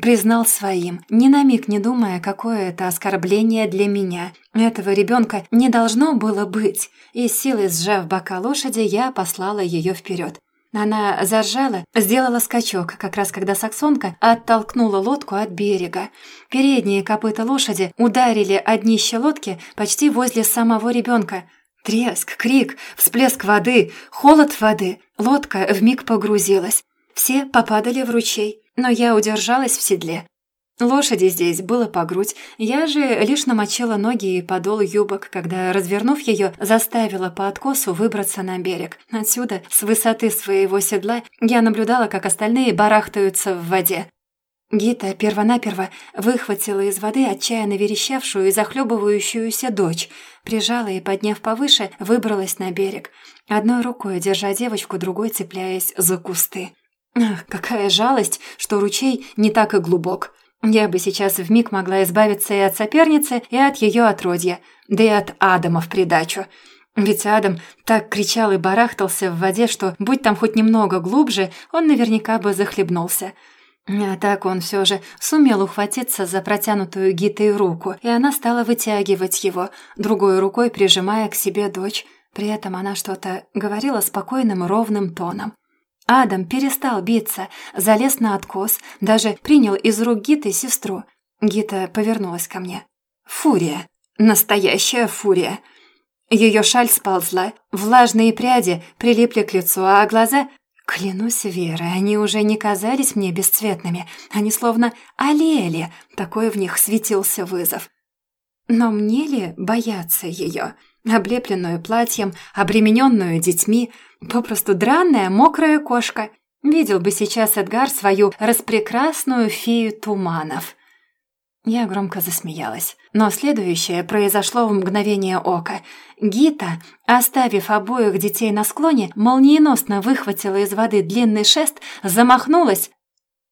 Признал своим, ни на миг не думая, какое это оскорбление для меня. Этого ребенка не должно было быть, и силой сжав бока лошади, я послала ее вперед. Она заржала, сделала скачок, как раз когда саксонка оттолкнула лодку от берега. Передние копыта лошади ударили о днище лодки почти возле самого ребенка. Треск, крик, всплеск воды, холод воды. Лодка вмиг погрузилась. Все попадали в ручей, но я удержалась в седле. Лошади здесь было по грудь, я же лишь намочила ноги и подол юбок, когда, развернув ее, заставила по откосу выбраться на берег. Отсюда, с высоты своего седла, я наблюдала, как остальные барахтаются в воде. Гита первонаперво выхватила из воды отчаянно верещавшую и захлебывающуюся дочь, прижала и, подняв повыше, выбралась на берег, одной рукой держа девочку, другой цепляясь за кусты. Какая жалость, что ручей не так и глубок. Я бы сейчас вмиг могла избавиться и от соперницы, и от ее отродья, да и от Адама в придачу. Ведь Адам так кричал и барахтался в воде, что, будь там хоть немного глубже, он наверняка бы захлебнулся. А так он все же сумел ухватиться за протянутую Гитой руку, и она стала вытягивать его, другой рукой прижимая к себе дочь. При этом она что-то говорила спокойным ровным тоном. Адам перестал биться, залез на откос, даже принял из рук Гиты сестру. Гита повернулась ко мне. Фурия. Настоящая фурия. Ее шаль сползла, влажные пряди прилипли к лицу, а глаза... Клянусь Верой, они уже не казались мне бесцветными, они словно олели, такой в них светился вызов. Но мне ли бояться ее? Облепленную платьем, обремененную детьми, попросту дранная, мокрая кошка. Видел бы сейчас Эдгар свою распрекрасную фею туманов. Я громко засмеялась. Но следующее произошло в мгновение ока. Гита, оставив обоих детей на склоне, молниеносно выхватила из воды длинный шест, замахнулась.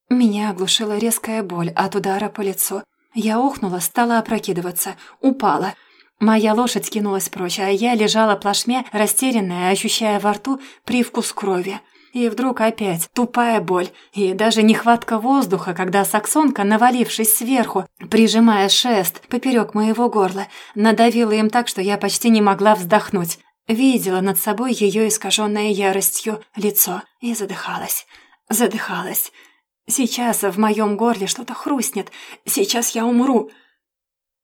Меня оглушила резкая боль от удара по лицу. Я охнула, стала опрокидываться, упала — Моя лошадь кинулась прочь, а я лежала плашмя, растерянная, ощущая во рту привкус крови. И вдруг опять тупая боль и даже нехватка воздуха, когда саксонка, навалившись сверху, прижимая шест поперек моего горла, надавила им так, что я почти не могла вздохнуть. Видела над собой ее искаженное яростью лицо и задыхалась. Задыхалась. Сейчас в моем горле что-то хрустнет. Сейчас я умру.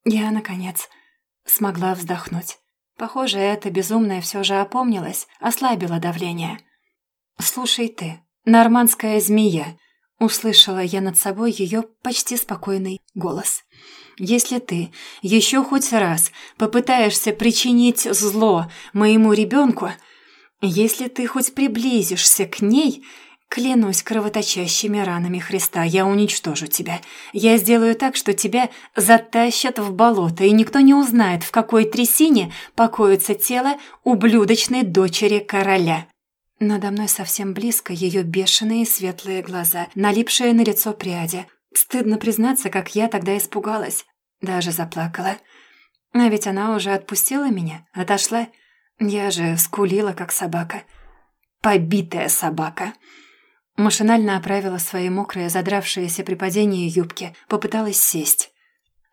Я, наконец, Смогла вздохнуть. Похоже, эта безумная все же опомнилась, ослабила давление. «Слушай ты, нормандская змея!» Услышала я над собой ее почти спокойный голос. «Если ты еще хоть раз попытаешься причинить зло моему ребенку, Если ты хоть приблизишься к ней, клянусь кровоточащими ранами Христа, я уничтожу тебя. Я сделаю так, что тебя затащат в болото, и никто не узнает, в какой трясине покоится тело ублюдочной дочери короля». Надо мной совсем близко ее бешеные светлые глаза, налипшие на лицо пряди. Стыдно признаться, как я тогда испугалась. Даже заплакала. А ведь она уже отпустила меня, отошла. Я же скулила, как собака. Побитая собака. Машинально оправила свои мокрые, задравшиеся при падении юбки, попыталась сесть.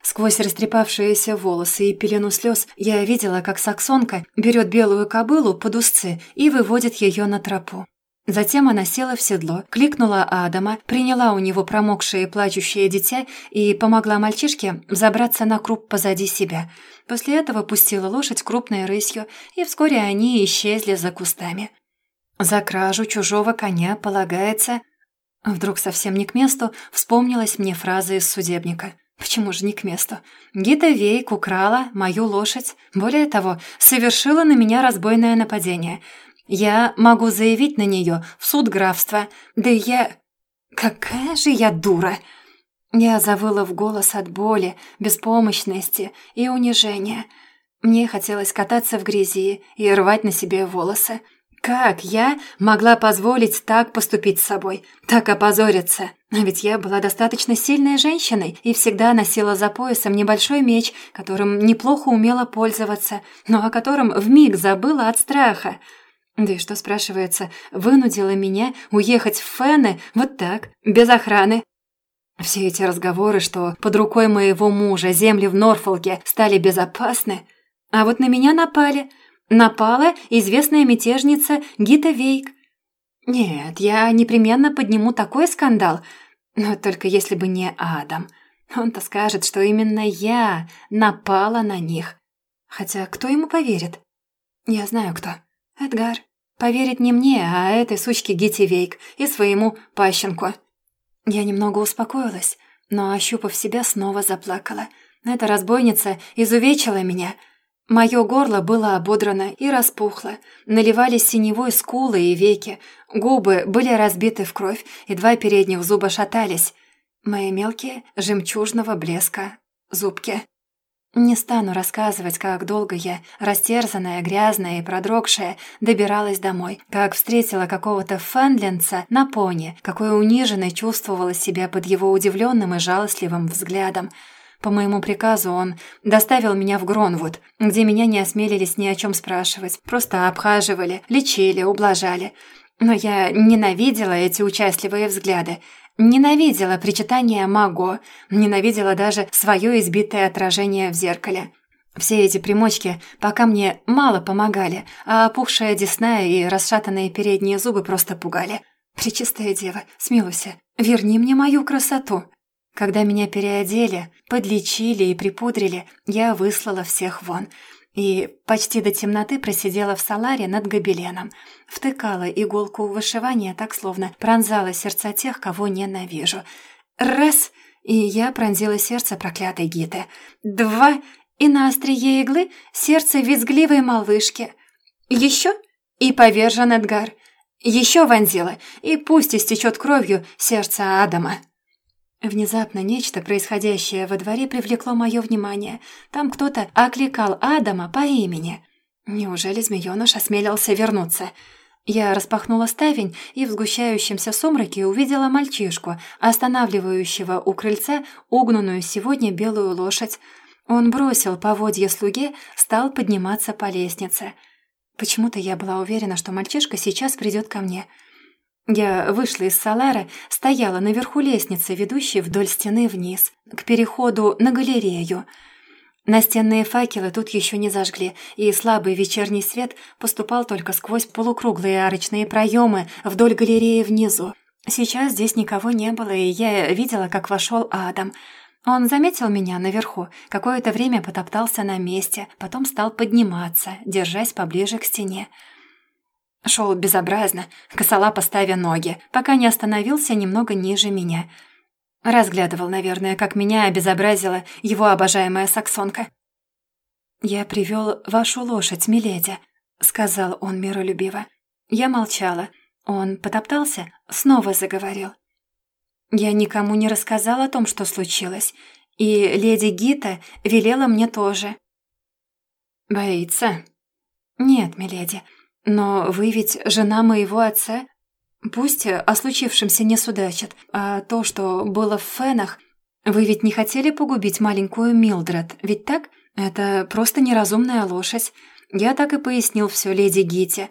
Сквозь растрепавшиеся волосы и пелену слез я видела, как саксонка берет белую кобылу под узцы и выводит ее на тропу. Затем она села в седло, кликнула Адама, приняла у него промокшее и плачущее дитя и помогла мальчишке забраться на круп позади себя. После этого пустила лошадь крупной рысью, и вскоре они исчезли за кустами. За кражу чужого коня полагается... Вдруг совсем не к месту вспомнилась мне фраза из судебника. Почему же не к месту? Гита Вейк украла мою лошадь. Более того, совершила на меня разбойное нападение — я могу заявить на нее в суд графства. Да я... Какая же я дура!» Я завыла в голос от боли, беспомощности и унижения. Мне хотелось кататься в грязи и рвать на себе волосы. Как я могла позволить так поступить с собой, так опозориться? А ведь я была достаточно сильной женщиной и всегда носила за поясом небольшой меч, которым неплохо умела пользоваться, но о котором вмиг забыла от страха. Да и что, спрашивается, вынудило меня уехать в Фены вот так, без охраны? Все эти разговоры, что под рукой моего мужа земли в Норфолке стали безопасны, а вот на меня напали. Напала известная мятежница Гита Вейк. Нет, я непременно подниму такой скандал, но только если бы не Адам. Он-то скажет, что именно я напала на них. Хотя кто ему поверит? Я знаю кто. «Эдгар, поверить не мне, а этой сучке Гитти Вейк и своему пащенку». Я немного успокоилась, но, ощупав себя, снова заплакала. Эта разбойница изувечила меня. Мое горло было ободрано и распухло, наливались синевой скулы и веки, губы были разбиты в кровь, и два передних зуба шатались. Мои мелкие, жемчужного блеска, зубки. Не стану рассказывать, как долго я, растерзанная, грязная и продрогшая, добиралась домой, как встретила какого-то фэнлинца на пони, какой униженной чувствовала себя под его удивленным и жалостливым взглядом. По моему приказу он доставил меня в Гронвуд, где меня не осмелились ни о чем спрашивать, просто обхаживали, лечили, ублажали. Но я ненавидела эти участливые взгляды, Ненавидела причитание Маго, ненавидела даже свое избитое отражение в зеркале. Все эти примочки пока мне мало помогали, а опухшая десна и расшатанные передние зубы просто пугали. Пречистая дева, смилуйся, верни мне мою красоту. Когда меня переодели, подлечили и припудрили, я выслала всех вон — и почти до темноты просидела в саларе над гобеленом. Втыкала иголку в вышивание так, словно пронзала сердца тех, кого ненавижу. Раз — и я пронзила сердце проклятой Гиты. Два — и на острие иглы сердце визгливой малышки. Еще — и повержен Эдгар. Еще вонзила, и пусть истечет кровью сердце Адама. Внезапно нечто, происходящее во дворе, привлекло мое внимание. Там кто-то окликал Адама по имени. Неужели змеёныш осмелился вернуться? Я распахнула ставень и в сгущающемся сумраке увидела мальчишку, останавливающего у крыльца угнанную сегодня белую лошадь. Он бросил поводье слуге, стал подниматься по лестнице. Почему-то я была уверена, что мальчишка сейчас придет ко мне — я вышла из Салара, стояла наверху лестницы, ведущей вдоль стены вниз, к переходу на галерею. Настенные факелы тут еще не зажгли, и слабый вечерний свет поступал только сквозь полукруглые арочные проемы вдоль галереи внизу. Сейчас здесь никого не было, и я видела, как вошел Адам. Он заметил меня наверху, какое-то время потоптался на месте, потом стал подниматься, держась поближе к стене. Шел безобразно, косолапо ставя ноги, пока не остановился немного ниже меня. Разглядывал, наверное, как меня обезобразила его обожаемая саксонка. «Я привел вашу лошадь, миледи», — сказал он миролюбиво. Я молчала. Он потоптался, снова заговорил. Я никому не рассказала о том, что случилось, и леди Гита велела мне тоже. «Боится?» «Нет, миледи, но вы ведь жена моего отца. Пусть о случившемся не судачат, а то, что было в Фенах, вы ведь не хотели погубить маленькую Милдред, ведь так? Это просто неразумная лошадь. Я так и пояснил все леди Гите.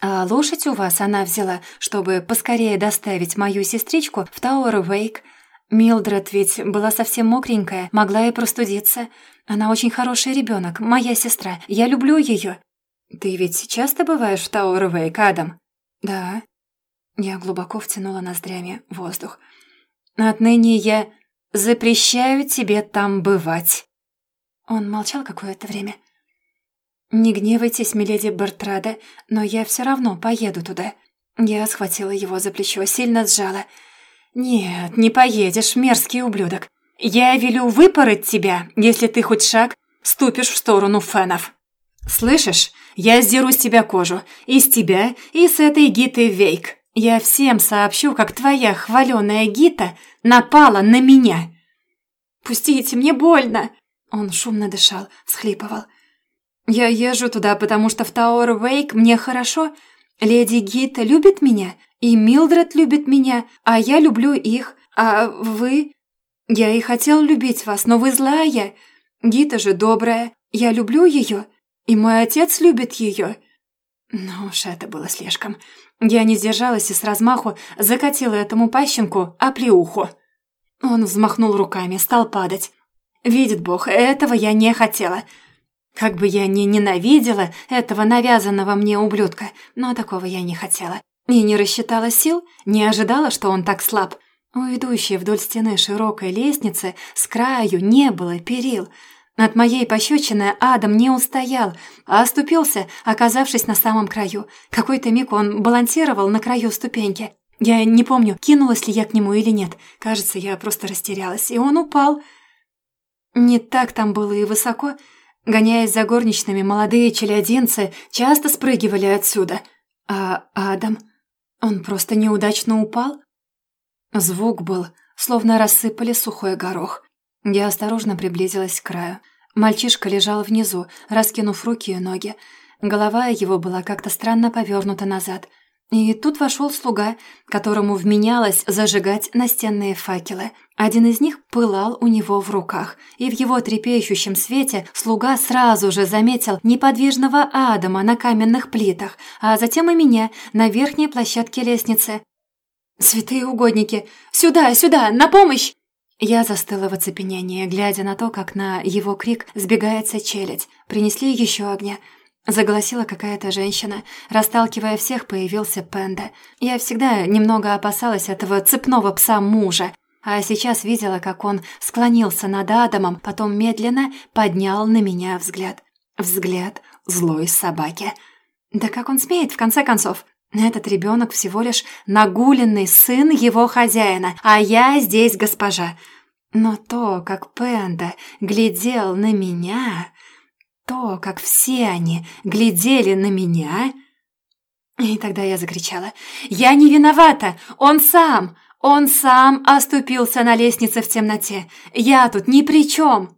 А лошадь у вас она взяла, чтобы поскорее доставить мою сестричку в Тауэр Вейк. Милдред ведь была совсем мокренькая, могла и простудиться. Она очень хороший ребенок, моя сестра. Я люблю ее. Ты ведь часто бываешь в Тауэр Вейк, Адам? Да. Я глубоко втянула ноздрями воздух. Отныне я запрещаю тебе там бывать. Он молчал какое-то время. «Не гневайтесь, миледи Бертрада, но я все равно поеду туда». Я схватила его за плечо, сильно сжала. «Нет, не поедешь, мерзкий ублюдок. Я велю выпороть тебя, если ты хоть шаг ступишь в сторону фенов. Слышишь, я сдеру с тебя кожу, и с тебя, и с этой Гиты Вейк. Я всем сообщу, как твоя хваленая Гита напала на меня». «Пустите, мне больно!» Он шумно дышал, всхлипывал. «Я езжу туда, потому что в Тауэр Вейк мне хорошо. Леди Гита любит меня, и Милдред любит меня, а я люблю их. А вы...» «Я и хотел любить вас, но вы злая. Гита же добрая. Я люблю ее, и мой отец любит ее». Ну уж это было слишком. Я не сдержалась и с размаху закатила этому пащенку оплеуху. Он взмахнул руками, стал падать. Видит Бог, этого я не хотела. Как бы я ни ненавидела этого навязанного мне ублюдка, но такого я не хотела. И не рассчитала сил, не ожидала, что он так слаб. У идущей вдоль стены широкой лестницы с краю не было перил. От моей пощечины Адам не устоял, а оступился, оказавшись на самом краю. Какой-то миг он балансировал на краю ступеньки. Я не помню, кинулась ли я к нему или нет. Кажется, я просто растерялась, и он упал. Не так там было и высоко, Гоняясь за горничными, молодые челядинцы часто спрыгивали отсюда. А Адам... Он просто неудачно упал? Звук был, словно рассыпали сухой горох. Я осторожно приблизилась к краю. Мальчишка лежал внизу, раскинув руки и ноги. Голова его была как-то странно повернута назад — и тут вошел слуга, которому вменялось зажигать настенные факелы. Один из них пылал у него в руках, и в его трепещущем свете слуга сразу же заметил неподвижного Адама на каменных плитах, а затем и меня на верхней площадке лестницы. «Святые угодники! Сюда, сюда! На помощь!» Я застыла в оцепенении, глядя на то, как на его крик сбегается челядь. Принесли еще огня. Заголосила какая-то женщина. Расталкивая всех, появился Пенда. Я всегда немного опасалась этого цепного пса мужа. А сейчас видела, как он склонился над Адамом, потом медленно поднял на меня взгляд. Взгляд злой собаки. Да как он смеет, в конце концов? Этот ребенок всего лишь нагуленный сын его хозяина, а я здесь госпожа. Но то, как Пенда глядел на меня... То, как все они глядели на меня... И тогда я закричала. «Я не виновата! Он сам! Он сам оступился на лестнице в темноте! Я тут ни при чем!»